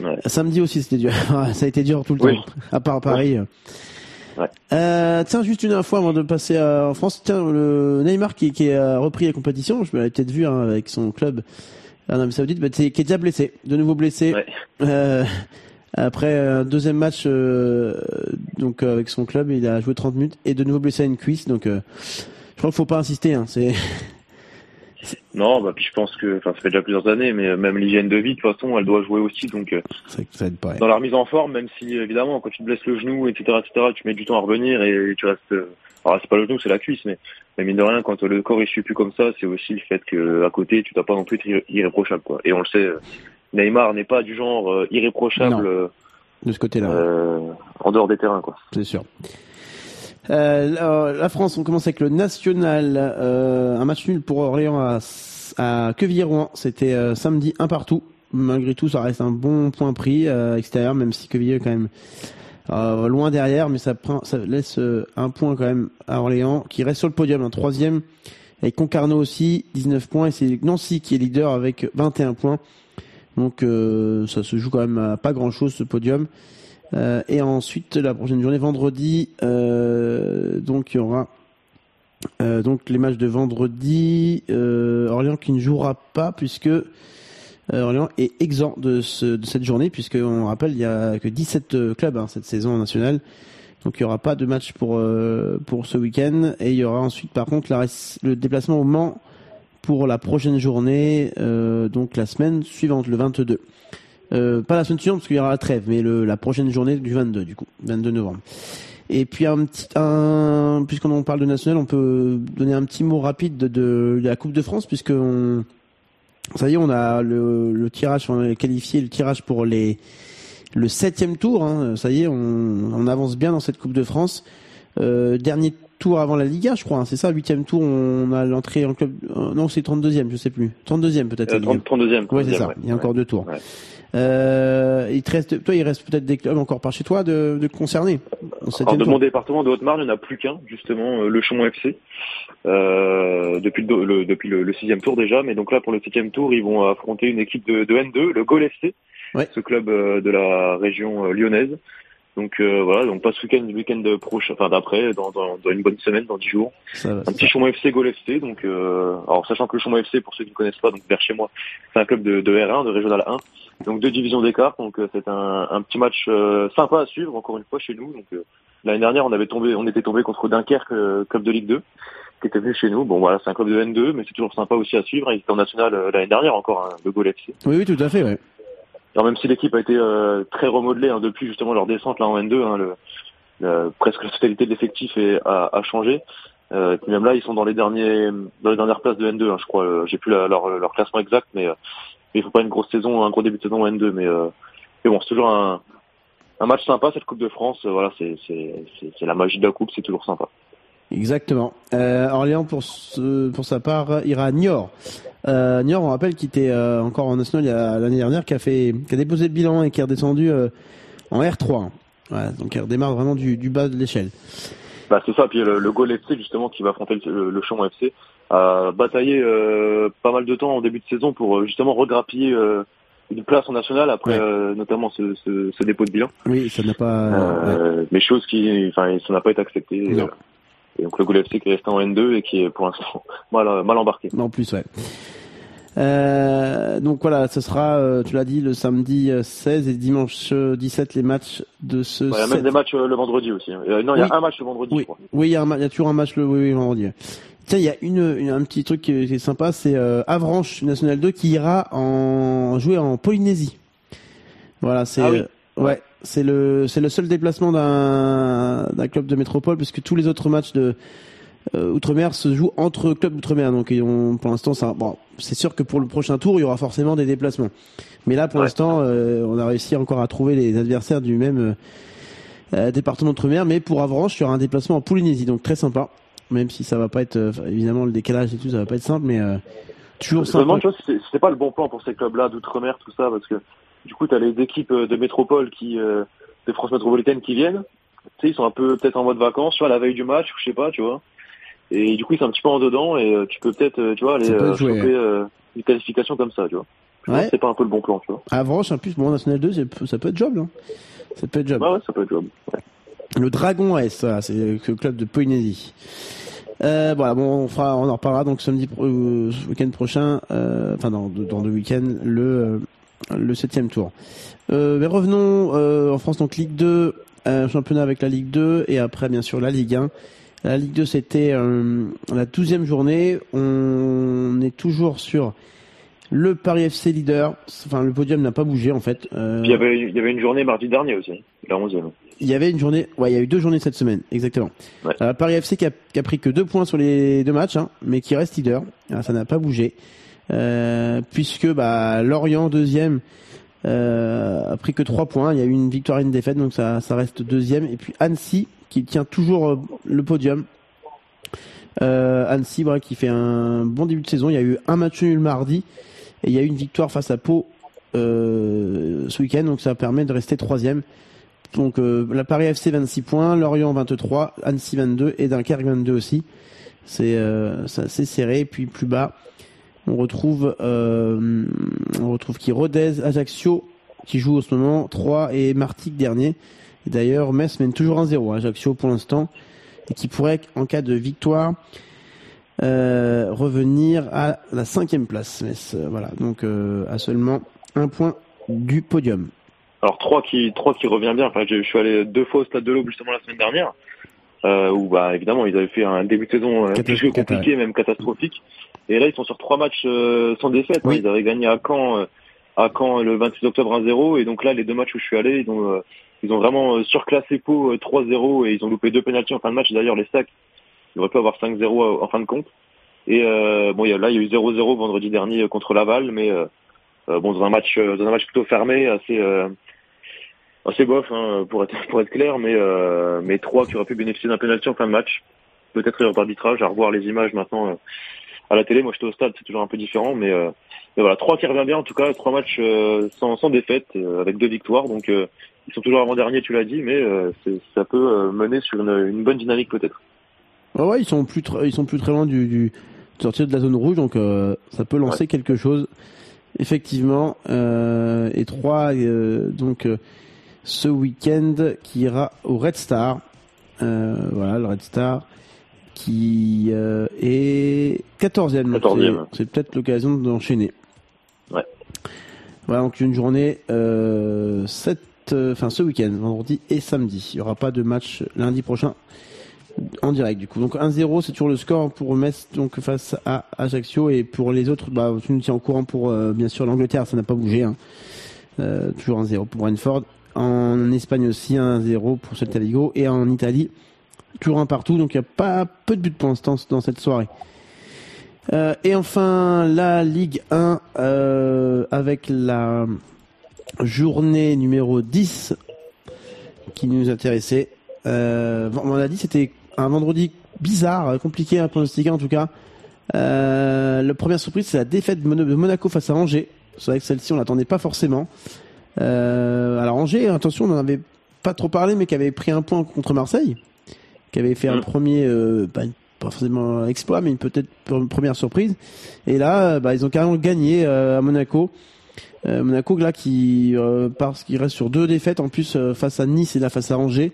Ouais. Samedi aussi, c'était dur. *laughs* Ça a été dur tout le Oui. temps, à part Paris. Ouais. Euh, tiens, juste une info avant de passer à- en France. Tiens, le Neymar qui, qui a repris la compétition, je l'avais peut-être vu hein, avec son club en Arabie Saoudite, bah, qui est déjà blessé, de nouveau blessé. Ouais. Euh, après un deuxième match euh, donc euh, avec son club, il a joué 30 minutes et de nouveau blessé à une cuisse. Donc, euh, je crois qu'il faut pas insister. Hein, c'est Non, bah puis je pense que, enfin, ça fait déjà plusieurs années, mais euh, même l'hygiène de vie, de toute façon, elle doit jouer aussi. Donc, euh, ça, ça aide pas. ouais. dans la remise en forme, même si évidemment, quand tu te blesses le genou, etc., etc., tu mets du temps à revenir et tu restes. euh, Alors, c'est pas le genou, c'est la cuisse, mais, mais mine de rien, quand le corps il suit plus comme ça, c'est aussi le fait que à côté, tu dois pas non plus être irré- irréprochable, quoi. Et on le sait, Neymar n'est pas du genre euh, irréprochable. Non. De ce côté-là. euh, en dehors des terrains, quoi. c'est sûr. Euh, la, France, on commence avec le national. Euh, un match nul pour Orléans à, à Quevilly-Rouen. C'était euh, samedi un partout. Malgré tout, ça reste un bon point pris euh, extérieur, même si Quevilly est quand même loin derrière, mais ça, laisse un point quand même à Orléans, qui reste sur le podium, un troisième, avec Concarneau aussi, 19 points, et c'est Nancy qui est leader avec 21 points. Donc ça se joue quand même pas grand-chose ce podium. Euh, et ensuite, la prochaine journée, vendredi, euh, donc il y aura euh, donc les matchs de vendredi. euh, Orléans qui ne jouera pas puisque euh, Orléans est exempt de, ce, de cette journée puisque on rappelle il y a que 17 euh, clubs hein, cette saison nationale. Donc il y aura pas de match pour pour ce week-end et il y aura ensuite par contre la, le déplacement au Mans pour la prochaine journée, donc la semaine suivante, le 22. Euh, pas la semaine suivante parce qu'il y aura la trêve, mais le, la prochaine journée du 22 du coup, 22 novembre. Et puis un petit, un, puisqu'on en parle de national, on peut donner un petit mot rapide de, de, de la Coupe de France puisque on, ça y est, on a le, le tirage, on a qualifié le tirage pour les le septième tour. Hein, ça y est, on, on avance bien dans cette Coupe de France. Euh, dernier tour avant la Liga, je crois. hein, c'est ça, huitième tour, on a l'entrée en club. euh, non, c'est 32e, je sais plus. 32e peut-être. Euh, la Liga. 30, 32e. Ouais, c'est 32e, ça. ouais. Il y a encore deux tours. Ouais. Euh, il te reste, toi, il reste peut-être des clubs encore par chez toi de, de concernés. Alors, de mon département de Haute-Marne, il n'y en a plus qu'un, justement, euh, le Chaumont FC, euh, depuis, le, depuis le, le sixième tour déjà. Mais donc là, pour le septième tour, ils vont affronter une équipe de, de N2, le Gol FC, Ouais. ce club euh, de la région euh, lyonnaise. Donc euh, voilà, donc pas ce week-end, le week-end prochain, enfin d'après, dans, dans, dans une bonne semaine, dans dix jours. Ça va, Un petit Chaumont FC, Gol FC. Donc, euh, alors sachant que le Chaumont FC, pour ceux qui ne connaissent pas, donc vers chez moi, c'est un club de, de R1, de Régional 1, donc deux divisions d'écart. Donc euh, c'est un, un petit match euh, sympa à suivre, encore une fois chez nous. Donc euh, l'année dernière, on avait tombé, on était tombé contre Dunkerque, euh, club de Ligue 2, qui était venu chez nous. Bon voilà, c'est un club de N2, mais c'est toujours sympa aussi à suivre. Il était en national euh, l'année dernière encore, hein, le Gol FC. Oui, oui, tout à fait, ouais. Alors même si l'équipe a été euh, très remodelée hein, depuis justement leur descente là en N2, hein, le, le- presque la totalité de l'effectif a, a changé. Euh, puis même là, ils sont dans les derniers, dans les dernières places de N2, hein, je crois. Euh, J'ai plus la- leur, leur classement exact, mais euh, mais il faut pas une grosse saison, un gros début de saison en N2. Mais, euh, mais bon, c'est toujours un, un match sympa cette Coupe de France. Euh, voilà, c'est la magie de la coupe, c'est toujours sympa. Exactement. Euh, Orléans, pour, ce, pour sa part, ira à Niort. Euh, Niort, on rappelle qu'il était euh, encore en national l'année dernière, qui a, fait, qui a déposé le bilan et qui est redescendu en R3. Voilà, donc il redémarre vraiment du, du bas de l'échelle. Bah c'est ça. Puis le, le FC justement qui va affronter le, le, le Chaumont FC a bataillé euh, pas mal de temps en début de saison pour euh, justement regrappiller euh, une place en national après Ouais. euh, notamment ce, ce, ce dépôt de bilan. Oui, ça n'a pas... ouais. Euh, Mais chose qui, enfin, ça n'a pas été accepté. Euh, Et donc le Gol FC qui est resté en N2 et qui est pour l'instant *laughs* mal, mal embarqué. En plus, ouais. Euh, donc voilà, ce sera, euh, tu l'as dit, le samedi euh, 16 et dimanche euh, 17 les matchs de ce. Il y a même des matchs le vendredi aussi. hein. Non, il y a un match le vendredi, je Oui, crois. oui, il y a un ma- il y a toujours un match le oui, oui, vendredi. Tiens, il y a une, une- un petit truc qui est, sympa, c'est euh, Avranches National 2 qui ira en jouer en Polynésie. Voilà, c'est Ah oui. euh, ouais, c'est le c'est le seul déplacement d'un d'un club de métropole puisque tous les autres matchs de euh, outre-mer se jouent entre clubs d'outre-mer. Donc ils ont, pour l'instant, ça bon, c'est sûr que pour le prochain tour, il y aura forcément des déplacements. Mais là, pour Ouais. l'instant, euh, on a réussi encore à trouver les adversaires du même euh, département d'outre-mer, mais pour Avranches, il y aura un déplacement en Polynésie, donc très sympa. Même si ça va pas être, euh, évidemment, le décalage et tout, ça va pas être simple, mais euh, toujours Je me demande, sympa. tu vois, si c'est- c'était pas le bon plan pour ces clubs-là d'outre-mer, tout ça, parce que du coup, t'as les équipes euh, de métropole qui, de France métropolitaine qui viennent. Tu sais, ils sont un peu peut-être en mode vacances, tu vois, la veille du match, je sais pas, tu vois. Et du coup, ils sont un petit peu en dedans, et tu peux peut-être, tu vois, aller choper euh, une qualification comme ça, tu vois. Ouais. C'est pas un peu le bon plan, tu vois. Avranches, en plus, bon, National 2, c'est- ça peut être job, hein. Ça peut être job. Ouais, ouais, ça peut être. Ouais. Le Dragon S, voilà, c'est le club de Polynésie. Euh, voilà, bon, on fera, on en reparlera donc samedi, euh, week-end prochain, euh, enfin dans, dans deux week-ends, le euh, le septième tour. Euh, mais revenons euh, en France, donc Ligue 2, euh, championnat avec la Ligue 2 et après bien sûr la Ligue 1. La Ligue 2 c'était la douzième journée. On est toujours sur le Paris FC leader. Enfin, le podium n'a pas bougé en fait. Puis il y avait, il y avait une journée mardi dernier aussi, la 11e. Il y avait une journée, ouais, il y a eu deux journées cette semaine, exactement. Ouais. Euh, Paris FC qui a, qui a pris que deux points sur les deux matchs, hein, mais qui reste leader. Ah, ça n'a pas bougé, euh, puisque bah, Lorient deuxième euh, a pris que 3 points. Il y a eu une victoire et une défaite, donc ça, ça reste deuxième. Et puis Annecy qui tient toujours euh, le podium. Euh, Annecy, voilà, qui fait un bon début de saison. Il y a eu un match nul mardi et il y a eu une victoire face à Pau euh, ce week-end, donc ça permet de rester troisième. Donc euh, la Paris FC 26 points, Lorient 23, Annecy 22 et Dunkerque 22 aussi. C'est euh, assez serré. Puis plus bas, on retrouve euh, on retrouve qui? Rodez, Ajaccio qui joue en ce moment 3 et Martigues dernier. D'ailleurs Metz mène toujours 1-0 à Ajaccio pour l'instant et qui pourrait en cas de victoire euh, revenir à la cinquième place. Metz, voilà donc euh, à seulement un point du podium. Alors trois qui trois qui revient bien. Enfin, je, je suis allé deux fois au stade de l'Aube justement la semaine dernière, euh, où bah évidemment ils avaient fait un début de saison euh, plus que compliqué, même catastrophique. Et là ils sont sur trois matchs euh, sans défaite. hein. Ils avaient gagné à Caen euh, à Caen le 26 octobre 1-0 et donc là les deux matchs où je suis allé, ils ont euh, ils ont vraiment euh, surclassé Pau euh, 3-0 et ils ont loupé deux pénaltys en fin de match. D'ailleurs les sacs ils auraient pu avoir 5-0 en fin de compte. Et euh, bon y a, là il y a eu 0-0 vendredi dernier contre Laval, mais bon dans un match euh, dans un match plutôt fermé, assez euh, assez bof hein, pour être *laughs* pour être clair, mais euh, mais trois qui auraient pu bénéficier d'un penalty en fin de match. Peut-être erreur d'arbitrage, à revoir les images maintenant euh, à la télé. Moi j'étais au stade, c'est toujours un peu différent, mais, euh, mais voilà trois qui revient bien en tout cas, trois matchs euh, sans sans défaite euh, avec deux victoires, donc euh, ils sont toujours avant dernier, tu l'as dit, mais euh, ça peut euh, mener sur une, une bonne dynamique peut-être. Ouais, ouais, ils sont plus ils sont plus très loin du, sortir de la zone rouge, donc euh, ça peut lancer quelque chose. Effectivement, euh, et 3 donc euh, ce week-end qui ira au Red Star. Euh, voilà, le Red Star qui euh, est 14e. donc 14e. C'est peut-être l'occasion d'enchaîner. Ouais. Voilà, donc une journée euh, cette, euh, enfin ce week-end, vendredi et samedi. Il n'y aura pas de match lundi prochain en direct du coup. Donc 1-0, c'est toujours le score pour Metz donc face à Ajaccio et pour les autres, bah tu nous tiens au courant pour euh, bien sûr l'Angleterre, ça n'a pas bougé. Hein. Euh, toujours 1-0 pour Brentford. En Espagne aussi 1-0 pour Celta Vigo et en Italie toujours un partout. Donc il n'y a pas peu de buts pour l'instant dans cette soirée. Euh, et enfin la Ligue 1 euh, avec la journée numéro 10 qui nous intéressait. On a dit c'était un vendredi bizarre, euh, compliqué à pronostiquer en tout cas. Euh, la première surprise, c'est la défaite de Monaco face à Angers. C'est vrai que celle-ci, on l'attendait pas forcément. Euh, alors Angers, attention, on n'en avait pas trop parlé, mais qui avait pris un point contre Marseille, qui avait fait un Mm. premier, euh, pas, pas forcément un exploit, mais une peut-être pre- première surprise. Et là, euh, bah, ils ont carrément gagné euh, à Monaco. Euh, Monaco là qui euh, parce qu'il reste sur deux défaites en plus euh, face à Nice et là face à Angers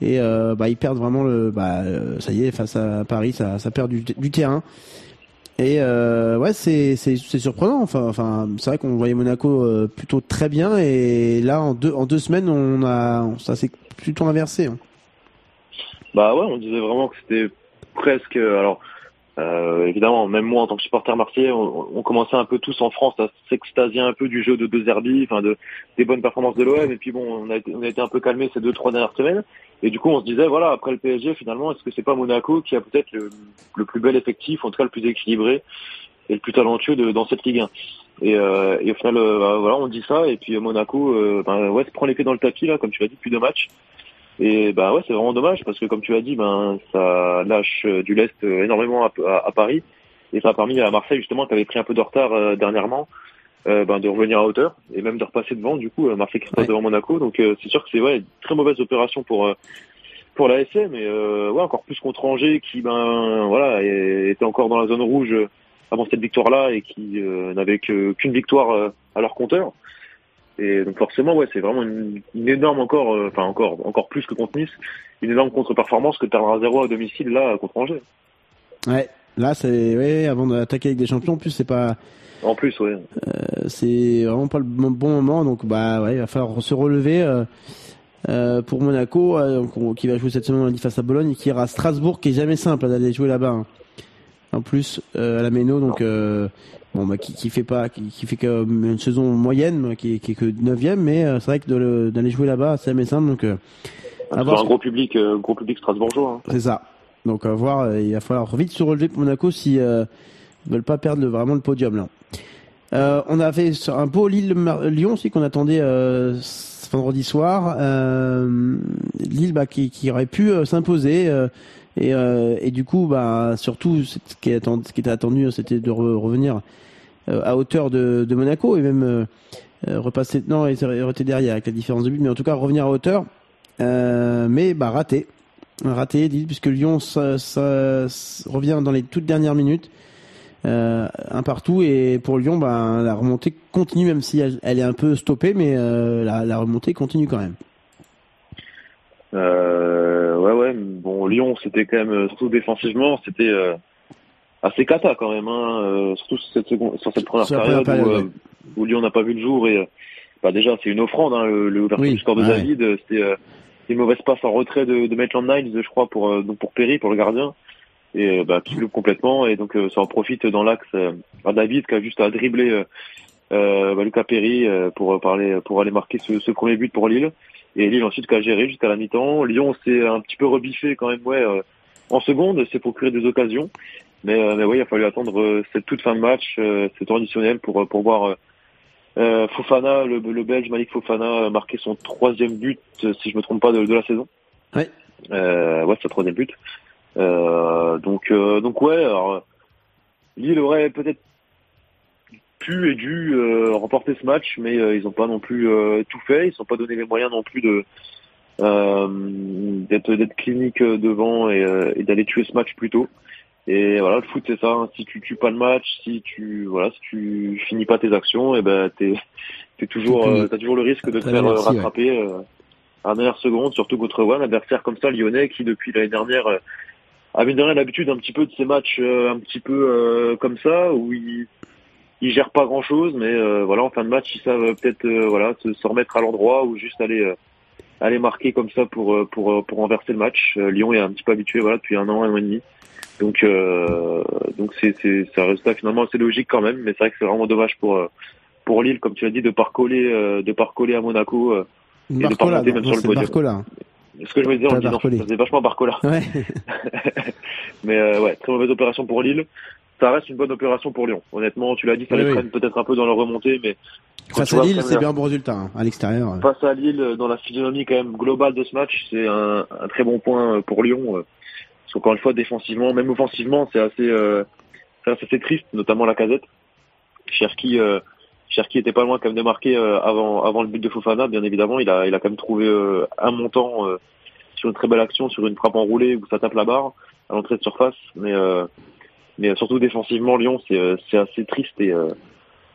et euh, bah, ils perdent vraiment le bah euh, ça y est face à Paris ça, ça perd du, du terrain et euh, ouais c'est c'est surprenant enfin enfin c'est vrai qu'on voyait Monaco euh, plutôt très bien et là en deux en deux semaines on a ça s'est plutôt inversé hein. Bah ouais, on disait vraiment que c'était presque. Alors, euh, évidemment, même moi en tant que supporter marseillais, on, on commençait un peu tous en France à s'extasier un peu du jeu de deux Zerbi, enfin de des bonnes performances de l'OM. Et puis bon, on a, on a été un peu calmé ces deux trois dernières semaines. Et du coup, on se disait voilà, après le PSG, finalement, est-ce que c'est pas Monaco qui a peut-être le, le plus bel effectif, en tout cas le plus équilibré et le plus talentueux de, dans cette Ligue 1 et, euh, et au final, euh, bah, voilà, on dit ça. Et puis Monaco, ben, ouais, se prend les pieds dans le tapis là, comme tu l'as dit, depuis deux matchs. Et bah ouais, c'est vraiment dommage parce que comme tu l'as dit, ben ça lâche euh, du lest euh, énormément à, à- à Paris et ça a permis à Marseille justement qui avait pris un peu de retard euh, dernièrement, euh, ben, de revenir à hauteur et même de repasser devant. Du coup, euh, Marseille qui se passe Ouais. devant Monaco, donc euh, c'est sûr que c'est ouais une très mauvaise opération pour euh, pour la SM et euh, ouais encore plus contre Angers qui ben voilà était encore dans la zone rouge avant cette victoire là et qui euh, n'avait qu'une victoire euh, à leur compteur. Et donc forcément, ouais, c'est vraiment une, une énorme encore, euh, enfin encore, encore plus que contre Nice, une énorme contre-performance que perdre à 0 à domicile là contre Angers. ouais là c'est ouais avant d'attaquer avec des champions en plus c'est pas En plus, ouais. Euh, c'est vraiment pas le bon moment donc bah ouais il va falloir se relever euh, euh, pour Monaco euh, qui va jouer cette semaine lundi face à Bologne et qui ira à Strasbourg qui est jamais simple hein, d'aller jouer là-bas hein. en plus euh, à la Méno donc bon bah qui, qui fait pas qui, qui fait une saison moyenne qui, est- qui est que 9 mais euh, c'est vrai que d'aller jouer là-bas c'est jamais simple donc euh, à voir un gros public, euh, gros public strasbourgeois. Hein. c'est ça. Donc à voir, euh, il va falloir vite se relever pour Monaco si euh, ils veulent pas perdre vraiment le podium là. Euh, on avait sur un beau Lille Lyon aussi qu'on attendait euh, ce vendredi soir. Euh, Lille bah, qui, qui aurait pu euh, s'imposer euh, et, euh, et du coup bah surtout ce qui, est attendu, ce qui était attendu c'était de re- revenir euh, à hauteur de, de Monaco et même euh, euh, repasser non ils auraient été derrière avec la différence de but mais en tout cas revenir à hauteur euh, mais bah raté raté puisque Lyon ça, ça- revient dans les toutes dernières minutes euh, un partout et pour Lyon bah, la remontée continue même si elle, elle est un peu stoppée mais euh, la, la remontée continue quand même Euh, ouais, ouais. Bon, Lyon, c'était quand même, euh, surtout défensivement, c'était euh, assez cata quand même, hein, euh, surtout sur cette, seconde, sur cette première Sur période, où, euh, où Lyon n'a pas vu le jour. Et euh, bah déjà, c'est une offrande, hein, l'ouverture Oui, du score de ouais. David. euh, une mauvaise passe en retrait de, de Maitland Niles, je crois, pour euh, donc pour Perry, pour le gardien, et bah, qui loupe complètement. Et donc, euh, ça en profite dans l'axe euh, à David, qui a juste à dribbler euh, bah, Lucas Perry euh, pour parler, pour aller marquer ce, ce premier but pour Lille. Et Lille ensuite qui a géré jusqu'à la mi-temps. Lyon s'est un petit peu rebiffé quand même, ouais, euh, en seconde, s'est procuré des occasions. Mais, euh, mais oui, il a fallu attendre euh, cette toute fin de match, euh, c'est traditionnel pour, pour voir Fofana, le, le Belge Malik Fofana, marquer son troisième but, si je me trompe pas, de, de la saison. Euh, ouais, c'est son troisième but. Donc, donc ouais, alors, Lille aurait peut-être pu et dû euh, remporter ce match, mais euh, ils n'ont pas non plus euh, tout fait. Ils ne sont pas donné les moyens non plus de d'être d'être clinique devant et, et d'aller tuer ce match plus tôt. Et voilà, le foot c'est ça. hein. Si tu tues pas le match, si tu voilà, si tu finis pas tes actions, et ben t'es t'es toujours euh, t'as toujours le risque de te faire euh, ouais. rattraper euh, à la dernière seconde, surtout contre un adversaire comme ça, lyonnais, qui depuis l'année dernière euh, avait l'habitude un petit peu de ces matchs euh, un petit peu euh, comme ça où ils ils gèrent pas grand chose, mais euh, voilà en fin de match ils savent peut-être euh, voilà se, se remettre à l'endroit ou juste aller euh, aller marquer comme ça pour pour pour renverser le match. Lyon est un petit peu habitué voilà depuis un an un an et demi, donc euh, donc c'est c'est c'est un résultat finalement assez logique quand même, mais c'est vrai que c'est vraiment dommage pour euh, pour Lille comme tu l'as dit de pas recoller euh, de pas recoller à Monaco. euh. de pas Barcola monter non, même non, sur le c'est podium. Barcola. Ce que je me disais Pas disant, Barcolet. ça faisait vachement Barcola. ouais *laughs* *laughs* Mais euh, ouais, très mauvaise opération pour Lille. Ça reste une bonne opération pour Lyon. Honnêtement, tu l'as dit, ça Oui, les oui. traîne peut-être un peu dans leur remontée, mais face à Lille c'est bien un bon résultat hein, à l'extérieur face à Lille, dans la physionomie quand même globale de ce match, c'est un, un très bon point euh, pour Lyon. Parce qu'encore une fois, défensivement, même offensivement, c'est assez, euh, assez triste, notamment la casette. Cherki, euh, Cherki était pas loin quand même de marquer euh, avant, avant le but de Fofana, bien évidemment. Il a, il a quand même trouvé euh, un montant euh, sur une très belle action, sur une frappe enroulée où ça tape la barre à l'entrée de surface. Mais, euh, mais surtout défensivement, Lyon, c'est, assez triste et,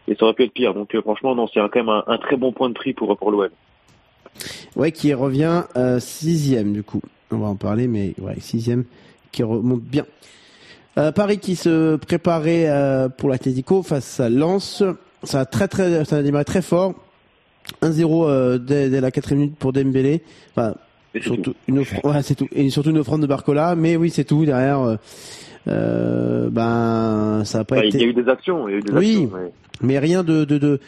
et ça aurait pu être pire. Donc franchement, non, c'est quand même un, un très bon point de prix pour, pour l'OM. Ouais, qui revient euh, sixième du coup. On va en parler, mais ouais, sixième, qui remonte bien. Euh, Paris qui se préparait euh, pour l'Atlético face à Lens. Ça a très très, ça a démarré très fort. 1-0 euh, dès, dès la quatrième minute pour Dembélé. Enfin, surtout une offrande, ouais, c'est tout. Et surtout une offrande de Barcola. Mais oui, c'est tout derrière. euh, ben, ça a pas Enfin, été. Il y a eu des actions, il y a eu des Oui. actions. mais- mais rien de de de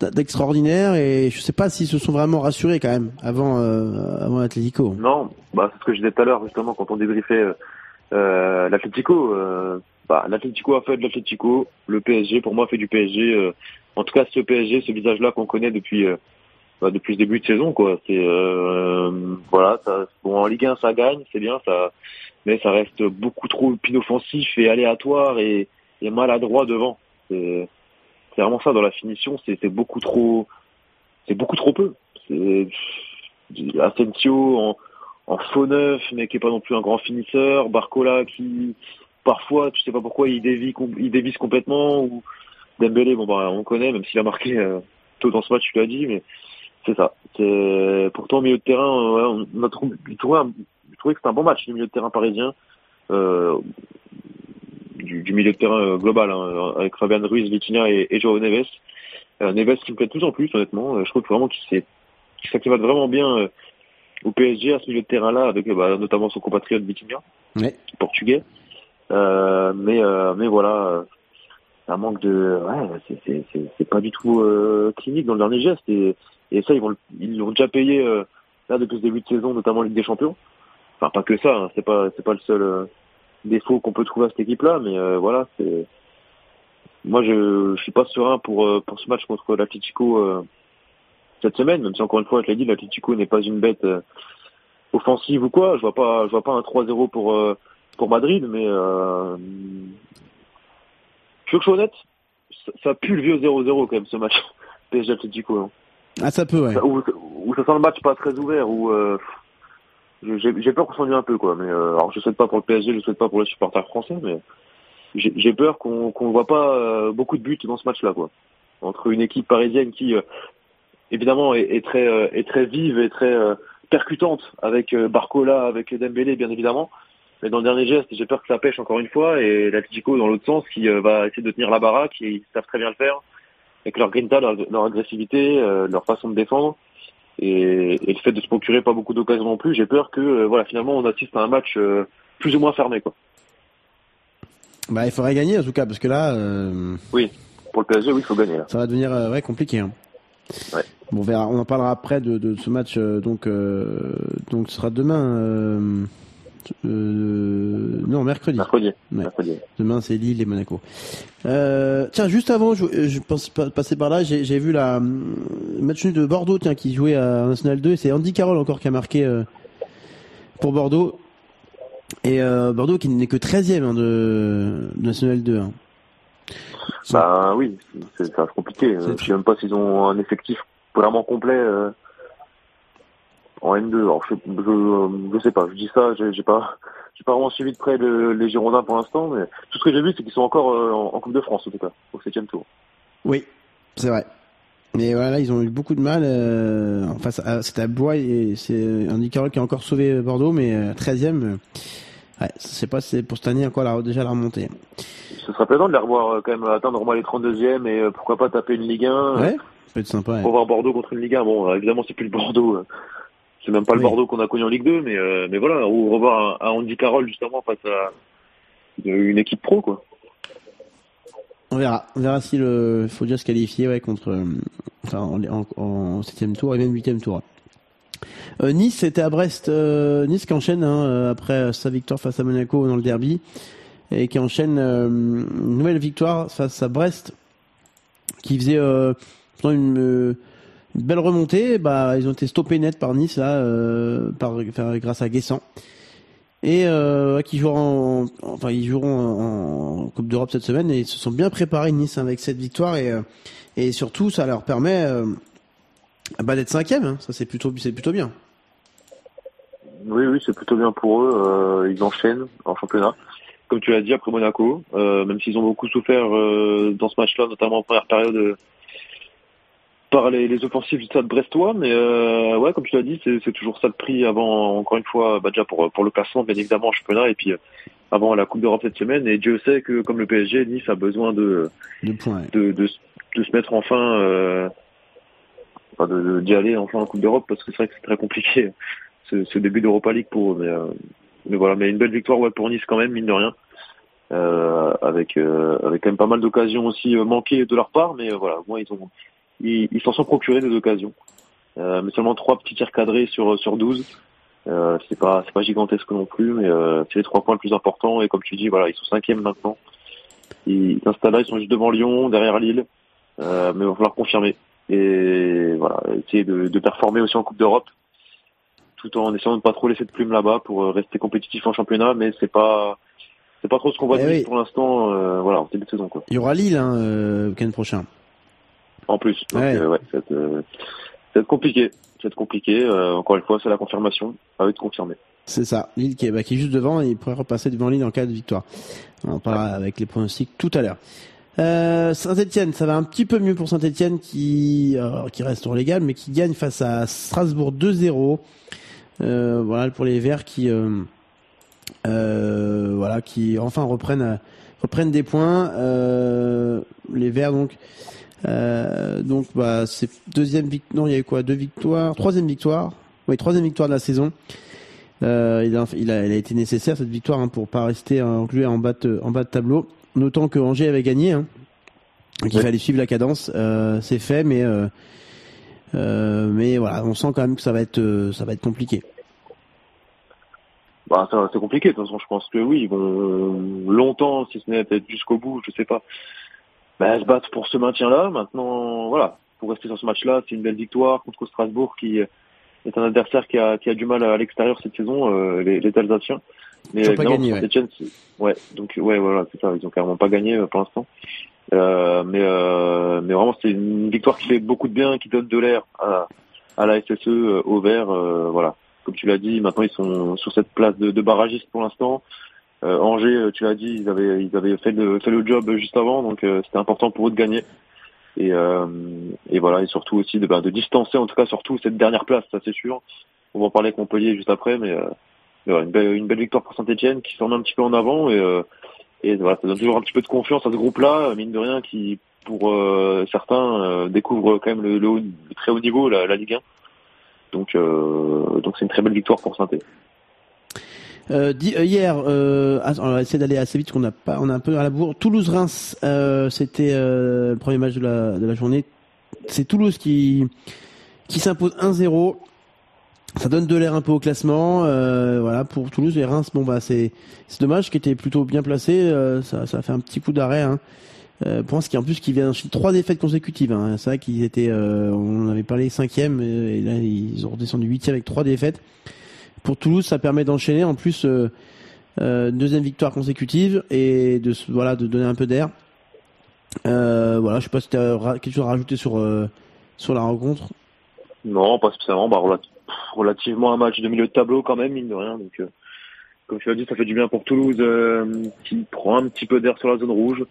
d'extraordinaire et je sais pas s'ils se sont vraiment rassurés quand même avant euh, avant l'Atlético. Non, bah, c'est ce que je disais tout à l'heure, justement, quand on débriefait euh, euh, l'Atlético. Euh, bah, L'Atlético a fait de l'Atlético, le PSG, pour moi, fait du PSG. euh, en tout cas, ce PSG, ce visage-là qu'on connaît depuis bah, depuis le début de saison, quoi. C'est voilà, bon, en Ligue 1, ça gagne, c'est bien, ça, mais ça reste beaucoup trop inoffensif et aléatoire et, et maladroit devant. C'est c'est vraiment ça dans la finition, c'est beaucoup trop, c'est beaucoup trop peu. Asensio en, faux neuf, mais qui est pas non plus un grand finisseur. Barcola qui, parfois, tu sais pas pourquoi, il dévie, dévisse complètement. Ou Dembélé, bon bah on connaît, même s'il a marqué euh, tôt dans ce match, tu l'as dit, mais c'est ça. Pourtant au milieu de terrain, euh, on a trouvé, trouvé que c'était un bon match, le milieu de terrain parisien. Euh, du, du milieu de terrain euh, global, hein, avec Fabian Ruiz, Vitinha et, et Joao Neves. Euh, Neves qui me plaît de plus en plus, honnêtement. Euh, je trouve vraiment qu'il s'acclimate vraiment bien au PSG à ce milieu de terrain-là, avec bah, notamment son compatriote Vitinha, portugais. Euh, mais euh, mais voilà, un manque de, ouais, c'est pas du tout euh, clinique dans le dernier geste et et ça ils vont le- ils l'ont déjà payé là depuis ce début de saison, notamment en Ligue des Champions. Enfin pas que ça, hein, c'est pas c'est pas le seul euh, défaut qu'on peut trouver à cette équipe-là, mais euh, voilà, c'est moi, je, je suis pas serein pour euh, pour ce match contre l'Atlético euh, cette semaine, même si encore une fois, je l'ai dit, l'Atlético n'est pas une bête euh, offensive ou quoi. Je vois pas, je vois pas un 3-0 pour euh, pour Madrid, mais euh, je veux que je sois honnête, ça, ça pue le vieux 0-0 quand même ce match *laughs* PSG Atlético. hein. Ah, ça peut, ouais. Où, où ça sent le match pas très ouvert, où euh, j'ai peur qu'on s'ennuie un peu quoi. Mais euh, alors je souhaite pas pour le PSG, je souhaite pas pour les supporters français, mais j'ai peur qu'on qu'on voit pas euh, beaucoup de buts dans ce match-là quoi. Entre une équipe parisienne qui euh, évidemment est, est très euh, est très vive et très percutante avec Barcola, avec Dembélé bien évidemment. Mais dans le dernier geste, j'ai peur que ça pêche encore une fois et l'Atlético dans l'autre sens qui va essayer de tenir la baraque et ils savent très bien le faire avec leur grinta, leur, agressivité, leur façon de défendre et, et le fait de se procurer pas beaucoup d'occasions non plus. J'ai peur que euh, voilà finalement on assiste à un match euh, plus ou moins fermé quoi. Bah, il faudrait gagner, en tout cas, parce que là, euh, Pour le PSG, oui, il faut gagner là. ça va devenir ouais, compliqué. Hein. Ouais. Bon, on verra. On en parlera après de, de ce match. donc, donc, ce sera demain. Euh, euh, non, mercredi. Mercredi. Ouais. Mercredi. Demain, c'est Lille et Monaco. Euh, tiens, juste avant, je, je pense pas- passer par là, j'ai vu la hum, match de Bordeaux, tiens, qui jouait à National 2. et C'est Andy Carroll encore qui a marqué euh, pour Bordeaux. Et euh, Bordeaux qui n'est que 13e hein, de, de National 2. hein. Bah oui, c'est ça va compliqué. Euh, Je sais même pas s'ils ont un effectif vraiment complet euh, en N2. Alors je, je, je sais pas, je dis ça, j'ai pas j'ai pas vraiment suivi de près le- les Girondins pour l'instant, mais tout ce que j'ai vu c'est qu'ils sont encore euh, en, en Coupe de France en tout cas, au septième tour. Oui, c'est vrai. Mais voilà, ils ont eu beaucoup de mal. Euh, ça- c'était à Bois et c'est Andy Carroll qui a encore sauvé Bordeaux, mais euh, 13e. euh, ouais, sais pas c'est pour cette année encore la, déjà la remontée. Ce serait plaisant de les revoir quand même atteindre au moins les 32e et pourquoi pas taper une Ligue 1 Ouais, ça peut être sympa. ouais. pour voir Bordeaux contre une Ligue 1. Bon, évidemment c'est plus le Bordeaux. C'est même pas le Oui. Bordeaux qu'on a connu en Ligue 2, mais euh, mais voilà, ou revoir un, un Andy Carroll justement face à une équipe pro quoi. On verra. On verra si le faut déjà se qualifier ouais, contre euh, enfin en, en, en septième tour et même huitième tour. Euh, nice était à Brest. euh, nice qui enchaîne hein, après sa victoire face à Monaco dans le derby et qui enchaîne une nouvelle victoire face à Brest qui faisait une, belle remontée. Bah ils ont été stoppés net par Nice là euh, par grâce à Guessant et euh, qui joueront en, enfin ils joueront en, Coupe d'Europe cette semaine et ils se sont bien préparés Nice hein, avec cette victoire et euh, et surtout ça leur permet bah, d'être cinquième hein. ça c'est plutôt bien Oui, oui, c'est plutôt bien pour eux. Ils enchaînent en championnat. Comme tu l'as dit, après Monaco, même s'ils ont beaucoup souffert dans ce match-là, notamment en première période par les, les offensives du stade brestois. Mais euh, ouais, comme tu l'as dit, c'est toujours ça le prix avant, encore une fois, bah, déjà pour, pour le classement, bien évidemment, en championnat, et puis euh, avant la Coupe d'Europe cette semaine. Et Dieu sait que, comme le PSG, Nice a besoin de, deux points ouais. de, de, de se mettre enfin, euh, enfin d'y aller enfin en Coupe d'Europe parce que c'est vrai que c'est très compliqué *laughs* ce, ce début d'Europa League pour eux. Mais, euh, mais voilà, mais une belle victoire ouais, pour Nice quand même, mine de rien. Euh, avec euh, avec quand même pas mal d'occasions aussi euh, manquées de leur part, mais voilà, moi ils ont ils ils s'en sont procurés des occasions, euh, mais seulement trois petits tirs cadrés sur sur 12 euh, c'est pas c'est pas gigantesque non plus, mais euh, c'est les trois points les plus importants. Et comme tu dis, voilà, ils sont cinquièmes maintenant. Ils s'installent ils sont juste devant Lyon, derrière Lille, euh, mais il va falloir confirmer. Et voilà, essayer de, de performer aussi en Coupe d'Europe, tout en essayant de pas trop laisser de plumes là-bas pour rester compétitif en championnat, mais c'est pas c'est pas trop ce qu'on voit de Eh oui. pour l'instant, voilà, en début de saison quoi. il y aura Lille hein, le week-end prochain En plus, donc Ouais. euh, ouais, ça va être, compliqué, ça va être compliqué. euh, encore une fois, c'est la confirmation, à eux de confirmer. c'est ça Lille qui est, bah, qui est juste devant et il pourrait repasser devant Lille en cas de victoire on en parlera avec les pronostics tout à l'heure euh, Saint-Etienne, ça va un petit peu mieux pour Saint-Etienne qui, euh, qui reste légal mais qui gagne face à Strasbourg 2-0. Euh, voilà pour les Verts qui, voilà, qui enfin reprennent, reprennent des points. Les Verts donc, euh, donc bah c'est deuxième victoire. Non, il y a eu quoi? Deux victoires, troisième victoire? Oui, troisième victoire de la saison. Euh, il, a, il, a, il a été nécessaire cette victoire hein, pour pas rester inclus en bas de, en bas de tableau. Notant que Angers avait gagné, hein. donc il Ouais. fallait suivre la cadence. Euh, c'est fait, mais euh, mais voilà, on sent quand même que ça va être ça va être compliqué. Bah, ça, c'est compliqué. De toute façon, je pense que oui, longtemps, si ce n'est peut-être jusqu'au bout, je sais pas, bah, se battre pour ce maintien-là. Maintenant, voilà, pour rester sur ce match-là, c'est une belle victoire contre Strasbourg qui est un adversaire qui a, qui a du mal à l'extérieur cette saison, euh, les, les Alsaciens. Mais Ils ont pas gagné, ouais. Ouais, donc ouais, voilà, c'est ça. Ils ont carrément pas gagné euh, pour l'instant. Euh, mais euh, mais vraiment, c'est une victoire qui fait beaucoup de bien, qui donne de l'air à, à la SSE euh, au vert. euh, voilà, comme tu l'as dit, maintenant ils sont sur cette place de, de barragiste pour l'instant. Euh, Angers, euh, tu l'as dit, ils avaient ils avaient fait le fait le job juste avant, donc euh, c'était important pour eux de gagner. Et, voilà, et surtout aussi de, ben, de distancer, en tout cas surtout cette dernière place, ça c'est sûr. On va en parler avec Montpellier juste après, mais, une, belle, victoire pour Saint-Etienne qui s'en met un petit peu en avant et, voilà, ça donne toujours un petit peu de confiance à ce groupe-là, mine de rien, qui pour certains découvre quand même le, haut- le très haut niveau, la, Ligue 1. Donc donc c'est une très belle victoire pour saint Euh, euh, hier, euh, on va essayer d'aller assez vite, qu'on a pas, on a un peu à la bourre. Toulouse-Reims, euh, c'était euh, le premier match de la, de la journée. C'est Toulouse qui qui s'impose 1-0. Ça donne de l'air un peu au classement. euh, voilà pour Toulouse et Reims. Bon bah c'est c'est dommage, qui était plutôt bien placé. ça ça a fait un petit coup d'arrêt. Hein. Euh, pour ce qui en plus qui vient trois défaites consécutives. Hein. C'est vrai qu'ils étaient, euh, on avait parlé cinquième et là ils ont redescendu huitième avec trois défaites pour Toulouse, ça permet d'enchaîner en plus euh, euh deuxième victoire consécutive et de voilà de donner un peu d'air. Euh, voilà, je sais pas si tu as quelque chose à rajouter sur euh, sur la rencontre. Non, pas spécialement. Bah, relativement un match de milieu de tableau quand même, mine de rien. Donc, euh, comme tu l'as dit, ça fait du bien pour Toulouse qui prend un petit peu d'air sur la zone rouge,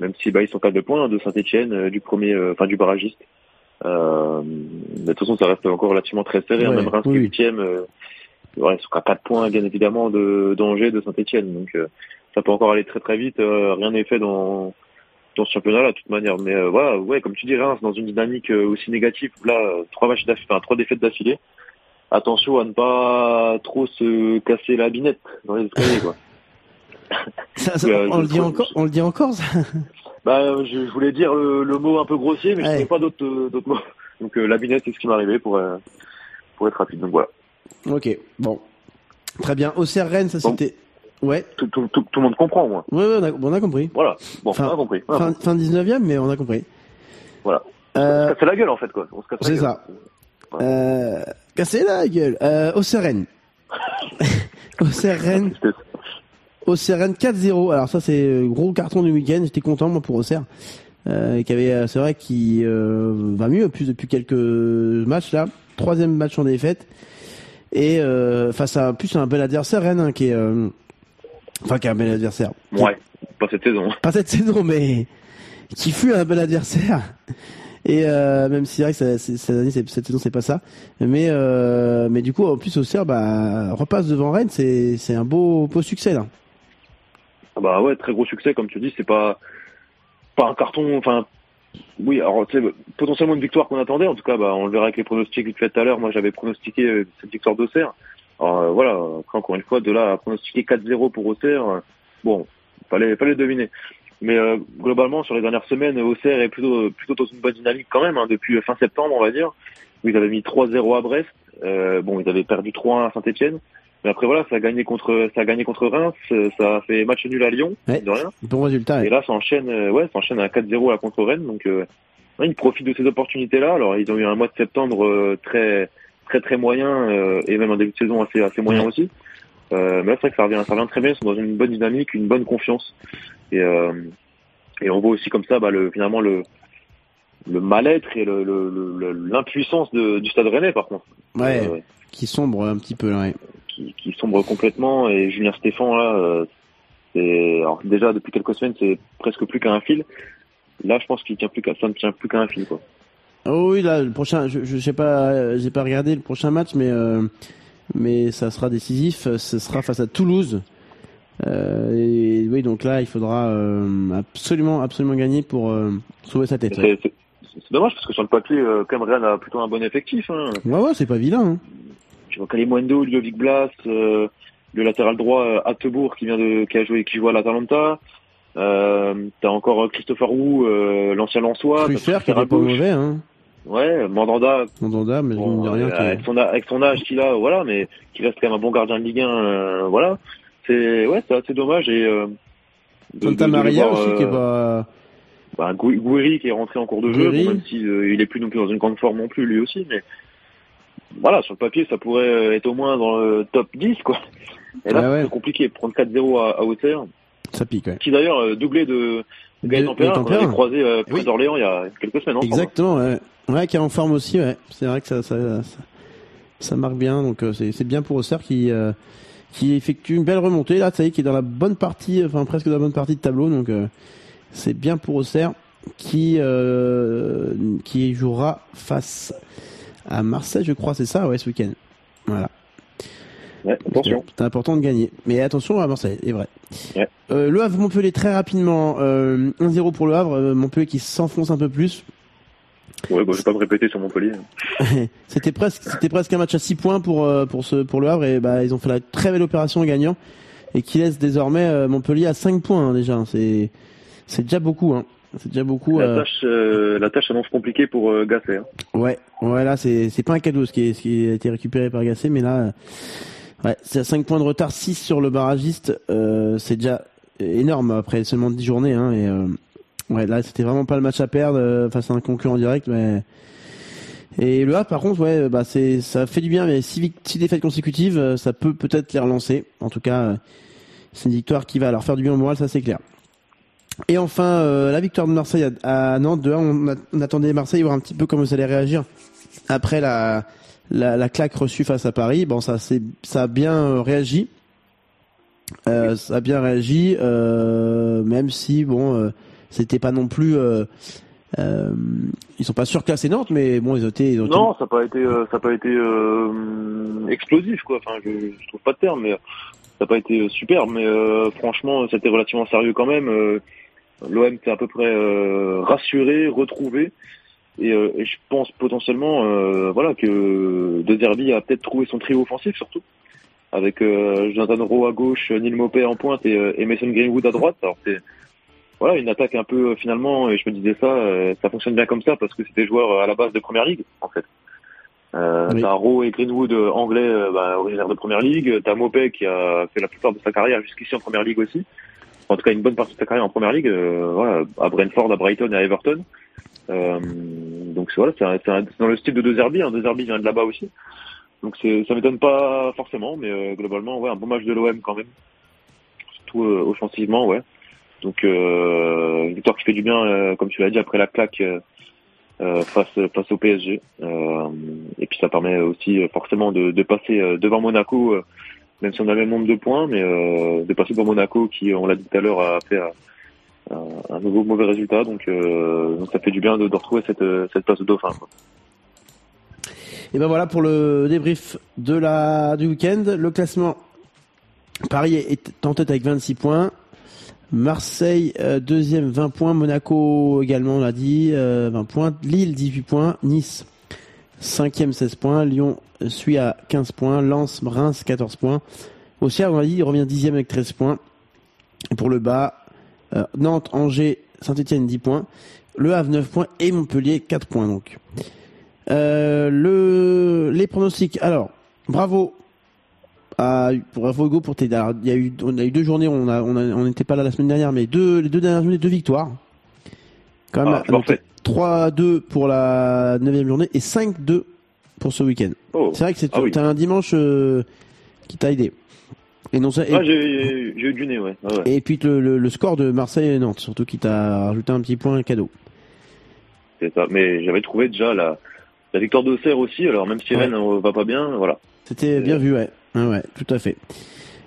même si bah, ils sont à points hein, de Saint-Etienne, du premier, enfin du barragiste. de toute façon, ça reste encore relativement très serré. Hein, ouais, hein, même Reims oui. 8e, voilà, ils sont qu'à 4 points, bien évidemment, de d'Angers, de Saint-Etienne. Donc euh, ça peut encore aller très très vite. Euh, rien n'est fait dans, dans ce championnat-là, de toute manière. Mais euh, voilà, ouais, comme tu dis, Reims, dans une dynamique euh, aussi négative, là, euh, trois matchs d'affilée, enfin, trois défaites d'affilée. Attention à ne pas trop se casser la binette dans les escaliers, quoi. *laughs* ça, on, on le dit encore, on le dit encore, ça *laughs* bah, euh, je, je, voulais dire le, le, mot un peu grossier, mais ouais. je n'ai pas d'autres mots. Donc la binette, c'est ce qui m'est arrivé pour, pour être rapide. Donc voilà ok, bon, très bien. Auxerre Rennes, ça Bon. c'était, ouais, Tout, tout, tout, tout le monde comprend, moi. ouais, ouais, on a, on a compris. Voilà. Bon, Fin- on a compris. Voilà. Fin, fin 19e, mais on a compris. Voilà. On Euh, se casse la gueule, en fait, quoi. On se c'est ça. Euh, casser la gueule. Euh, Auxerre Rennes. *laughs* Auxerre Rennes. Auxerre Rennes 4-0. Alors ça c'est euh, gros carton du week-end. J'étais content moi pour Auxerre. Euh, qui avait, euh, c'est vrai qu'il euh, va mieux plus depuis quelques matchs là. Troisième match en défaite et euh, face à plus un bel adversaire Rennes hein, qui est, euh, enfin qui est un bel adversaire. Qui- Ouais. Pas cette saison. *laughs* Pas cette saison mais qui fut un bel adversaire. Et euh, même si c'est vrai que ça- cette année, cette saison c'est pas ça, mais euh, mais du coup en plus Auxerre bah repasse devant Rennes, c'est c'est un beau beau succès là. Ah Bah ouais, très gros succès, comme tu dis, c'est pas pas un carton, enfin oui, alors tu potentiellement une victoire qu'on attendait, en tout cas, bah, on le verra avec les pronostics vite fait tout à l'heure. Moi, j'avais pronostiqué euh, cette victoire d'Auxerre. Alors euh, voilà, après encore une fois, de là à pronostiquer 4-0 pour Auxerre, euh, bon, fallait fallait deviner. Mais euh, globalement, sur les dernières semaines, Auxerre est plutôt plutôt dans une bonne dynamique quand même, hein, depuis fin septembre, on va dire, ils avaient mis 3-0 à Brest. Euh, bon, ils avaient perdu 3-1 à Saint-Etienne. Mais après voilà, ça a gagné contre ça a gagné contre Reims, euh, ça a fait match nul à Lyon, Ouais. de rien. Bon résultat. Et ouais. là, ça enchaîne, euh, ouais, ça enchaîne à 4-0 à contre Rennes. Donc, euh, ils profitent de ces opportunités-là. Alors, ils ont eu un mois de septembre euh, très, très, très moyen euh, et même un début de saison assez, assez moyen Ouais. aussi. Mais là, c'est vrai que ça revient, ça revient très bien. Ils sont dans une bonne dynamique, une bonne confiance. Et, et on voit aussi comme ça, bah, le, finalement, le, le mal-être et le, le, le- le- l'impuissance du Stade Rennais, par contre. Ouais, qui sombre un petit peu là. Ouais. Qui, qui sombre complètement et Julien Stéphan là euh, c'est alors déjà depuis quelques semaines c'est presque plus qu'un fil là je pense qu'il tient plus qu'à ça ne tient plus qu'à un fil quoi Oh oui, là le prochain, je, je sais pas, euh, j'ai pas regardé le prochain match, mais euh, mais ça sera décisif. Ce sera face à Toulouse. Euh, et oui, donc là, il faudra euh, absolument, absolument gagner pour sauver sa tête. Ouais, c'est, dommage parce que sur le papier Rennes a plutôt un bon effectif hein. ouais, ouais, c'est pas vilain. Hein. Tu vois Kalimundo Ludovic Blas euh, le latéral droit euh, Attebourg qui vient de qui a joué qui joue à l'Atalanta euh, t'as encore euh, Christopher Wu euh, l'ancien Lançois Truffert qui était pas mauvais, hein. ouais Mandanda Mandanda, mais Bon, de rien. euh, avec, son, avec son âge qu'il a, voilà, mais qui reste quand même un bon gardien de Ligue 1, euh, voilà. C'est ouais, c'est assez dommage et de- de- Santa de le Maria voir, aussi qui est pas bah, Gou- Gouiri qui est rentré en cours de jeu, Gouiri. bon, même si il est plus non plus dans une grande forme non plus lui aussi, mais voilà, sur le papier, ça pourrait euh, être au moins dans le top 10, quoi. Et là, Ah ouais. c'est compliqué. Prendre 4-0 à, à Auxerre, Ça pique, ouais. qui d'ailleurs euh, doublé de Gaëtan Perrin, qu'on avait croisé euh, près Oui. d'Orléans il y a quelques semaines. ensemble. Exactement, ouais. Ouais, qui est en forme aussi, ouais. C'est vrai que ça, ça, ça, ça marque bien, donc euh, c'est c'est bien pour Auxerre qui, euh, qui effectue une belle remontée, là, ça y est, qui est dans la bonne partie, enfin presque dans la bonne partie de tableau, donc euh, c'est bien pour Auxerre qui, euh, qui jouera face à Marseille, je crois, c'est ça, ouais, ce week-end. Voilà. Ouais, attention. C'est important de gagner. Mais attention à Marseille, c'est vrai. Ouais. Euh, le Havre Montpellier très rapidement, euh, 1-0 pour le Havre, euh, Montpellier qui s'enfonce un peu plus. Ouais, bon, je vais pas me répéter sur Montpellier. *laughs* c'était presque c'était presque un match à 6 points pour euh, pour ce pour le Havre et bah ils ont fait la très belle opération en gagnant et qui laisse désormais euh, Montpellier à 5 points hein, déjà. C'est c'est déjà beaucoup hein. C'est déjà beaucoup. La euh, tâche, euh, la tâche s'annonce compliquée pour euh, Gasset. hein. Ouais, ouais, là, c'est, c'est pas un cadeau ce qui, est, ce qui a été récupéré par Gasset, mais là, euh, ouais, c'est à 5 points de retard, 6 sur le barragiste, euh, c'est déjà énorme après seulement 10 journées, hein, et, euh, ouais, là, c'était vraiment pas le match à perdre euh, face à un concurrent direct, mais, et le Havre, par contre, ouais, bah, c'est, ça fait du bien, mais 6 défaites consécutives, ça peut peut-être les relancer. En tout cas, c'est une victoire qui va leur faire du bien au moral, ça c'est clair. Et enfin, euh, la victoire de Marseille à, à Nantes. De on, a- on attendait Marseille voir un petit peu comment ça allait réagir après la, la, la claque reçue face à Paris. Bon, ça, c'est, ça a bien euh, réagi. Euh, ça a bien réagi, euh, même si bon, euh, c'était pas non plus. Euh, euh, ils sont pas surclassés Nantes, mais bon, ils ont été. Ils ont été- Non, ça n'a pas été, euh, ça a pas été euh, explosif, quoi. Enfin, je, je trouve pas de terme, mais ça n'a pas été euh, super. Mais euh, franchement, c'était relativement sérieux quand même. Euh, L'OM s'est à peu près euh, rassuré, retrouvé. Et, euh, et je pense potentiellement, euh, voilà, que De Zerbi a peut-être trouvé son trio offensif surtout, avec euh, Jonathan Rowe à gauche, Neil Mopé en pointe et, euh, et Mason Greenwood à droite. Alors c'est voilà une attaque un peu euh, finalement, et je me disais ça, euh, ça fonctionne bien comme ça parce que c'était des joueurs à la base de première ligue en fait. Euh, Oui. T'as Rowe et Greenwood anglais, bah, originaires de première ligue. T'as Mopé qui a fait la plupart de sa carrière jusqu'ici en première ligue aussi. En tout cas, une bonne partie de sa carrière en première ligue, euh, voilà, à Brentford, à Brighton et à Everton. Euh, donc voilà, c'est dans le style de De Zerbi. Hein, de Zerbi vient de là-bas aussi. Donc ça m'étonne pas forcément, mais euh, globalement, ouais, un bon match de l'OM quand même, surtout euh, offensivement, ouais. Donc euh, une victoire qui fait du bien, euh, comme tu l'as dit, après la claque euh, euh, face face au PSG. Euh, et puis ça permet aussi euh, forcément de, de passer euh, devant Monaco, euh, même si on a le même nombre de points, mais euh, passer devant Monaco qui, on l'a dit tout à l'heure, a fait euh, un, un nouveau mauvais résultat. Donc, euh, donc ça fait du bien de, de retrouver cette, euh, cette place de dauphin. Et ben voilà pour le débrief de la du week-end. Le classement Paris est en tête avec 26 points. Marseille euh, deuxième 20 points. Monaco également on l'a dit euh, 20 points. Lille 18 points. Nice cinquième 16 points. Lyon suit à 15 points. Lens, Reims 14 points. Auxerre on l'a dit il revient dixième avec 13 points. Et pour le bas euh, Nantes, Angers, Saint-Etienne 10 points. Le Havre 9 points et Montpellier 4 points donc. Euh, le, les pronostics. Alors, bravo. À, bravo Hugo pour tes. alors, Il y a eu, on a eu deux journées. On a, on a- on n'était pas là la semaine dernière, mais deux, les deux dernières journées, deux victoires. Quand même. Ah, parfait. 3-2 pour la neuvième journée et 5-2 pour ce week-end. Oh. C'est vrai que c'est Ah oui. un dimanche euh, qui t'a aidé. Et non ça. et- Ah, j'ai eu du nez, ouais. Ah ouais. et puis le, le, le score de Marseille et Nantes, surtout qui t'a rajouté un petit point cadeau. C'est ça. Mais j'avais trouvé déjà la, la victoire d'Auxerre aussi. Alors même si Ouais. Rennes euh, va pas bien, voilà. C'était bien vu, ouais. Ouais, ouais, tout à fait.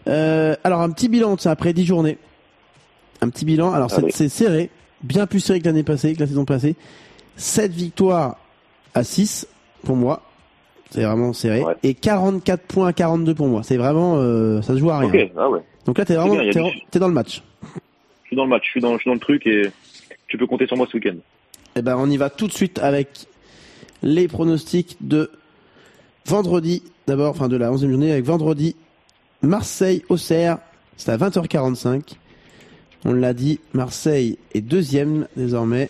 Euh, alors, un petit bilan, tiens, après 10 journées. Un petit bilan. Alors, c'est Allez. c'est serré. Bien plus serré que l'année passée, que la saison passée. 7 victoires à 6 pour moi. C'est vraiment serré. Ouais. Et 44 points à 42 pour moi. C'est vraiment, euh, ça se joue à rien. Ah ouais. Donc là, t'es vraiment, bien, t'es, du- t'es dans le match. Je suis dans le match, je suis dans, je suis dans le truc et tu peux compter sur moi ce week-end. Eh ben, on y va tout de suite avec les pronostics de vendredi. D'abord, enfin, de la 11e journée avec vendredi. Marseille, Auxerre. C'est à 20h45. On l'a dit, Marseille est deuxième désormais.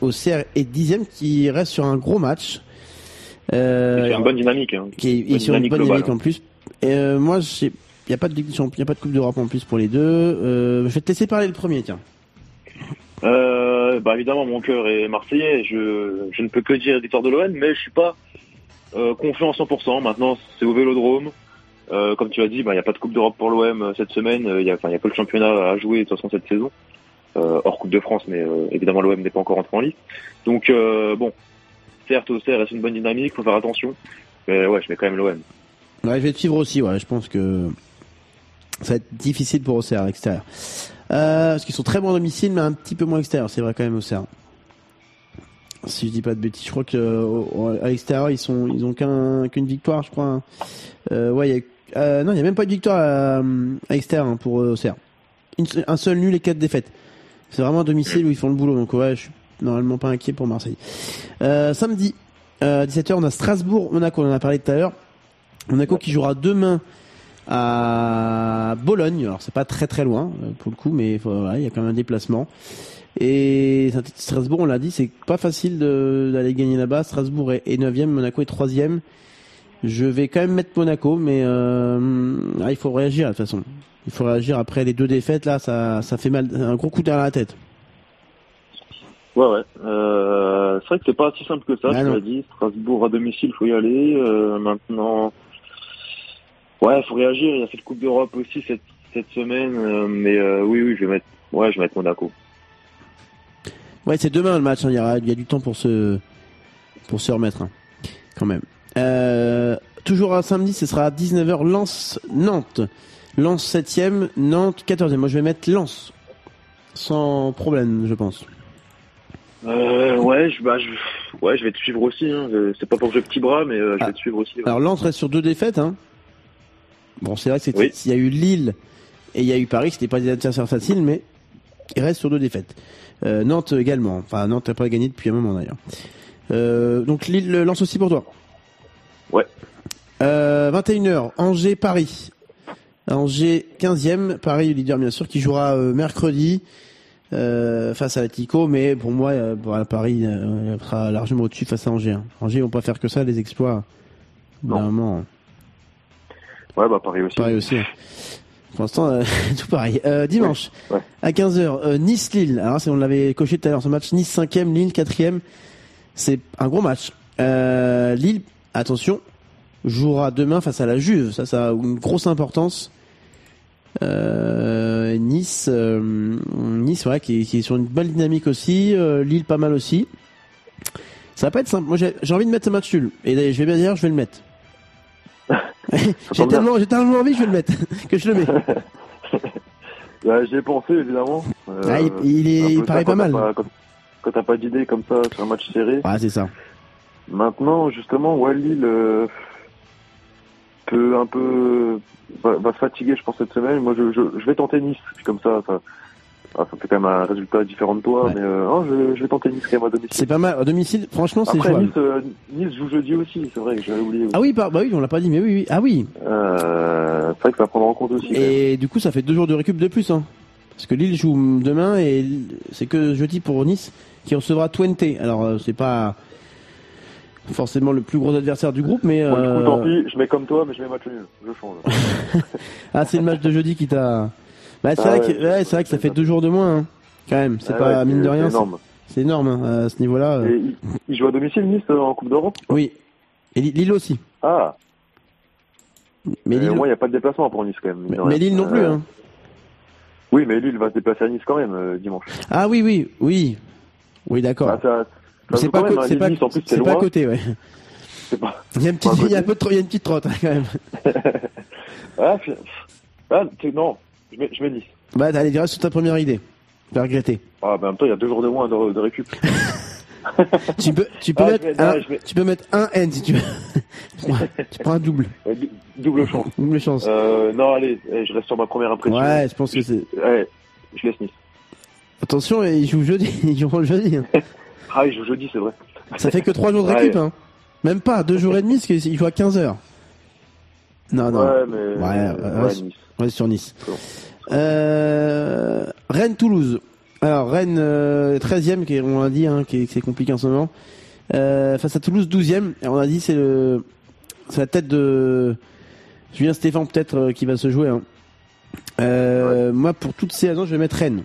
Auxerre est dixième qui reste sur un gros match. Euh, C'est une bonne dynamique. Hein. qui est, bonne sur une bonne globale, dynamique en plus. Et euh, moi, il n'y a pas de Ligue y a pas de Coupe d'Europe en plus pour les deux. Euh, je vais te laisser parler le premier, tiens. Euh, bah évidemment, mon cœur est marseillais. Je, je ne peux que dire victoire de l'OM, mais je suis pas euh, confiant à 100%. Maintenant, c'est au Vélodrome. Comme tu l'as dit, bah, il n'y a pas de Coupe d'Europe pour l'OM cette semaine. Il y a, y a pas le championnat à jouer de toute façon cette saison, hors Coupe de France, mais évidemment l'OM n'est pas encore entré en liste. Donc bon, certes, Auxerre reste une bonne dynamique, faut faire attention. Mais ouais, je mets quand même l'OM. Ouais, je vais te suivre aussi. Ouais, je pense que ça va être difficile pour Auxerre à l'extérieur. Euh, parce qu'ils sont très bons à domicile, mais un petit peu moins extérieur. C'est vrai quand même Auxerre. Si je dis pas de bêtises, je crois que euh, à l'extérieur ils sont ils ont qu'un qu'une victoire, je crois. hein. Euh, ouais, y a, euh, non, il y a même pas de victoire à, à l'extérieur hein, pour euh, Auxerre. Une un seul nul et quatre défaites. C'est vraiment à domicile où ils font le boulot. Donc ouais, je suis normalement pas inquiet pour Marseille. Euh, samedi, euh, 17h, on a Strasbourg, Monaco. On en a parlé tout à l'heure. Monaco qui jouera demain à Bologne. Alors c'est pas très très loin euh, pour le coup, mais voilà, il y a quand même un déplacement. Et Strasbourg, on l'a dit, c'est pas facile d'aller gagner là-bas. Strasbourg est, est 9e, Monaco est 3e. Je vais quand même mettre Monaco, mais euh, ah, il faut réagir de toute façon. Il faut réagir après les deux défaites là, ça, ça fait mal, un gros coup derrière la tête. Ouais, ouais. Euh, c'est vrai que c'est pas si simple que ça, Ah, tu l'as dit. Strasbourg à domicile, faut y aller. Euh, maintenant, ouais, faut réagir. Il y a cette Coupe d'Europe aussi cette, cette semaine. euh, mais euh, oui, oui, je vais mettre, ouais, je vais mettre Monaco. Ouais, c'est demain le match. hein. Il y, aura- il y a du temps pour se pour se remettre, hein, quand même. Euh, toujours un samedi, ce sera à 19h. Lens Nantes. Lens 7e, Nantes 14e. Moi, je vais mettre Lens sans problème, je pense. Euh, ouais, je, bah, je, ouais, je vais te suivre aussi. Hein. C'est pas pour jouer petit bras, mais euh, je Ah. vais te suivre aussi. ouais. Alors Lens reste sur deux défaites. Hein. Bon, c'est vrai que c'était- Oui. il y a eu Lille et il y a eu Paris, c'était pas des adversaires faciles, mais il reste sur deux défaites. Euh, Nantes également. Enfin, Nantes n'a pas gagné depuis un moment d'ailleurs. Euh, donc Lille lance aussi pour toi. Ouais. Euh, 21h, Angers, Paris. Angers 15e, Paris leader bien sûr, qui jouera euh, mercredi euh, face à l'Attico, mais pour moi, euh, Paris euh, sera largement au-dessus face à Angers. hein. Angers vont pas faire que ça, les exploits. Non. Vraiment, Ouais, bah Paris aussi. pareil aussi. Pour l'instant, euh, *laughs* tout pareil. Euh, dimanche, Ouais. à 15h, Nice-Lille. Alors, on l'avait coché tout à l'heure, ce match. Nice 5e, Lille 4e. C'est un gros match. Euh, Lille, attention, jouera demain face à la Juve. Ça, ça a une grosse importance. Euh, nice, euh, Nice, ouais, qui, est- qui est sur une bonne dynamique aussi. Euh, Lille, pas mal aussi. Ça va pas être simple. Moi, j'ai j'ai envie de mettre ce match nul. Et je vais bien dire, je vais le mettre. *laughs* j'ai tellement, j'ai tellement envie que je vais le mettre, *laughs* que je le mets. *laughs* Ouais, j'y ai pensé évidemment. Euh, Ah, il, il est, il paraît pas mal. quand quand t'as pas d'idée comme ça sur un match serré. Ah, c'est ça. Maintenant, justement, ouais, Lille euh, peut un peu va, va se fatiguer, je pense, cette semaine. Moi, je, je, je vais tenter Nice, puis comme ça, ça, ah, ça fait quand même un résultat différent de toi, Ouais. mais euh, non, je, je vais tenter Nice quand même à domicile. C'est pas mal. À domicile, franchement, c'est jouable. nice, euh, nice joue jeudi aussi, c'est vrai que j'avais oublié. Ah oui, par- bah oui, on l'a pas dit, mais oui, oui. Ah oui. Euh, c'est vrai que ça va prendre en compte aussi. Et du coup, ça fait deux jours de récup de plus, hein. Parce que Lille joue demain et c'est que jeudi pour Nice qui recevra Twente. Alors, euh, c'est pas forcément le plus gros adversaire du groupe, mais Bon, du euh, coup, tant pis, je mets comme toi, mais je mets match nul. Je change. *laughs* ah, c'est le match de jeudi qui t'a. Bah, c'est Ah vrai ouais, que ouais, vrai que ça fait deux jours de moins, hein. Quand même, c'est Ah pas ouais, mine de rien, C'est énorme. c'est énorme hein, à ce niveau-là. euh. Il, il joue à domicile, Nice, euh, en Coupe d'Europe Oui. Et Lille- aussi. Ah, Mais Lille, au moins, il n'y a pas de déplacement pour Nice quand même. mais. Lille non plus. Euh, Hein. Oui, mais Lille va se déplacer à Nice quand même euh, dimanche. Ah oui, oui, oui, oui, d'accord. Ah, ça c'est pas, même, hein. c'est pas, Nice, en plus, c'est c'est pas à côté, ouais. *laughs* Pas... Il y a une petite, il y a un peu de, tro- il y a une petite trotte hein, quand même. *laughs* Ah, ah, non, je mets, je mets Nice. Bah, allez, reste sur ta première idée. Tu vas regretter. Ah, bah, en même temps, il y a deux jours de moins de, de récup. *laughs* Tu peux, tu peux Ah, mettre, un, tu peux mettre un N si tu veux. tu, prends, tu prends un double, dou- Double chance. double chance. Euh, non, allez, eh, je reste sur ma première impression. ouais, je pense que c'est. Ouais, je laisse Nice. Attention, ils jouent jeudi, ils joueront le jeudi. hein. Ah, il joue jeudi, c'est vrai. Ça fait que trois jours de *laughs* Ouais. récup, hein. Même pas, deux jours et demi, parce qu'ils jouent à 15 heures. Non, non. Ouais, mais. Ouais, ouais, ouais, ouais. Nice. Ouais, sur Nice. Euh, Rennes-Toulouse. Alors, Rennes, euh, 13e, qui on l'a dit, hein, qui est- c'est compliqué en ce moment. Euh, face à Toulouse, 12e. Et on a dit, c'est le, c'est la tête de Julien Stéphane, peut-être, euh, qui va se jouer. hein. Euh, Moi, pour toutes ces raisons, je vais mettre Rennes.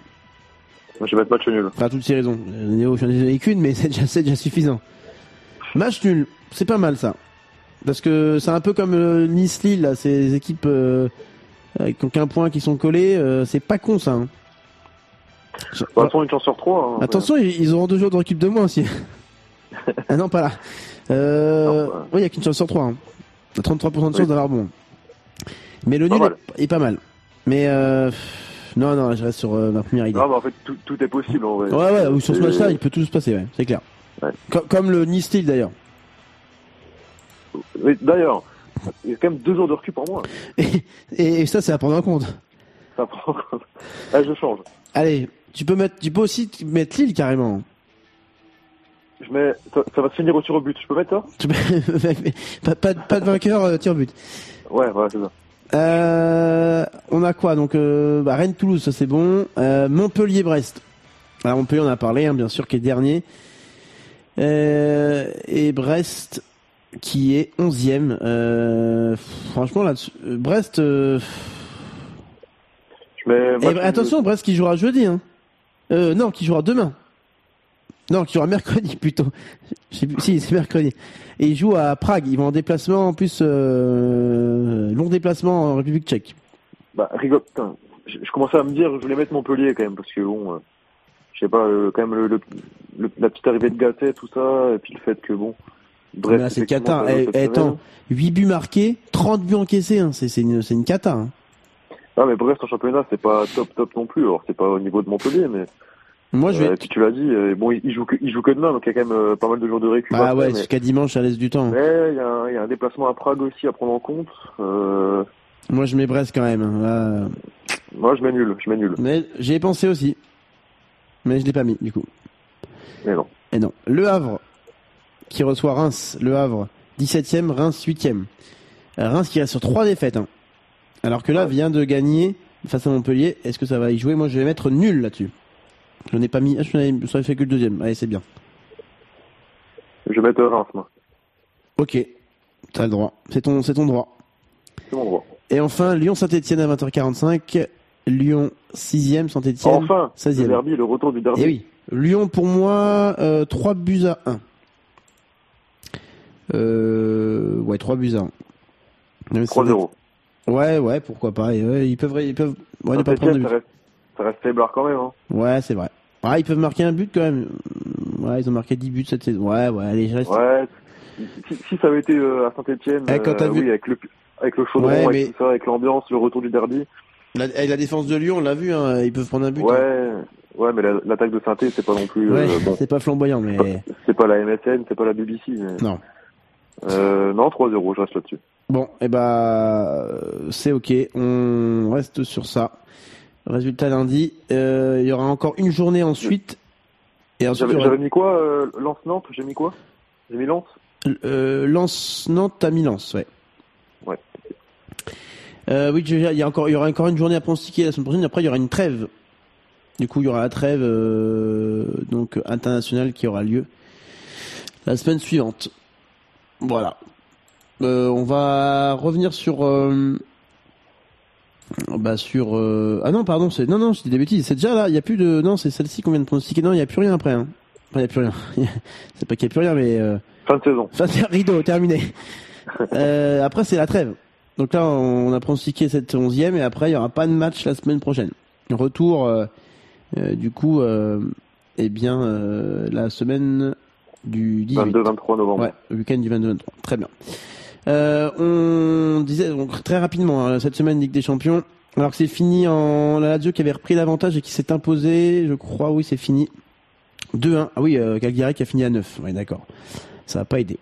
Je vais mettre match nul. Enfin, toutes ces raisons. Euh, Néo, j'en ai qu'une, mais *laughs* c'est déjà, suffisant. Match nul, c'est pas mal ça. Parce que c'est un peu comme euh, Nice-Lille, là, ces équipes euh, avec aucun point qui sont collées, euh, c'est pas con ça. hein. Je- une chance sur trois. hein. Attention, ils ils auront deux jours de récup de moins aussi. *laughs* ah non, pas là. Euh, Non, oui, il n'y a qu'une chance sur trois. Hein. T'as 33% de chance Oui. d'avoir bon. Mais le nul est, est pas mal. Mais euh, non, non, je reste sur euh, ma première idée. Non, mais en fait, tout, tout est possible en vrai. Ouais, ouais, ou sur ce match-là, il peut tout se passer, ouais, c'est clair. Ouais. Co- comme le Nice-Lille d'ailleurs. D'ailleurs, il y a quand même deux jours de recul pour moi. Et, et ça, c'est à prendre en compte. Ça prend. Ah, je change. Allez, tu peux mettre, tu peux aussi mettre Lille carrément. Je mets. Ça, ça va se finir au tir au but. Je peux mettre ça pas, *laughs* pas, pas de vainqueur, euh, tir au but. Ouais, voilà, c'est ça. Euh, on a quoi donc euh, bah, Rennes-Toulouse, ça c'est bon. Euh, Montpellier-Brest. Alors Montpellier, on a parlé, hein, bien sûr, qui est dernier. Euh, et Brest, qui est onzième. Euh, franchement, là, Brest. euh, Je mets. eh attention, Brest qui jouera jeudi. Hein. Euh, non, qui jouera demain. Non, qui jouera mercredi *laughs* plutôt. Si, c'est mercredi. Et ils jouent à Prague. Ils vont en déplacement, en plus, euh, long déplacement en République tchèque. Bah, rigole. Putain, je, je commençais à me dire, je voulais mettre Montpellier quand même, parce que bon. euh, je sais pas, euh, quand même, le, le, le- la petite arrivée de Gasset, tout ça, et puis le fait que bon. Mais là, c'est cata. ça joue Eh, cette eh, attends, 8 buts marqués, 30 buts encaissés. Hein. C'est une, une cata. Hein. Ah, mais Brest en championnat, c'est pas top top non plus. Alors, c'est pas au niveau de Montpellier, mais. Moi, je vais. Tu l'as dit, euh, bon, il, joue que, il joue que demain, donc il y a quand même euh, pas mal de jours de récup. Ah ouais, jusqu'à dimanche, ça laisse du temps. Mais il y, a un- déplacement à Prague aussi à prendre en compte. Euh, Moi, je mets Brest quand même. hein. Moi, je mets nul, je mets nul. Mais j'y ai pensé aussi. Mais je l'ai pas mis, du coup. Mais non. Et non. Le Havre, qui reçoit Reims. Le Havre, 17ème, Reims 8ème. Euh, Reims qui reste sur 3 défaites. hein. Alors que là, vient de gagner face à Montpellier. Est-ce que ça va y jouer? Moi, je vais mettre nul là-dessus. Je n'ai pas mis. Ah, je n'avais fait que le deuxième. Allez, c'est bien. Je vais mettre Reims, moi. Ok. T'as le droit. C'est ton, c'est ton droit. C'est mon droit. Et enfin, Lyon-Saint-Etienne à 20h45. Lyon 6ème, Saint-Etienne Enfin, 16e. le derby, le retour du derby. Et oui. Lyon pour moi, euh, 3 buts à 1. Euh, ouais, 3 buts à 1. Ouais, ça va 3-0. être- Ouais, ouais, pourquoi pas. Et ouais, ils peuvent, ils peuvent, ouais, ne pas prendre de. Ça reste, faiblard quand même. Hein. Ouais, c'est vrai. Ouais, ils peuvent marquer un but quand même. Ouais, ils ont marqué 10 buts cette saison. Ouais, ouais, allez, je reste. Ouais. Si, si ça avait été euh, à Saint-Etienne, Eh, quand t'as vu- oui, avec le, avec le chaudron, Ouais, avec mais- tout ça, avec l'ambiance, le retour du derby. La, et la défense de Lyon, on l'a vu, hein, ils peuvent prendre un but. hein. Ouais, ouais, mais la- l'attaque de saint c'est pas non plus. Ouais, euh, bon, *laughs* c'est pas flamboyant, mais c'est pas la MSN, c'est pas la BBC. Mais... non. Euh, non, 3-0, je reste là-dessus. Bon, et bah, c'est ok. On reste sur ça. Résultat lundi. Euh, Il y aura encore une journée ensuite. Et ensuite, J'avais y aura- j'avais mis quoi euh, Lance-Nantes J'ai mis quoi? J'ai mis Lance? Euh, Lance Nantes à Milan, ouais. Ouais. Euh, oui, il y a encore, il y aura encore une journée à pronostiquer la semaine prochaine. Après, il y aura une trêve. Du coup, il y aura la trêve euh, donc internationale qui aura lieu la semaine suivante. Voilà. Euh, on va revenir sur. Bah sur euh, ah non pardon c'est non non je dis des bêtises c'est déjà là il y a plus de non c'est celle-ci qu'on vient de pronostiquer non il y a plus rien après hein. Enfin, il y a plus rien *laughs* c'est pas qu'il y a plus rien mais euh, Fin de saison. C'est un rideau, terminé. *laughs* Euh, après, c'est la trêve. Donc là, on a pronostiqué cette onzième et après, il y aura pas de match la semaine prochaine. Retour, euh, euh, du coup, euh, eh bien, euh, la semaine du 18. 22-23 novembre. Ouais, le week-end du 22-23. Très bien. Euh, on disait donc très rapidement hein, cette semaine Ligue des Champions. Alors que c'est fini en la Lazio qui avait repris l'avantage et qui s'est imposé, je crois, oui, c'est fini. 2-1. Ah oui, euh, qui a fini à 9. Oui, d'accord. Ça n'a pas aidé.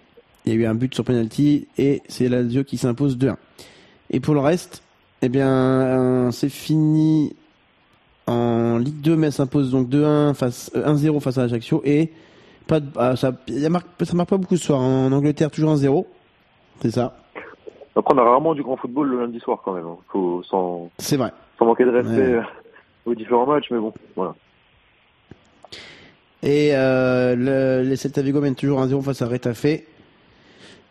Il y a eu un but sur penalty et c'est la Lazio qui s'impose 2-1. Et pour le reste, eh bien, euh, c'est fini en Ligue 2, mais s'impose donc 2-1 face euh, 1-0 face à Ajaccio et pas ah, ça, y a marque, ça marque pas beaucoup ce soir. En Angleterre, toujours 1-0. C'est ça. Après, on a rarement du grand football le lundi soir quand même. hein. Faut, sans, C'est vrai. sans manquer de respect Ouais. euh, *laughs* aux différents matchs, mais bon, voilà. Et euh, le, les Celta Vigo mènent toujours 1-0 face à Retafe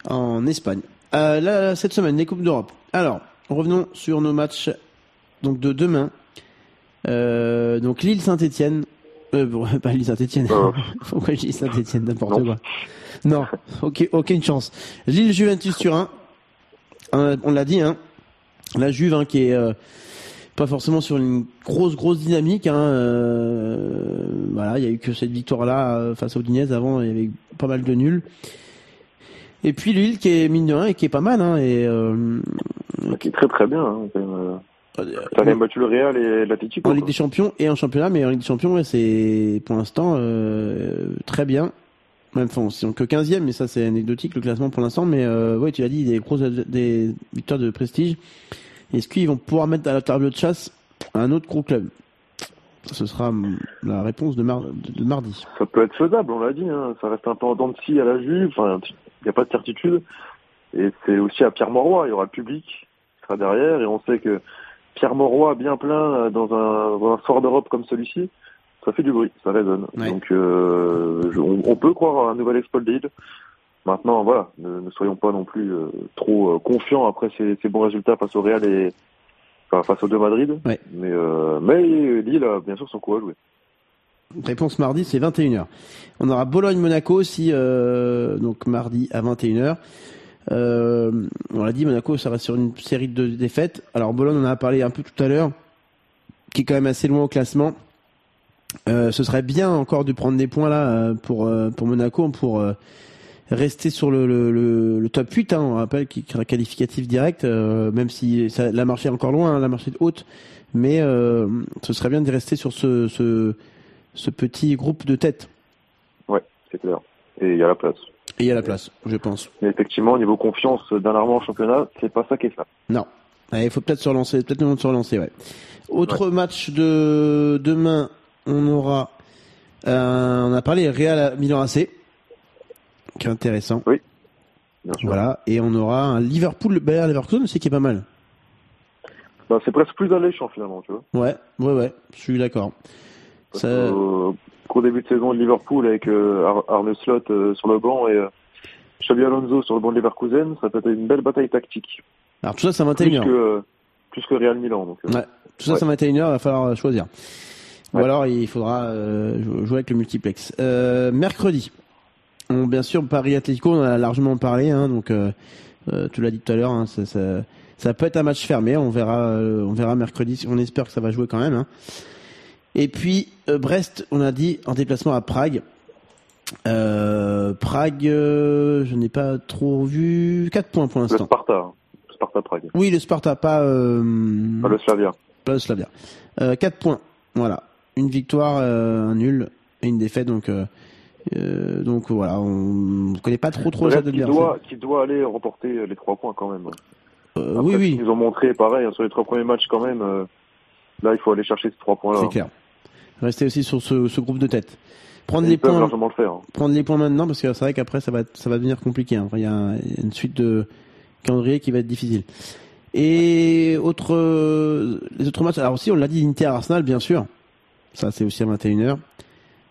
en Espagne. Euh, là, cette semaine, les Coupes d'Europe. Alors, revenons sur nos matchs donc de demain. Euh, donc Lille Saint-Etienne Euh, bon, *laughs* pas Lille Saint-Etienne. Euh. *laughs* Pourquoi je dis Saint-Etienne, n'importe quoi. Non, ok, aucune chance. Lille Juventus Turin. Euh, on l'a dit, hein. La Juve, hein, qui est euh, pas forcément sur une grosse, grosse dynamique. Hein, euh, voilà, il y a eu que cette victoire-là euh, face aux Udinese. Avant, il y avait pas mal de nuls. Et puis Lille, qui est mine de rien et qui est pas mal. Hein, et euh, Qui est très très bien. Hein, même, euh. T'as quand même battu le Real et l'Atletico. en. Ligue des Champions et en championnat, mais en Ligue des Champions, ouais, c'est pour l'instant euh, très bien. Même enfin, ils sont que 15e, mais ça c'est anecdotique le classement pour l'instant. Mais euh, tu l'as dit, des grosses des victoires de prestige. Est-ce qu'ils vont pouvoir mettre à la table de chasse un autre gros club? Ce sera hum, la réponse de, mar- de mardi. Ça peut être faisable, on l'a dit. Hein. Ça reste un peu en dents de à la Juve. Enfin, il n'y a pas de certitude. Et c'est aussi à Pierre Mauroy. Il y aura le public qui sera derrière. Et on sait que Pierre Mauroy, bien plein euh, dans un, dans un soir d'Europe comme celui-ci, ça fait du bruit, ça résonne. Ouais. Donc, euh, je- on, on peut croire à un nouvel exploit de Lille. Maintenant, voilà, ne, ne soyons pas non plus euh, trop euh, confiants après ces, ces bons résultats face au Real et enfin, face aux deux Madrid. Ouais. Mais, mais Lille a bien sûr son coup à jouer. Réponse mardi, c'est 21h. On aura Bologne-Monaco aussi, donc mardi à 21h. Euh, on l'a dit, Monaco, ça reste sur une série de défaites. Alors Bologne, on en a parlé un peu tout à l'heure, qui est quand même assez loin au classement. Euh, ce serait bien encore de prendre des points là euh, pour euh, pour Monaco pour euh, rester sur le, le, le, le top 8. Hein, on rappelle qu'il sera qualificatif direct, euh, même si ça, la marche est encore loin, hein, la marche est haute. Mais euh, ce serait bien de rester sur ce, ce, ce petit groupe de tête. Ouais, c'est clair. Et il y a la place. Et il y a la place, je pense. Mais effectivement, au niveau confiance dernièrement en championnat, c'est pas ça qui est ça. Non. Il faut peut-être se relancer, peut-être le moment de se relancer, ouais. Autre match de demain, on aura, euh, on a parlé Real Milan AC, qui est intéressant. Sûr. Voilà. Et on aura un Liverpool Bayer Leverkusen aussi qui est pas mal. Bah, c'est presque plus alléchant finalement, tu vois. Ouais, ouais, ouais. Je suis d'accord. Ça- euh, qu'au début de saison de Liverpool avec euh, Ar- Arne Slot euh, sur le banc et Xabi Alonso sur le banc de Leverkusen, ça peut être une belle bataille tactique. Alors tout ça, c'est à Plus 21h. que, plus que Real Milan. Donc, Ouais. Tout ça, Ouais. à 21h, il va falloir euh, Ou alors, il faudra euh, jou- jouer avec le multiplex. Euh, mercredi. On, bien sûr, Paris Atlético, on en a largement parlé, hein, donc euh, tu l'as dit tout à l'heure, hein, ça, ça, ça peut être un match fermé, on verra, euh, on verra mercredi, on espère que ça va jouer quand même. hein. Et puis euh, Brest, on a dit en déplacement à Prague. Euh, Prague, euh, je n'ai pas trop vu 4 points pour Le l'instant. Sparta, hein. Sparta Prague, Oui, le Sparta, pas, euh, pas le Slavia. pas le Slavia. Euh, 4 points, voilà. Une victoire, euh, un nul et une défaite, donc euh, euh, donc voilà, on ne connaît pas trop trop Brest cet qui doit, qui doit aller remporter les trois points quand même. Après, oui, oui, nous ont montré, pareil, hein, sur les trois premiers matchs quand même. là, il faut aller chercher ces trois points-là. c'est clair. Rester aussi sur ce, ce groupe de tête. Prendre Et les Ils points, le faire. hein. prendre les points maintenant parce que c'est vrai qu'après ça va ça va devenir compliqué. hein. Il y a une suite de calendrier qui va être difficile. Et autre les autres matchs, alors aussi on l'a dit Inter Arsenal bien sûr. Ça c'est aussi à 21h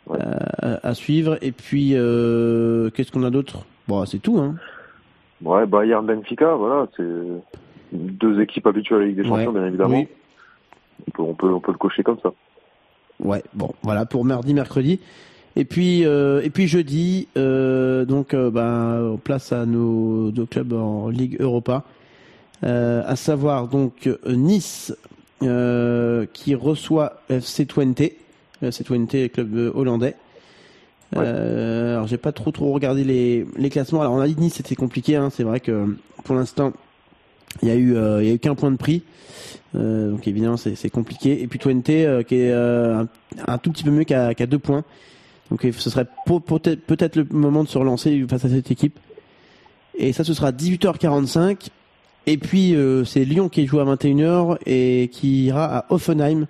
Ouais. euh, à, à suivre. Et puis euh, qu'est-ce qu'on a d'autre? Bon c'est tout. Hein. Ouais, Bayern Benfica, voilà, c'est deux équipes habituées à la Ligue des Champions, Ouais. bien évidemment. Oui. On, peut, on, peut, on peut le cocher comme ça. Ouais, bon, voilà pour mardi, mercredi. Et puis, euh, et puis jeudi, donc, ben, on place à nos deux clubs en Ligue Europa, à savoir donc Nice euh, qui reçoit FC Twente, FC Twente, club euh, hollandais. Ouais. Euh, alors j'ai pas trop trop regardé les, les classements. Alors on a dit Nice c'était compliqué, hein. c'est vrai que pour l'instant il y a eu euh, il y a eu qu'un point de prix. Euh, donc évidemment c'est c'est compliqué. Et puis Twente euh, qui est euh, un, un tout petit peu mieux qu'à qu'à deux points. Donc ce serait peut-être peut-être le moment de se relancer face à cette équipe. Et ça ce sera 18h45. Et puis euh, c'est Lyon qui joue à 21h et qui ira à Offenheim,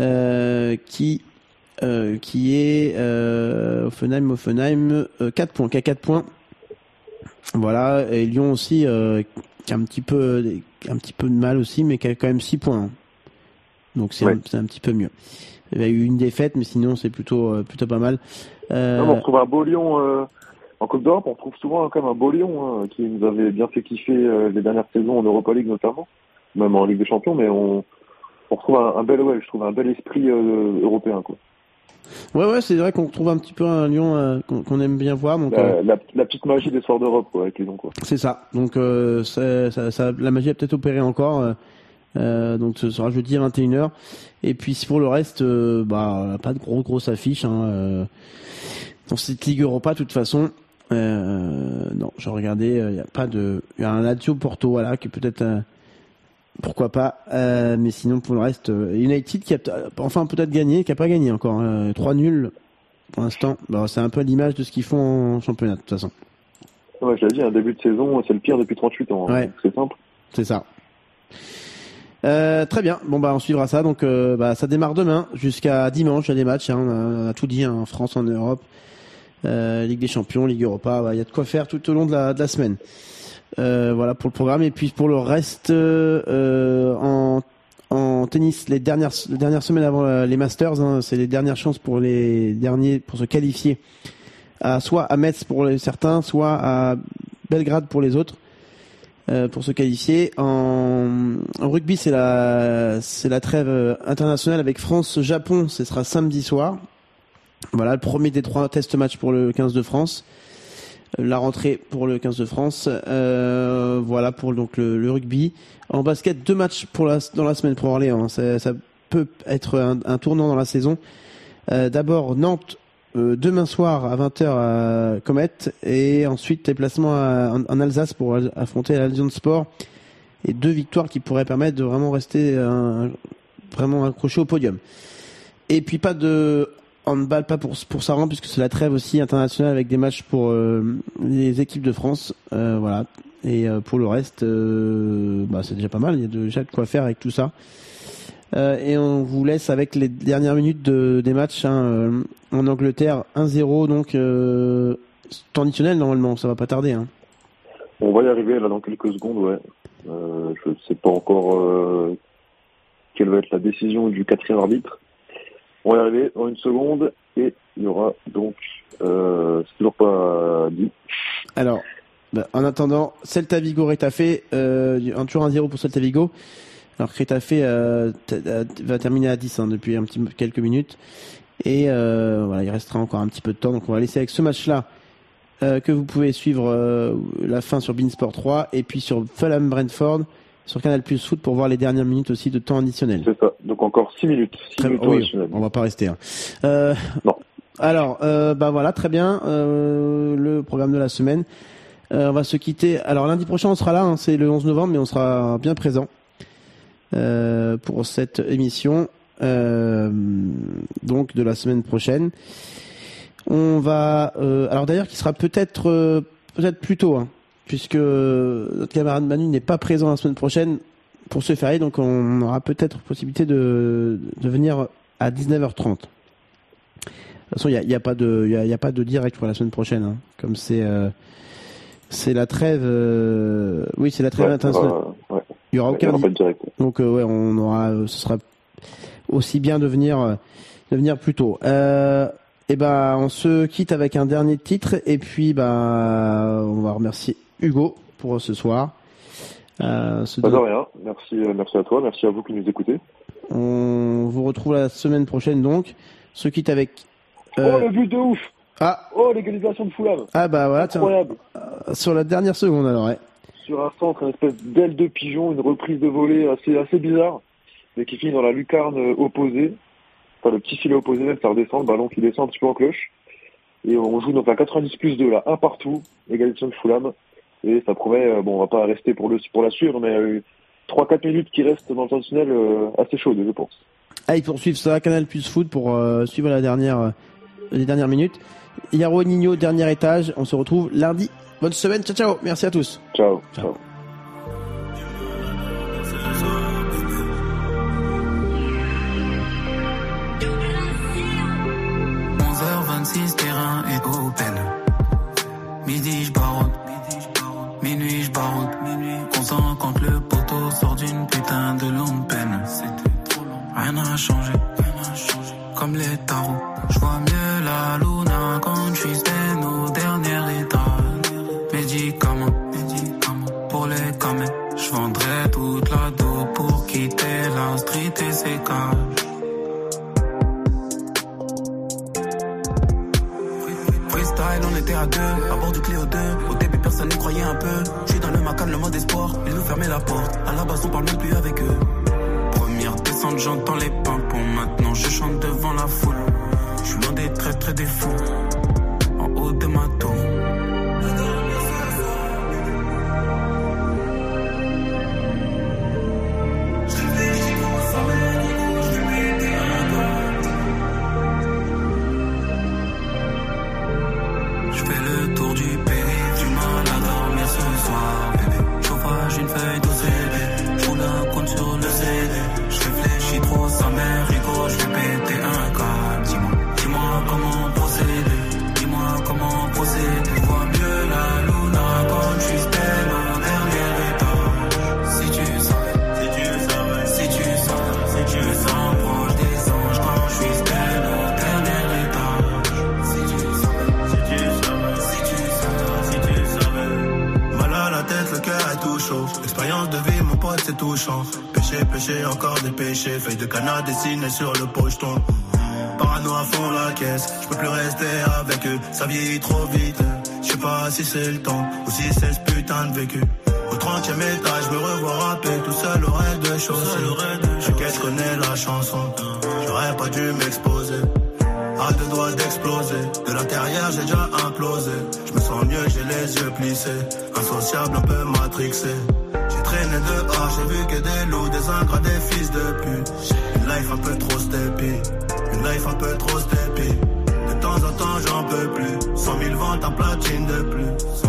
euh, qui euh, qui est euh, Offenheim Offenheim euh, 4 points, qui a 4 points. Voilà et Lyon aussi euh, qui a un petit peu un petit peu de mal aussi, mais qui a quand même 6 points. Donc c'est Ouais. un, petit peu mieux. Il y a eu une défaite, mais sinon c'est plutôt euh, plutôt pas mal. Euh, Non, on retrouve un beau Lyon euh, en Coupe d'Europe, on retrouve souvent quand même un beau Lyon hein, qui nous avait bien fait kiffer euh, les dernières saisons en Europa League notamment, même en Ligue des Champions, mais on, on retrouve un, un bel ouais, je trouve un bel esprit euh, européen quoi. Ouais, ouais, c'est vrai qu'on retrouve un petit peu un Lyon euh, qu'on aime bien voir. Donc, euh, La, petite magie des soirs d'Europe, quoi, avec les c'est ça. Donc, euh, ça, ça, ça- la magie a peut-être opéré encore. donc, ce sera jeudi à 21h. Et puis, pour le reste, bah, pas de gros, grosse affiche. Hein, dans cette Ligue Europa, de toute façon. Euh, non, j'ai regardé, il y a pas de, il y a un Lazio Porto, voilà, qui peut-être, euh, pourquoi pas, euh, mais sinon pour le reste, euh, United qui a, enfin peut-être gagné, qui a pas gagné encore, hein, trois nuls pour l'instant. Bon, c'est un peu l'image de ce qu'ils font en championnat de toute façon. Ouais, je l'ai dit, un début de saison, c'est le pire depuis 38 ans. hein. Ouais. C'est simple. C'est ça. Euh, très bien. Bon bah on suivra ça. Donc euh, bah ça démarre demain jusqu'à dimanche. Il y a des matchs. hein. on, a, on a tout dit hein, en France, en Europe, euh, Ligue des Champions, Ligue Europa. bah, Il y a de quoi faire tout au long de la, de la semaine. Euh, voilà pour le programme. Et puis pour le reste, euh, en, en tennis, les dernières les dernières semaines avant les Masters, hein, c'est les dernières chances pour les derniers pour se qualifier. À, soit à Metz pour les certains, soit à Belgrade pour les autres euh, pour se qualifier. En, en rugby, c'est la, c'est la trêve euh, internationale avec France-Japon. Ce sera samedi soir. Voilà, le premier des trois test matchs pour le 15 de France. Euh, La rentrée pour le 15 de France. Euh, voilà pour donc le, rugby. En basket, deux matchs pour la, dans la semaine pour Orléans. Ça, ça peut être un, tournant dans la saison. Euh, D'abord Nantes euh, demain soir à 20h à Comet et ensuite déplacement à- en, Alsace pour affronter l'Alliance Sport et deux victoires qui pourraient permettre de vraiment rester vraiment accroché au podium. Et puis pas de handball pas pour pour Saran puisque c'est la trêve aussi internationale avec des matchs pour euh, les équipes de France Euh, voilà et euh, pour le reste bah, c'est déjà pas mal il y a déjà de quoi faire avec tout ça et on vous laisse avec les dernières minutes de, des matchs hein, en Angleterre 1-0 donc euh, temps additionnel normalement ça va pas tarder hein. On va y arriver là dans quelques secondes, ouais. Je ne sais pas encore quelle va être la décision du quatrième arbitre. On va y arriver dans une seconde et il y aura donc, euh, c'est toujours pas dit. alors bah, en attendant Celta Vigo Retafe euh, un toujours 1-0 pour Celta Vigo. Alors Retafe euh, euh, va terminer à 10 hein, depuis un petit quelques minutes. Et euh, voilà il restera encore un petit peu de temps. Donc on va laisser avec ce match là euh, que vous pouvez suivre euh, la fin sur Beansport 3 et puis sur Fulham Brentford sur Canal Plus Foot pour voir les dernières minutes aussi de temps additionnel. C'est ça. Donc encore 6 minutes. 6 Très- minutes oui, on va pas rester. hein. Euh, Non. Alors, euh, bah voilà, très bien. euh, le programme de la semaine. Euh, on va se quitter. Alors lundi prochain, on sera là. hein, c'est le 11 novembre, mais on sera bien présent euh, pour cette émission. euh, donc de la semaine prochaine. On va. euh, alors d'ailleurs, qui sera peut-être euh, peut-être plus tôt, hein, puisque notre camarade Manu n'est pas présent la semaine prochaine pour ce férié, donc on aura peut-être possibilité de, de venir à 19h30. De toute façon, il n'y a, pas de, y a, y a pas de direct pour la semaine prochaine, hein. comme c'est, euh, c'est la trêve, euh, oui, c'est la trêve Ouais, internationale. euh, ouais. Il y aura Il y aucun, aura di- pas de direct. donc euh, ouais, on aura, euh, ce sera aussi bien de venir, euh, de venir plus tôt. Et ben, on se quitte avec un dernier titre et puis bah, on va remercier Hugo pour ce soir. Euh, Pas de rien. Merci, euh, merci à toi. Merci à vous qui nous écoutez. On vous retrouve la semaine prochaine donc. On se quitte avec. euh, Oh, le but de ouf ah Oh, l'égalisation de Fulham ah bah voilà tiens, Incroyable sur la dernière seconde alors ouais. Sur un centre, une espèce d'aile de pigeon, une reprise de volée assez, assez bizarre, mais qui finit dans la lucarne opposée. Enfin, le petit filet opposé, même, ça redescend, le ballon qui descend un petit peu en cloche. Et on joue donc à 90 plus 2, là, un partout, égalisation de Fulham. Et ça promet, euh, bon, on va pas rester pour, le, pour la suivre, mais euh, 3-4 minutes qui restent dans le temps tunnel euh, assez chaudes, je pense. Allez poursuivre ça Canal Plus Foot pour euh, suivre la dernière euh, les dernières minutes. Yaro Nino dernier étage. On se retrouve lundi. Bonne semaine. Ciao ciao. Merci à tous. Ciao. Ciao. ciao. 11h26, terrain est open. Midi, je. Minuit, je baronne. Constant quand le poteau sort d'une putain de longue peine. Rien n'a changé. Comme les tarots. Je vois mieux la luna quand je suis au dernier étage. Médicaments. Pour les camés. Je vendrais toute la dos pour quitter la street et ses cages. Était à deux, à bord du Clio 2. Au début, personne n'y croyait un peu. Je suis dans le Macan, le mode espoir. Ils nous fermaient la porte. À la base, on parle même plus avec eux. Première descente, j'entends les pimpons. Maintenant, je chante devant la foule. Je suis loin des très très des fous. En haut de ma tour. Sur le pocheton. Parano à fond la caisse. Je peux plus rester avec eux. Ça vieillit trop vite. Je sais pas si c'est le temps ou si c'est ce putain de vécu. Au 30 e étage, me revois rapper tout seul au rez de chaussée. T'inquiète, je connais la chanson? J'aurais pas dû m'exposer. À deux doigts d'exploser. De l'intérieur, j'ai déjà implosé. Je me sens mieux, j'ai les yeux plissés. Insociable, un peu matrixé. J'ai traîné dehors, j'ai vu que des loups, des ingrats, des fils de pute. Une life un peu trop steppy. Une life un peu trop steppy. De temps en temps, j'en peux plus. 100 000 ventes en platine de plus.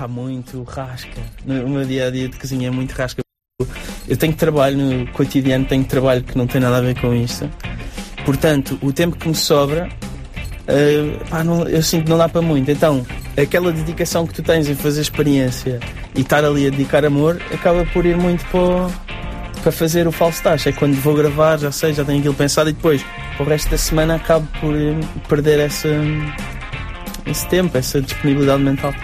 Pá, muito rasca. No, meu dia a dia de cozinha é muito rasca. Eu tenho trabalho no cotidiano, tenho trabalho que não tem nada a ver com isto. Portanto, o tempo que me sobra, ah, pá, não- eu sinto que não dá para muito. Então, aquela dedicação que tu tens em fazer experiência e estar ali a dedicar amor, acaba por ir muito para, para fazer o falso tacho. É quando vou gravar, já sei, já tenho aquilo pensado e depois, o resto da semana, acabo por eh, perder essa, esse tempo, essa disponibilidade mental.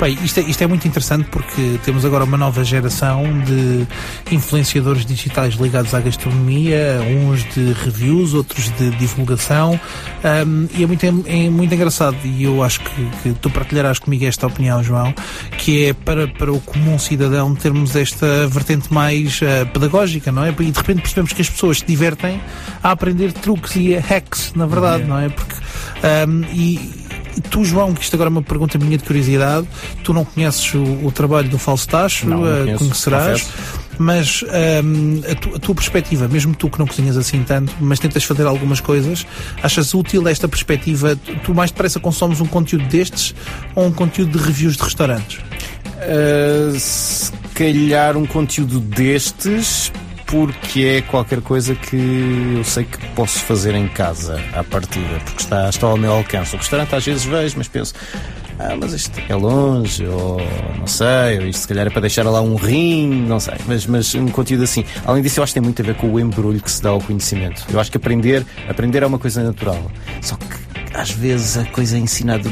Bem, isto é, isto é muito interessante porque temos agora uma nova geração de influenciadores digitais ligados à gastronomia, uns de reviews, outros de divulgação, ahm, e é muito, é muito engraçado. E eu acho que, que tu partilharás comigo esta opinião, João, que é para, para o comum cidadão termos esta vertente mais ah, pedagógica, não é? E de repente percebemos que as pessoas se divertem a aprender truques e hacks, na verdade, não é? Porque, ahm, e, e tu, João, que isto agora é uma pergunta minha de curiosidade, tu não conheces o, o trabalho do Falso Tacho, Não, não eh, conheço, conhecerás, confesso. mas hum, a, tu- a tua perspectiva, mesmo tu que não cozinhas assim tanto, mas tentas fazer algumas coisas, achas útil esta perspectiva? Tu, tu mais depressa consomes um conteúdo destes ou um conteúdo de reviews de restaurantes? Uh, se calhar um conteúdo destes, porque é qualquer coisa que eu sei que posso fazer em casa à partida, porque está, está ao meu alcance. O restaurante às vezes vejo, mas penso. Ah, mas isto é longe, ou não sei, ou isto se calhar é para deixar lá um rim, não sei, mas, mas um conteúdo assim. Além disso, eu acho que tem muito a ver com o embrulho que se dá ao conhecimento. Eu acho que aprender, aprender é uma coisa natural. Só que às vezes a coisa é ensinada